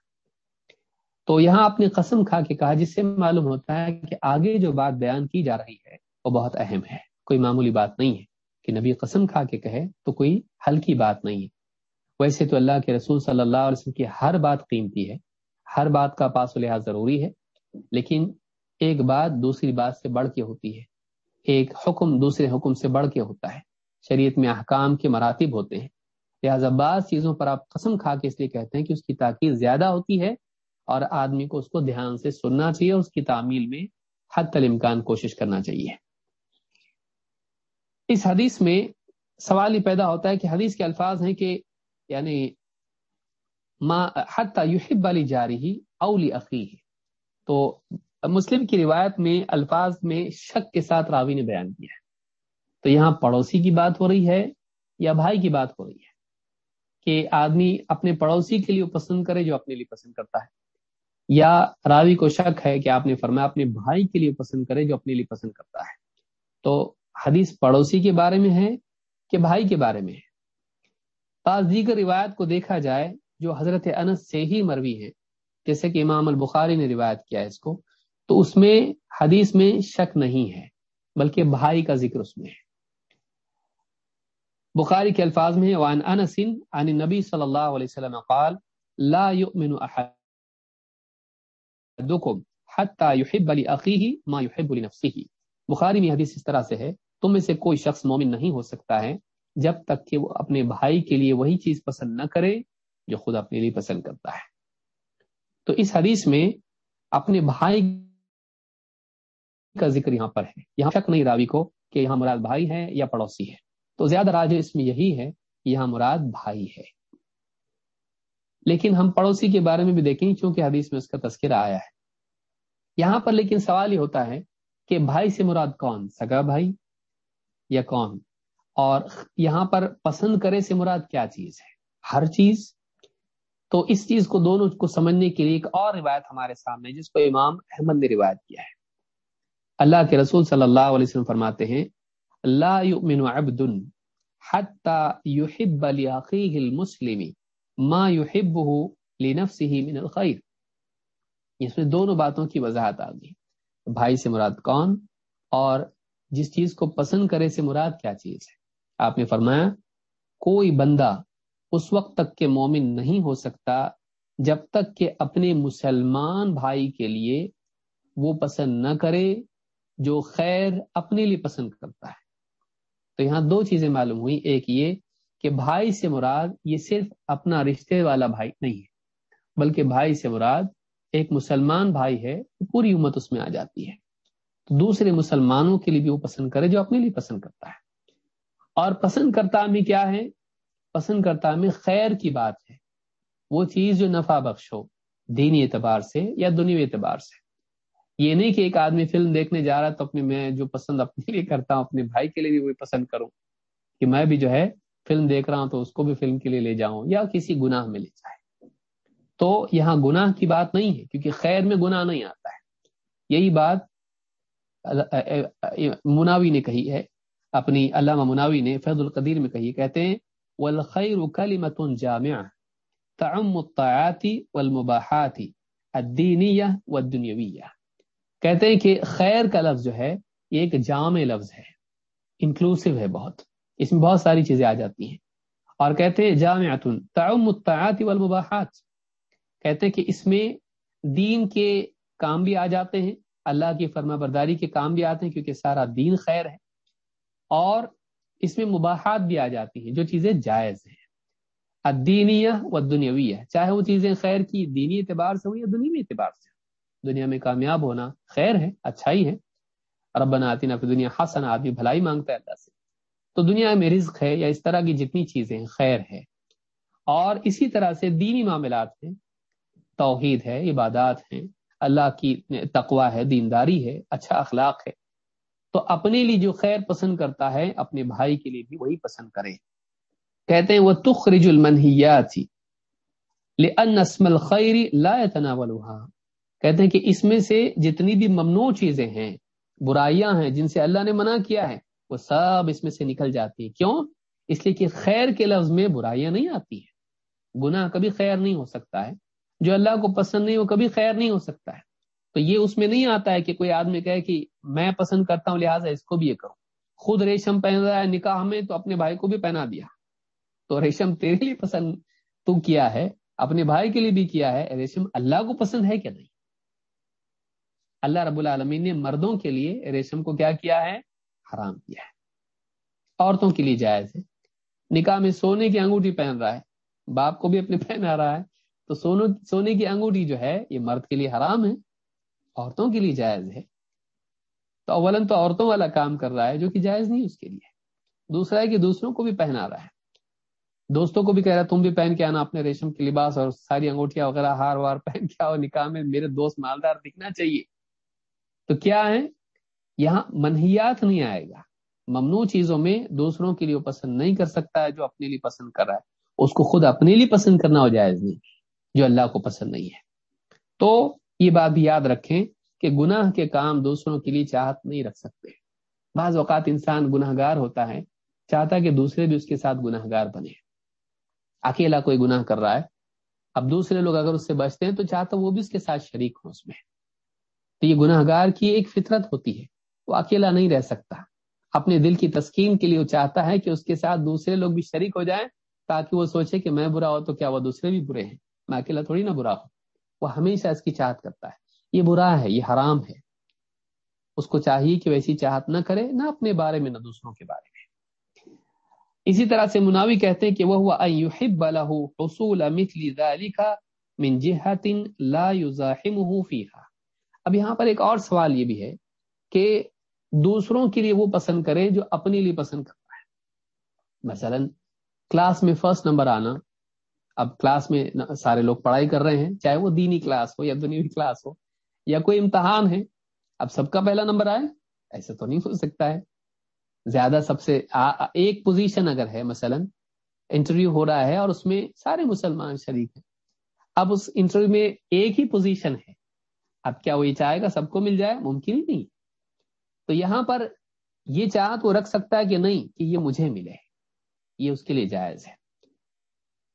تو یہاں اپنی قسم کھا کے کہا جس سے معلوم ہوتا ہے کہ آگے جو بات بیان کی جا رہی ہے وہ بہت اہم ہے۔ کوئی معمولی بات نہیں ہے کہ نبی قسم کھا کے کہے تو کوئی ہلکی بات نہیں ہے۔ ویسے تو اللہ کے رسول صلی اللہ علیہ وسلم کی ہر بات قیمتی ہے، ہر بات کا پاس و لحاظ ضروری ہے، لیکن ایک بات دوسری بات سے بڑھ کے ہوتی ہے۔ ایک حکم دوسرے حکم سے بڑھ کے ہوتا ہے۔ شریعت میں احکام کے مراتب ہوتے ہیں۔ لہٰذا بعض چیزوں پر آپ قسم کھا کے اس لیے کہتے ہیں کہ اس کی تاکید زیادہ ہوتی ہے اور آدمی کو اس کو دھیان سے سننا چاہیے اور اس کی تعمیل میں حد تل امکان کوشش کرنا چاہیے۔ اس حدیث میں سوال یہ پیدا ہوتا ہے کہ حدیث کے الفاظ ہیں کہ یعنی ما حتی یحب علی جاری ہی اولی عقی تو مسلم کی روایت میں الفاظ میں شک کے ساتھ راوی نے بیان کیا ہے۔ تو یہاں پڑوسی کی بات ہو رہی ہے یا بھائی کی بات ہو رہی ہے؟ کہ آدمی اپنے پڑوسی کے لیے پسند کرے جو اپنے لیے پسند کرتا ہے۔ یا راوی کو شک ہے کہ آپ نے فرمایا اپنے بھائی کے لیے پسند کرے جو اپنے لیے پسند کرتا ہے۔ تو حدیث پڑوسی کے بارے میں ہے کہ بھائی کے بارے میں ہے۔ بعض دیگر روایت کو دیکھا جائے جو حضرت انس سے ہی مروی ہے، جیسے کہ امام البخاری نے روایت کیا ہے اس کو، تو اس میں حدیث میں شک نہیں ہے، بلکہ بھائی کا ذکر اس میں ہے۔ بخاری کے الفاظ میں وان انس عن نبی صلی اللہ علیہ وسلم قال، لا يؤمن احدكم حتى يحب لاخيه ما يحب لنفسه۔ بخاری میں حدیث اس طرح سے ہے، تم میں سے کوئی شخص مومن نہیں ہو سکتا ہے جب تک کہ وہ اپنے بھائی کے لیے وہی چیز پسند نہ کرے جو خود اپنے لیے پسند کرتا ہے۔ تو اس حدیث میں اپنے بھائی کا ذکر یہاں پر ہے۔ یہاں شک نہیں راوی کو کہ یہاں مراد بھائی ہے یا پڑوسی ہے۔ تو زیادہ راج اس میں یہی ہے یہاں مراد بھائی ہے۔ لیکن ہم پڑوسی کے بارے میں بھی دیکھیں چونکہ حدیث میں اس کا تذکرہ آیا ہے۔ یہاں پر لیکن سوال یہ ہوتا ہے کہ بھائی سے مراد کون؟ سگا بھائی یا کون؟ اور یہاں پر پسند کرے سے مراد کیا چیز ہے؟ ہر چیز۔ تو اس چیز کو دونوں کو سمجھنے کے لیے ایک اور روایت ہمارے سامنے جس کو امام احمد نے روایت کیا ہے۔ اللہ کے رسول صلی اللہ علیہ وسلم فرماتے ہیں، لا يؤمن عبد حتى يحب لاخيه المسلم ما يحبه لنفسه من الخير اس میں دونوں باتوں کی وضاحت آ گئی۔ بھائی سے مراد کون؟ اور جس چیز کو پسند کرے سے مراد کیا چیز ہے؟ آپ نے فرمایا، کوئی بندہ اس وقت تک کے مومن نہیں ہو سکتا جب تک کہ اپنے مسلمان بھائی کے لیے وہ پسند نہ کرے، جو خیر اپنے لیے پسند کرتا ہے۔ تو یہاں دو چیزیں معلوم ہوئی ایک یہ کہ بھائی سے مراد یہ صرف اپنا رشتے والا بھائی نہیں ہے، بلکہ بھائی سے مراد ایک مسلمان بھائی ہے پوری امت اس میں آ جاتی ہے۔ تو دوسرے مسلمانوں کے لیے بھی وہ پسند کرے جو اپنے لیے پسند کرتا ہے۔ اور پسند کرتا میں کیا ہے؟ پسند کرتا میں خیر کی بات ہے۔ وہ چیز جو نفع بخش ہو، دینی اعتبار سے یا دنیا اعتبار سے۔ یہ نہیں کہ ایک آدمی فلم دیکھنے جا رہا تو اپنے میں جو پسند اپنے لیے کرتا ہوں، اپنے بھائی کے لیے بھی وہی پسند کروں۔ کہ میں بھی جو ہے فلم دیکھ رہا ہوں تو اس کو بھی فلم کے لیے لے جاؤں یا کسی گناہ میں لے جائے۔ تو یہاں گناہ کی بات نہیں ہے، کیونکہ خیر میں گناہ نہیں آتا ہے۔ یہی بات مناوی نے کہی ہے۔ اپنی علامہ مناوی نے فیض القدیر میں کہی، کہتے ہیں، والخیر کلمت جامع تعم الطاعات والمباحات الدینیہ والدنیویہ کہتے ہیں کہ خیر کا لفظ جو ہے، یہ ایک جامع لفظ ہے انکلوسیو ہے بہت۔ اس میں بہت ساری چیزیں آ جاتی ہیں۔ اور کہتے ہیں جامع تعم الطاعات والمباحات کہتے ہیں کہ اس میں دین کے کام بھی آ جاتے ہیں، اللہ کی فرما برداری کے کام بھی آتے ہیں، کیونکہ سارا دین خیر ہے۔ اور اس میں مباحات بھی آ جاتی ہیں جو چیزیں جائز ہیں۔ الدینیہ و دنیاویہ چاہے وہ چیزیں خیر کی دینی اعتبار سے ہو یا دنیا اعتبار سے۔ دنیا میں کامیاب ہونا خیر ہے اچھائی ہے۔ ربنا آتینا فی دنیا حسن آدمی بھلائی مانگتا ہے اللہ سے۔ تو دنیا میں رزق ہے یا اس طرح کی جتنی چیزیں خیر ہے۔ اور اسی طرح سے دینی معاملات ہیں۔ توحید ہے، عبادات ہیں۔ اللہ کی تقوا ہے، دینداری ہے اچھا اخلاق ہے۔ تو اپنے لیے جو خیر پسند کرتا ہے، اپنے بھائی کے لیے بھی وہی پسند کرے۔ کہتے ہیں وہ تخرج المنحیات لأن اسم الخیر لا يتناولها۔ کہتے ہیں کہ اس میں سے جتنی بھی ممنوع چیزیں ہیں، برائیاں ہیں، جن سے اللہ نے منع کیا ہے، وہ سب اس میں سے نکل جاتی ہیں۔ کیوں؟ اس لیے کہ خیر کے لفظ میں برائیاں نہیں آتی ہیں۔ گناہ کبھی خیر نہیں ہو سکتا ہے۔ جو اللہ کو پسند نہیں، وہ کبھی خیر نہیں ہو سکتا ہے۔ تو یہ اس میں نہیں آتا ہے کہ کوئی آدمی کہے کہ میں پسند کرتا ہوں، لہٰذا اس کو بھی یہ کروں خود ریشم پہن رہا ہے نکاح میں تو اپنے بھائی کو بھی پہنا دیا۔ تو ریشم تیرے لیے پسند تو کیا ہے؟ اپنے بھائی کے لیے بھی کیا ہے؟ ریشم اللہ کو پسند ہے کہ نہیں؟ اللہ رب العالمین نے مردوں کے لیے ریشم کو کیا کیا ہے؟ حرام کیا ہے۔ عورتوں کے لیے جائز ہے۔ نکاح میں سونے کی انگوٹھی پہن رہا ہے، باپ کو بھی اپنے پہنا رہا ہے۔ تو سونو سونے کی انگوٹھی جو ہے، یہ مرد کے لیے حرام ہے۔ عورتوں کے لیے جائز ہے۔ تو اولن تو عورتوں والا کام کر رہا ہے جو کہ جائز نہیں اس کے لیے۔ دوسرا ہے کہ دوسروں کو بھی پہنا رہا ہے۔ دوستوں کو بھی کہہ رہا ہے، تم بھی پہن کے آنا اپنے ریشم کے لباس اور ساری انگوٹھیاں وغیرہ، ہار وار پہن کے آؤ، نکاح میں میرے دوست مالدار دکھنا چاہیے۔ تو کیا ہے؟ یہاں منہیات نہیں آئے گا۔ ممنوع چیزوں میں دوسروں کے لیے وہ پسند نہیں کر سکتا ہے جو اپنے لیے پسند کر رہا ہے۔ اس کو خود اپنے لیے پسند کرنا ہو جائز نہیں، جو اللہ کو پسند نہیں ہے۔ تو یہ بات بھی یاد رکھیں کہ گناہ کے کام دوسروں کے لیے چاہت نہیں رکھ سکتے۔ بعض اوقات انسان گناہ گار ہوتا ہے، چاہتا کہ دوسرے بھی اس کے ساتھ گناہ گار بنے۔ اکیلا کوئی گناہ کر رہا ہے، اب دوسرے لوگ اگر اس سے بچتے ہیں تو چاہتا وہ بھی اس کے ساتھ شریک ہوں اس میں۔ تو یہ گناہ گار کی ایک فطرت ہوتی ہے، وہ اکیلا نہیں رہ سکتا۔ اپنے دل کی تسکین کے لیے وہ چاہتا ہے کہ اس کے ساتھ دوسرے لوگ بھی شریک ہو جائیں تاکہ وہ سوچے کہ میں برا ہو تو کیا وہ دوسرے بھی برے ہیں؟ میں اکیلا تھوڑی نہ برا ہوں۔ وہ ہمیشہ اس کی چاہت کرتا ہے۔ یہ برا ہے، یہ حرام ہے۔ اس کو چاہیے کہ ویسی چاہت نہ کرے، نہ اپنے بارے میں، نہ دوسروں کے بارے میں۔ اسی طرح سے مناوی کہتے ہیں کہ وہ ہوا يحب له حصول مثل ذلك من جهه لا يزاحمه فيها اب یہاں پر ایک اور سوال یہ بھی ہے کہ دوسروں کے لیے وہ پسند کرے جو اپنے لیے پسند کرتا ہے۔ مثلا کلاس میں فرسٹ نمبر آنا اب کلاس میں سارے لوگ پڑھائی کر رہے ہیں، چاہے وہ دینی کلاس ہو یا دنیوی کلاس ہو یا کوئی امتحان ہے، اب سب کا پہلا نمبر آئے، ایسا تو نہیں ہو سکتا ہے۔ زیادہ سب سے ایک پوزیشن اگر ہے، مثلا انٹرویو ہو رہا ہے اور اس میں سارے مسلمان شریک ہیں۔ اب اس انٹرویو میں ایک ہی پوزیشن ہے۔ اب کیا وہ یہ چاہے گا سب کو مل جائے؟ ممکن ہی نہیں۔ تو یہاں پر یہ چاہت وہ رکھ سکتا ہے کہ نہیں، کہ یہ مجھے ملے، یہ اس کے لیے جائز ہے۔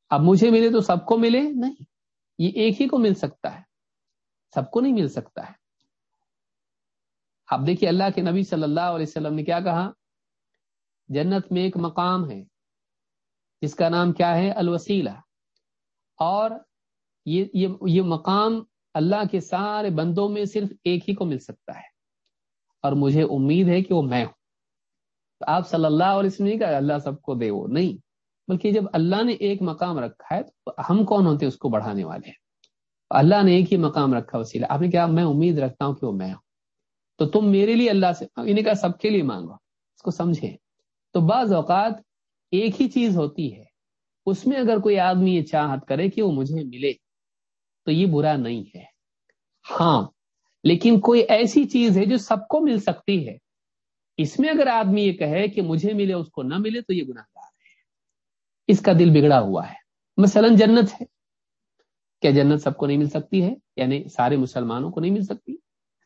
اب مجھے ملے تو سب کو ملے؟ نہیں۔ یہ ایک ہی کو مل سکتا ہے۔ سب کو نہیں مل سکتا ہے۔ اب دیکھیے اللہ کے نبی صلی اللہ علیہ وسلم نے کیا کہا؟ جنت میں ایک مقام ہے جس کا نام کیا ہے؟ الوسیلہ۔ اور یہ یہ, یہ مقام اللہ کے سارے بندوں میں صرف ایک ہی کو مل سکتا ہے۔ اور مجھے امید ہے کہ وہ میں ہوں۔ تو آپ صلی اللہ علیہ وسلم نہیں کہا اللہ سب کو دے وہ۔ نہیں۔ بلکہ جب اللہ نے ایک مقام رکھا ہے تو ہم کون ہوتے اس کو بڑھانے والے؟ ہیں اللہ نے ایک ہی مقام رکھا وسیلہ۔ آپ نے کہا، میں امید رکھتا ہوں کہ وہ میں ہوں۔ تو تم میرے لیے اللہ سے انہیں کہا، سب کے لیے مانگو۔ اس کو سمجھے تو بعض اوقات ایک ہی چیز ہوتی ہے۔ اس میں اگر کوئی آدمی یہ چاہت کرے کہ وہ مجھے ملے، تو یہ برا نہیں ہے۔ ہاں لیکن کوئی ایسی چیز ہے جو سب کو مل سکتی ہے۔ اس میں اگر آدمی یہ کہے کہ مجھے ملے، اس کو نہ ملے، تو یہ گناہ گار۔ اس کا دل بگڑا ہوا ہے۔ مثلا جنت ہے۔ کیا جنت سب کو نہیں مل سکتی ہے؟ یعنی سارے مسلمانوں کو نہیں مل سکتی۔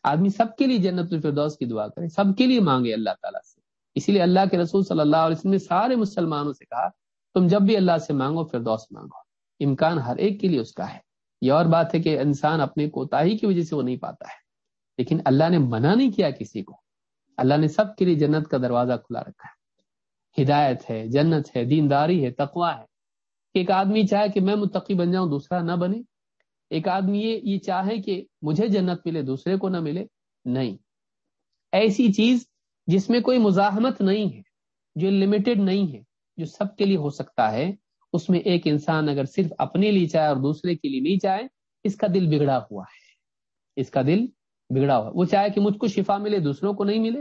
آدمی سب کے لیے جنت الفردوس کی دعا کرے، سب کے لیے مانگے اللہ تعالیٰ سے۔ اسی لیے اللہ کے رسول صلی اللہ علیہ وسلم نے سارے مسلمانوں سے کہا، تم جب بھی اللہ سے مانگو، فردوس مانگو۔ امکان ہر ایک کے لیے اس کا ہے۔ یہ اور بات ہے کہ انسان اپنے کوتاہی کی وجہ سے وہ نہیں پاتا ہے۔ لیکن اللہ نے منع نہیں کیا کسی کو۔ اللہ نے سب کے لیے جنت کا دروازہ کھلا رکھا ہے۔ ہدایت ہے، جنت ہے، دینداری ہے تقوا ہے۔ ایک آدمی چاہے کہ میں متقی بن جاؤں، دوسرا نہ بنے۔ ایک آدمی یہ یہ چاہے کہ مجھے جنت ملے، دوسرے کو نہ ملے، نہیں۔ ایسی چیز جس میں کوئی مزاحمت نہیں ہے، جو لمیٹڈ نہیں ہے، جو سب کے لیے ہو سکتا ہے، اس میں ایک انسان اگر صرف اپنے لیے چاہے اور دوسرے کے لیے نہیں چاہے، اس کا دل بگڑا ہوا ہے۔ اس کا دل بگڑا ہوا وہ چاہے کہ مجھ کو شفا ملے، دوسروں کو نہیں ملے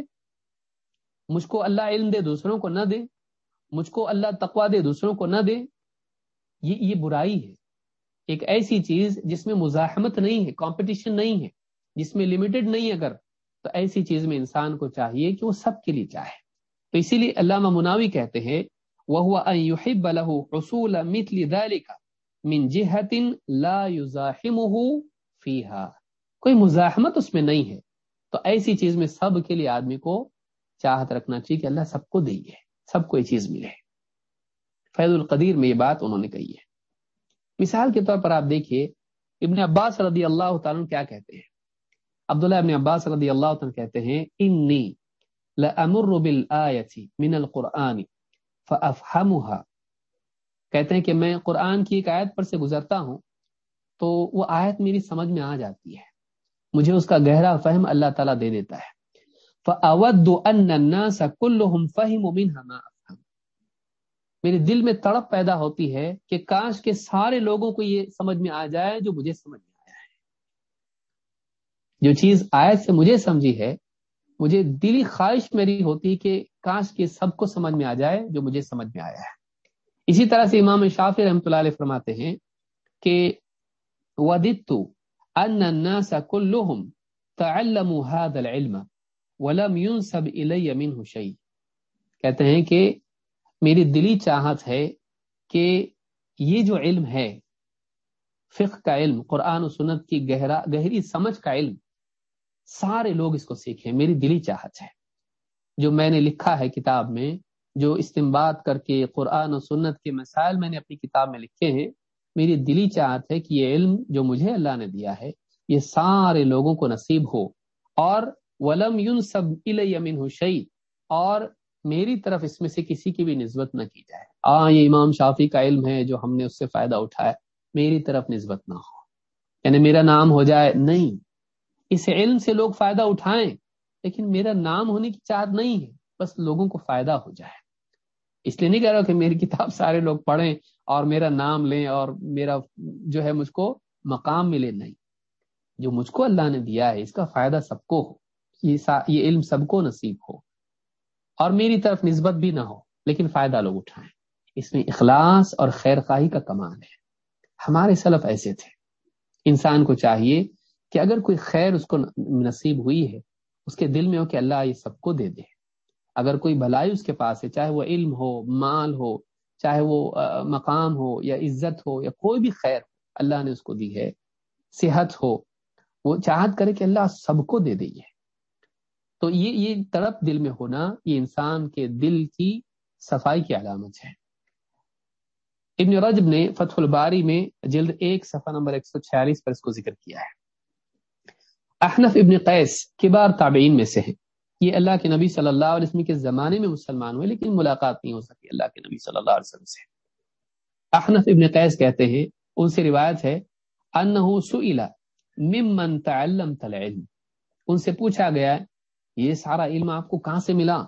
مجھ کو اللہ علم دے، دوسروں کو نہ دے۔ مجھ کو اللہ تقوا دے، دوسروں کو نہ دے۔ یہ یہ برائی ہے۔ ایک ایسی چیز جس میں مزاحمت نہیں ہے کمپٹیشن نہیں ہے، جس میں لمیٹڈ نہیں اگر تو ایسی چیز میں انسان کو چاہیے کہ وہ سب کے لیے چاہے۔ تو اسی لیے علامہ مناوی کہتے ہیں وہ يحب له حصول من جهه لا يزاحمه فيها۔ کوئی مزاحمت اس میں نہیں ہے۔ تو ایسی چیز میں سب کے لیے آدمی کو چاہت رکھنا چاہیے کہ اللہ سب کو دے سب کو یہ چیز ملے۔ فیض القدیر میں یہ بات انہوں نے کہی ہے۔ مثال کے طور پر آپ دیکھیے، ابن عباس رضی اللہ تعالیٰ کیا کہتے ہیں؟ عبداللہ ابن عباس رضی اللہ عنہ کہتے ہیں، انی لامر بالآیت من القرآن فافهمها کہتے ہیں کہ میں قرآن کی ایک آیت پر سے گزرتا ہوں تو وہ آیت میری سمجھ میں آ جاتی ہے۔ مجھے اس کا گہرا فہم اللہ تعالیٰ دے دیتا ہے۔ فاود ان الناس كلهم فهموا منها ما افهم میرے دل میں تڑپ پیدا ہوتی ہے کہ کاش کے سارے لوگوں کو یہ سمجھ میں آ جائے جو مجھے سمجھ میں آیا ہے۔ جو چیز آیت سے مجھے سمجھی ہے، مجھے دلی خواہش میری ہوتی کہ کاش کے سب کو سمجھ میں آ جائے جو مجھے سمجھ میں آیا ہے۔ اسی طرح سے امام شافی رحمۃ اللہ علیہ فرماتے ہیں کہ وددت ان الناس كلهم تعلموا هذا العلم۔ ولم ينسب الي منه شيء کہتے ہیں کہ میری دلی چاہت ہے کہ یہ جو علم ہے، فقہ کا علم، قرآن و سنت کی گہرا گہری سمجھ کا علم، سارے لوگ اس کو سیکھیں، میری دلی چاہت ہے۔ جو میں نے لکھا ہے کتاب میں، جو استمباد کر کے قرآن و سنت کے مسائل میں نے اپنی کتاب میں لکھے ہیں، میری دلی چاہت ہے کہ یہ علم جو مجھے اللہ نے دیا ہے، یہ سارے لوگوں کو نصیب ہو اور ولم یون سب علمن شعی اور میری طرف اس میں سے کسی کی بھی نسبت نہ کی جائے۔ آ یہ امام شافی کا علم ہے جو ہم نے اس سے فائدہ اٹھایا۔ میری طرف نسبت نہ ہو۔ یعنی میرا نام ہو جائے، نہیں۔ اس علم سے لوگ فائدہ اٹھائیں، لیکن میرا نام ہونے کی چاہت نہیں ہے، بس لوگوں کو فائدہ ہو جائے۔ اس لیے نہیں کہہ رہا کہ میری کتاب سارے لوگ پڑھیں اور میرا نام لیں اور میرا جو ہے مجھ کو مقام ملے، نہیں۔ جو مجھ کو اللہ نے دیا ہے، اس کا فائدہ سب کو ہو۔ یہ یہ علم سب کو نصیب ہو اور میری طرف نسبت بھی نہ ہو، لیکن فائدہ لوگ اٹھائیں۔ اس میں اخلاص اور خیر خواہی کا کمال ہے۔ ہمارے سلف ایسے تھے۔ انسان کو چاہیے کہ اگر کوئی خیر اس کو نصیب ہوئی ہے، اس کے دل میں ہو کہ اللہ یہ سب کو دے دے۔ اگر کوئی بھلائی اس کے پاس ہے، چاہے وہ علم ہو، مال ہو، چاہے وہ مقام ہو یا عزت ہو یا کوئی بھی خیر اللہ نے اس کو دی ہے، صحت ہو، وہ چاہت کرے کہ اللہ سب کو دے دے تو یہ یہ تڑپ دل میں ہونا یہ انسان کے دل کی صفائی کی علامت ہے۔ ابن رجب نے فتح الباری میں جلد ایک صفحہ نمبر 146 پر اس کو ذکر کیا ہے۔ احنف ابن قیس کبار تابعین میں سے ہیں۔ یہ اللہ کے نبی صلی اللہ علیہ وسلم کے زمانے میں مسلمان ہوئے، لیکن ملاقات نہیں ہو سکی اللہ کے نبی صلی اللہ علیہ وسلم سے۔ احنف ابن قیس کہتے ہیں، ان سے روایت ہے، انہو سئلہ ممن تعلمت العلم۔ ان سے پوچھا گیا یہ سارا علم آپ کو کہاں سے ملا؟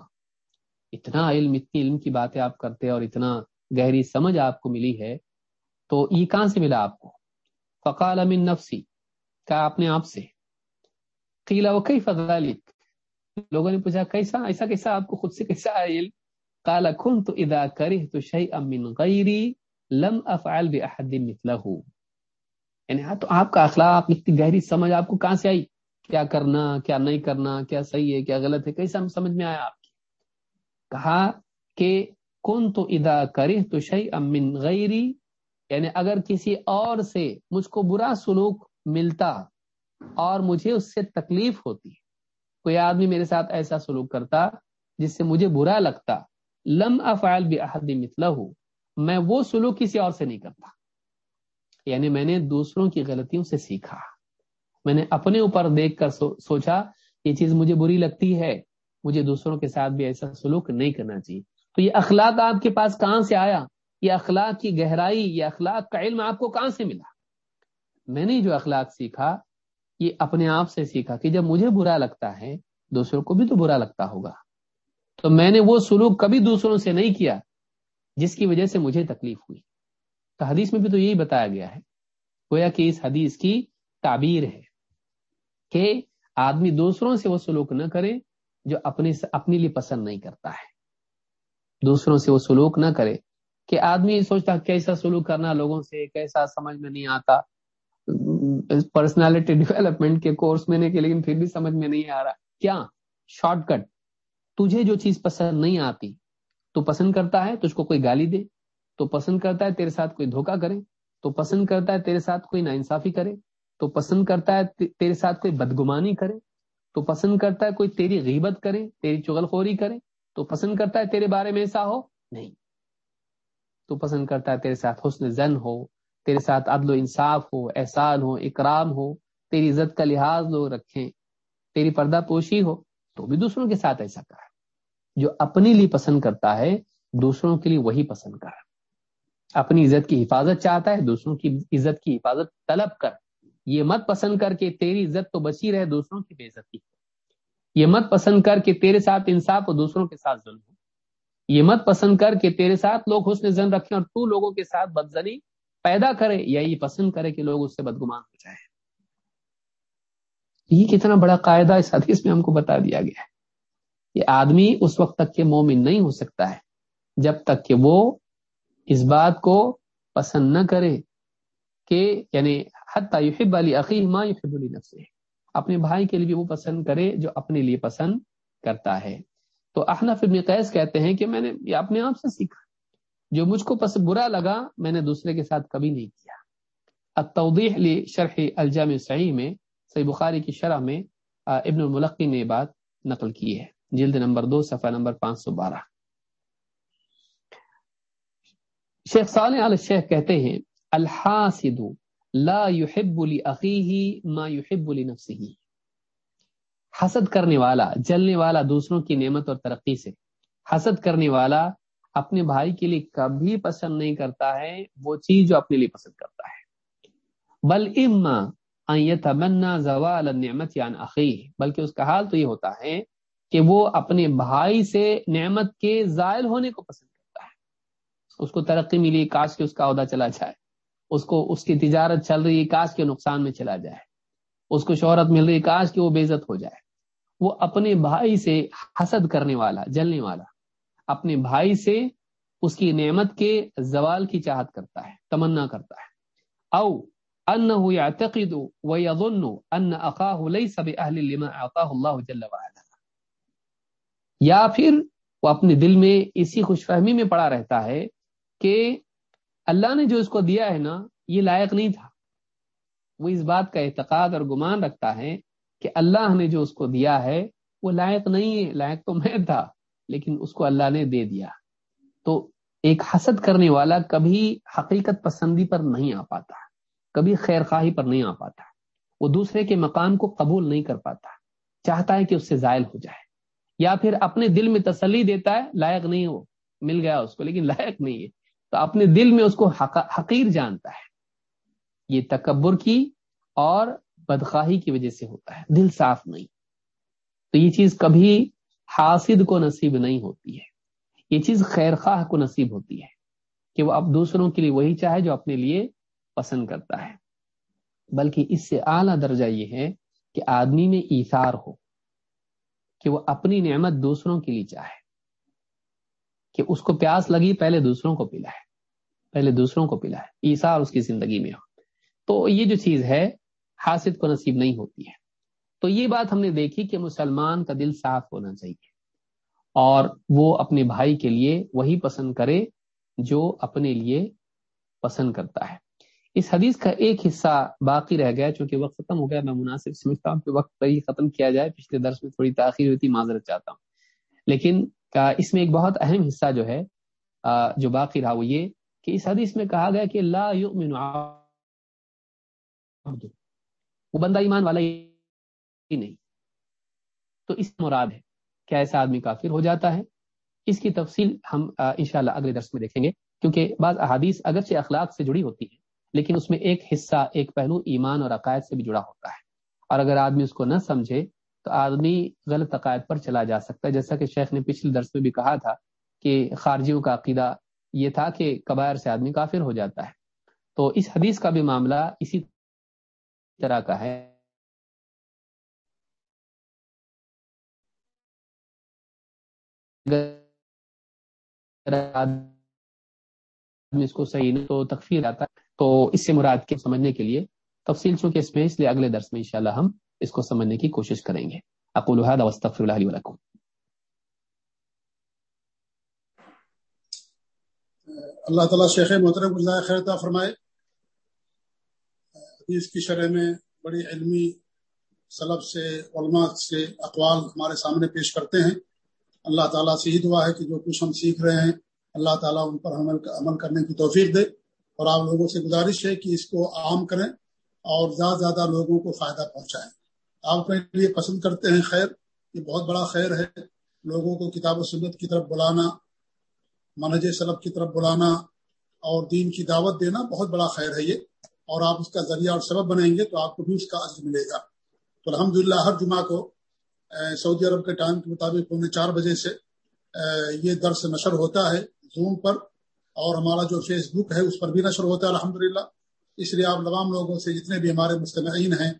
اتنا علم، اتنی علم کی باتیں آپ کرتے اور اتنا گہری سمجھ آپ کو ملی ہے، تو یہ کہاں سے ملا آپ کو؟ فقال من نفسی، کہا اپنے آپ سے۔ قیلا و کئی فضالک لوگوں نے پوچھا، کیسا، ایسا کیسا آپ کو خود سے کیسا ہے علم؟ قال كنت اذا كرهت شيئا من غيري لم افعل باحد مثله یعنی ہاں تو آپ کا اخلاق، اتنی گہری سمجھ آپ کو کہاں سے آئی؟ کیا کرنا، کیا نہیں کرنا، کیا صحیح ہے، کیا غلط ہے کیسا ہم سمجھ میں آیا آپ کی؟ کہا کہ کن تو ادا کرے تو شعی امن غیری یعنی اگر کسی اور سے مجھ کو برا سلوک ملتا اور مجھے اس سے تکلیف ہوتی، کوئی آدمی میرے ساتھ ایسا سلوک کرتا جس سے مجھے برا لگتا، لم افعال بحد مثلہ میں وہ سلوک کسی اور سے نہیں کرتا۔ یعنی میں نے دوسروں کی غلطیوں سے سیکھا۔ میں نے اپنے اوپر دیکھ کر سو، سوچا، یہ چیز مجھے بری لگتی ہے، مجھے دوسروں کے ساتھ بھی ایسا سلوک نہیں کرنا چاہیے۔ تو یہ اخلاق آپ کے پاس کہاں سے آیا؟ یہ اخلاق کی گہرائی، یہ اخلاق کا علم آپ کو کہاں سے ملا؟ میں نے جو اخلاق سیکھا، یہ اپنے آپ سے سیکھا کہ جب مجھے برا لگتا ہے، دوسروں کو بھی تو برا لگتا ہوگا۔ تو میں نے وہ سلوک کبھی دوسروں سے نہیں کیا، جس کی وجہ سے مجھے تکلیف ہوئی۔ تو حدیث میں بھی تو یہی بتایا گیا ہے۔ گویا کہ اس حدیث کی تعبیر ہے۔ کہ آدمی دوسروں سے وہ سلوک نہ کرے جو اپنے اپنے لیے پسند نہیں کرتا ہے۔ دوسروں سے وہ سلوک نہ کرے کہ آدمی سوچتا کیسا سلوک کرنا لوگوں سے، کیسا سمجھ میں نہیں آتا۔ پرسنالٹی ڈیولپمنٹ کے کورس میں نے کہ لیکن پھر بھی سمجھ میں نہیں آ رہا۔ کیا؟ Shortcut. تجھے جو چیز پسند نہیں آتی، تو پسند کرتا ہے، تجھ کو کوئی گالی دے۔ تو پسند کرتا ہے، تیرے ساتھ کوئی دھوکا کرے۔ تو پسند کرتا ہے، تیرے ساتھ کوئی ناانصافی کرے۔ تو پسند کرتا ہے تیرے ساتھ کوئی بدگمانی کرے، تو پسند کرتا ہے کوئی تیری غیبت کرے، تیری چغل خوری کرے، تو پسند کرتا ہے تیرے بارے میں ایسا ہو؟ نہیں۔ تو پسند کرتا ہے تیرے ساتھ حسن زن ہو، تیرے ساتھ عدل و انصاف ہو، احسان ہو، اکرام ہو، تیری عزت کا لحاظ لوگ رکھیں، تیری پردہ پوشی ہو، تو بھی دوسروں کے ساتھ ایسا کرا۔ جو اپنے لیے پسند کرتا ہے، دوسروں کے لیے وہی پسند کرا۔ اپنی عزت کی حفاظت چاہتا ہے، دوسروں کی عزت کی حفاظت طلب کر۔ یہ مت پسند کر کے تیری عزت تو بچی رہے دوسروں کی بے عزتی یہ مت پسند کر کہ تیرے ساتھ انصاف اور دوسروں کے ساتھ ظلم ہو۔ یہ مت پسند کر کہ تیرے ساتھ لوگ حسن زن رکھیں اور تو لوگوں کے ساتھ بدزنی پیدا کرے یا یہ پسند کرے کہ لوگ اس سے بدگمان ہو جائے یہ کتنا بڑا قاعدہ اس حدیث میں ہم کو بتا دیا گیا ہے۔ یہ آدمی اس وقت تک کے مومن نہیں ہو سکتا ہے، جب تک کہ وہ اس بات کو پسند نہ کرے کہ یعنی حتی یحب علی عقی ما یحب علی اپنے بھائی کے لیے بھی وہ پسند کرے جو اپنے لیے پسند کرتا ہے۔ تو احنف ابن قیس کہتے ہیں کہ میں نے یہ اپنے آپ سے سیکھا۔ جو مجھ کو پس برا لگا، میں نے دوسرے کے ساتھ کبھی نہیں کیا۔ التوضیح لی شرح الجامع صحیح میں، صحیح بخاری کی شرح میں ابن الملقی نے یہ بات نقل کی ہے۔ جلد نمبر دو، صفحہ نمبر پانچ سو بارہ۔ شیخ صالح علیہ شیخ کہتے ہیں، الحاسد لا يحب لاخيه ما يحب لنفسه. حسد کرنے والا، جلنے والا دوسروں کی نعمت اور ترقی سے. حسد کرنے والا اپنے بھائی کے لیے کبھی پسند نہیں کرتا ہے، وہ چیز جو اپنے لیے پسند کرتا ہے. بل اما ان يتمنى زوال النعمت عن اخيه بلکہ اس کا حال تو یہ ہوتا ہے کہ وہ اپنے بھائی سے نعمت کے زائل ہونے کو پسند کرتا ہے۔ اس کو ترقی ملی، کاش کے اس کا عہدہ چلا جائے۔ اس کو، اس کی تجارت چل رہی ہے کاش کے نقصان میں چلا جائے۔ اس کو شہرت مل رہی ہے کاش کہ وہ بے عزت ہو جائے۔ وہ اپنے بھائی سے حسد کرنے والا، جلنے والا۔ اپنے بھائی سے اس کی نعمت کے زوال کی چاہت کرتا ہے، تمنا کرتا ہے۔ او انه يعتقد ويظن ان اخاه ليس باهل لما اعطاه الله جل وعلا۔ یا پھر وہ اپنے دل میں اسی خوش فہمی میں پڑا رہتا ہے کہ اللہ نے جو اس کو دیا ہے نا، یہ لائق نہیں تھا۔ وہ اس بات کا اعتقاد اور گمان رکھتا ہے کہ اللہ نے جو اس کو دیا ہے، وہ لائق نہیں ہے۔ لائق تو میں تھا، لیکن اس کو اللہ نے دے دیا۔ تو ایک حسد کرنے والا کبھی حقیقت پسندی پر نہیں آ پاتا، کبھی خیر خواہی پر نہیں آ پاتا۔ وہ دوسرے کے مقام کو قبول نہیں کر پاتا، چاہتا ہے کہ اس سے زائل ہو جائے۔ یا پھر اپنے دل میں تسلی دیتا ہے، لائق نہیں ہو مل گیا اس کو، لیکن لائق نہیں ہے۔ تو اپنے دل میں اس کو حقیر جانتا ہے۔ یہ تکبر کی اور بدخواہی کی وجہ سے ہوتا ہے۔ دل صاف نہیں۔ تو یہ چیز کبھی حاسد کو نصیب نہیں ہوتی ہے۔ یہ چیز خیر خواہ کو نصیب ہوتی ہے کہ وہ اب دوسروں کے لیے وہی چاہے جو اپنے لیے پسند کرتا ہے۔ بلکہ اس سے اعلیٰ درجہ یہ ہے کہ آدمی میں ایثار ہو کہ وہ اپنی نعمت دوسروں کے لیے چاہے۔ کہ اس کو پیاس لگی پہلے دوسروں کو پلائے پہلے دوسروں کو پلا پلائے ایسار اس کی زندگی میں ہو۔ تو یہ جو چیز ہے، حاسد کو نصیب نہیں ہوتی ہے۔ تو یہ بات ہم نے دیکھی کہ مسلمان کا دل صاف ہونا چاہیے اور وہ اپنے بھائی کے لیے وہی پسند کرے جو اپنے لیے پسند کرتا ہے۔ اس حدیث کا ایک حصہ باقی رہ گیا، چونکہ وقت ختم ہو گیا، میں مناسب سمجھتا ہوں کہ وقت پر ہی ختم کیا جائے۔ پچھلے درس میں تھوڑی تاخیر ہوئی تھی، معذرت چاہتا ہوں۔ لیکن اس میں ایک بہت اہم حصہ جو ہے جو باقی رہا وہ یہ کہ اس حدیث میں کہا گیا کہ لا یؤمن وہ بندہ ایمان والا ہی نہیں۔ تو اس مراد ہے کیا ایسا آدمی کافر ہو جاتا ہے۔ اس کی تفصیل ہم انشاءاللہ اگلے درس میں دیکھیں گے۔ کیونکہ بعض احادیث اگرچہ اخلاق سے جڑی ہوتی ہے لیکن اس میں ایک حصہ، ایک پہلو ایمان اور عقائد سے بھی جڑا ہوتا ہے۔ اور اگر آدمی اس کو نہ سمجھے، تو آدمی غلط عقائد پر چلا جا سکتا ہے۔ جیسا کہ شیخ نے پچھلے درس میں بھی کہا تھا کہ خارجیوں کا عقیدہ یہ تھا کہ قبائر سے آدمی کافر ہو جاتا ہے۔ تو اس حدیث کا بھی معاملہ اسی طرح کا ہے۔ اس کو صحیح نہیں تو تکفیر آتا ہے۔ تو اس سے مراد کے سمجھنے کے لیے؟ تفصیل چونکہ اس میں اس لیے اگلے درس میں انشاءاللہ ہم اس کو سمجھنے کی کوشش کریں گے۔ اقول هذا واستغفر الله لي ولكم۔ اللہ تعالیٰ شیخ محترم کو جزائے خیر فرمائے۔ حدیث کی شرح میں بڑی علمی سلب سے، علماء سے اقوال ہمارے سامنے پیش کرتے ہیں۔ اللہ تعالیٰ سے ہی دعا ہے کہ جو کچھ ہم سیکھ رہے ہیں، اللہ تعالیٰ ان پر عمل عمل کرنے کی توفیق دے۔ اور آپ لوگوں سے گزارش ہے کہ اس کو عام کریں اور زیادہ زیادہ لوگوں کو فائدہ پہنچائیں۔ آپ کے لیے پسند کرتے ہیں خیر، یہ بہت بڑا خیر ہے۔ لوگوں کو کتاب و سنت کی طرف بلانا منج سلب کی طرف بلانا اور دین کی دعوت دینا بہت بڑا خیر ہے یہ۔ اور آپ اس کا ذریعہ اور سبب بنیں گے تو آپ کو بھی اس کا عزم ملے گا۔ تو الحمد ہر جمعہ کو سعودی عرب کے ٹائم کے مطابق پونے چار بجے سے یہ درس نشر ہوتا ہے زوم پر۔ اور ہمارا جو فیس بک ہے اس پر بھی نشر ہوتا ہے الحمد اس لیے آپ تمام لوگوں سے جتنے بھی ہمارے مستمعین ہیں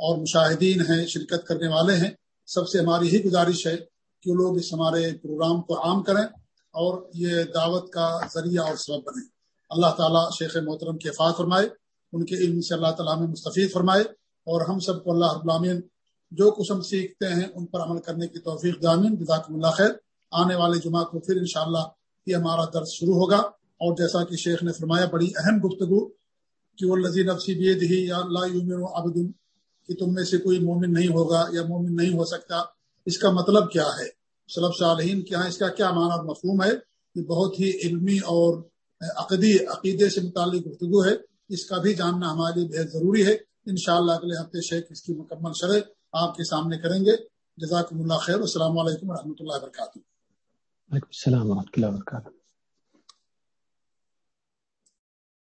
اور مشاہدین ہیں، شرکت کرنے والے ہیں، سب سے ہماری ہی گزارش ہے کہ لوگ اس ہمارے پروگرام کو عام کریں۔ اور یہ دعوت کا ذریعہ اور سبب بنے۔ اللہ تعالیٰ شیخ محترم کے افاظ فرمائے، ان کے علم سے اللہ تعالیٰ میں مستفید فرمائے اور ہم سب کو اللہ ابلامین جو کچھ ہم سیکھتے ہیں ان پر عمل کرنے کی توفیق دامین جزاکم اللہ خیر۔ آنے والے جمعہ کو پھر انشاءاللہ یہ ہمارا درس شروع ہوگا۔ اور جیسا کہ شیخ نے فرمایا، بڑی اہم گفتگو کہ وہ لذیذ نفسی بید ہی یا اللہ یومن و عبدن، کہ تم میں سے کوئی مومن نہیں ہوگا یا مومن نہیں ہو سکتا۔ اس کا مطلب کیا ہے؟ صلب صالحین کے ہاں اس کا کیا معنی اور مفہوم ہے؟ یہ بہت ہی علمی اور عقدی عقیدے سے متعلق گفتگو ہے۔ اس کا بھی جاننا ہمارے لیے بہت ضروری ہے۔ انشاءاللہ اگلے ہفتے شیخ اس کی مکمل شرح آپ کے سامنے کریں گے۔ جزاکم اللہ خیر۔ السلام علیکم و اللہ وبرکاتہ۔ وعلیکم السلام ورحمۃ اللہ وبرکاتہ۔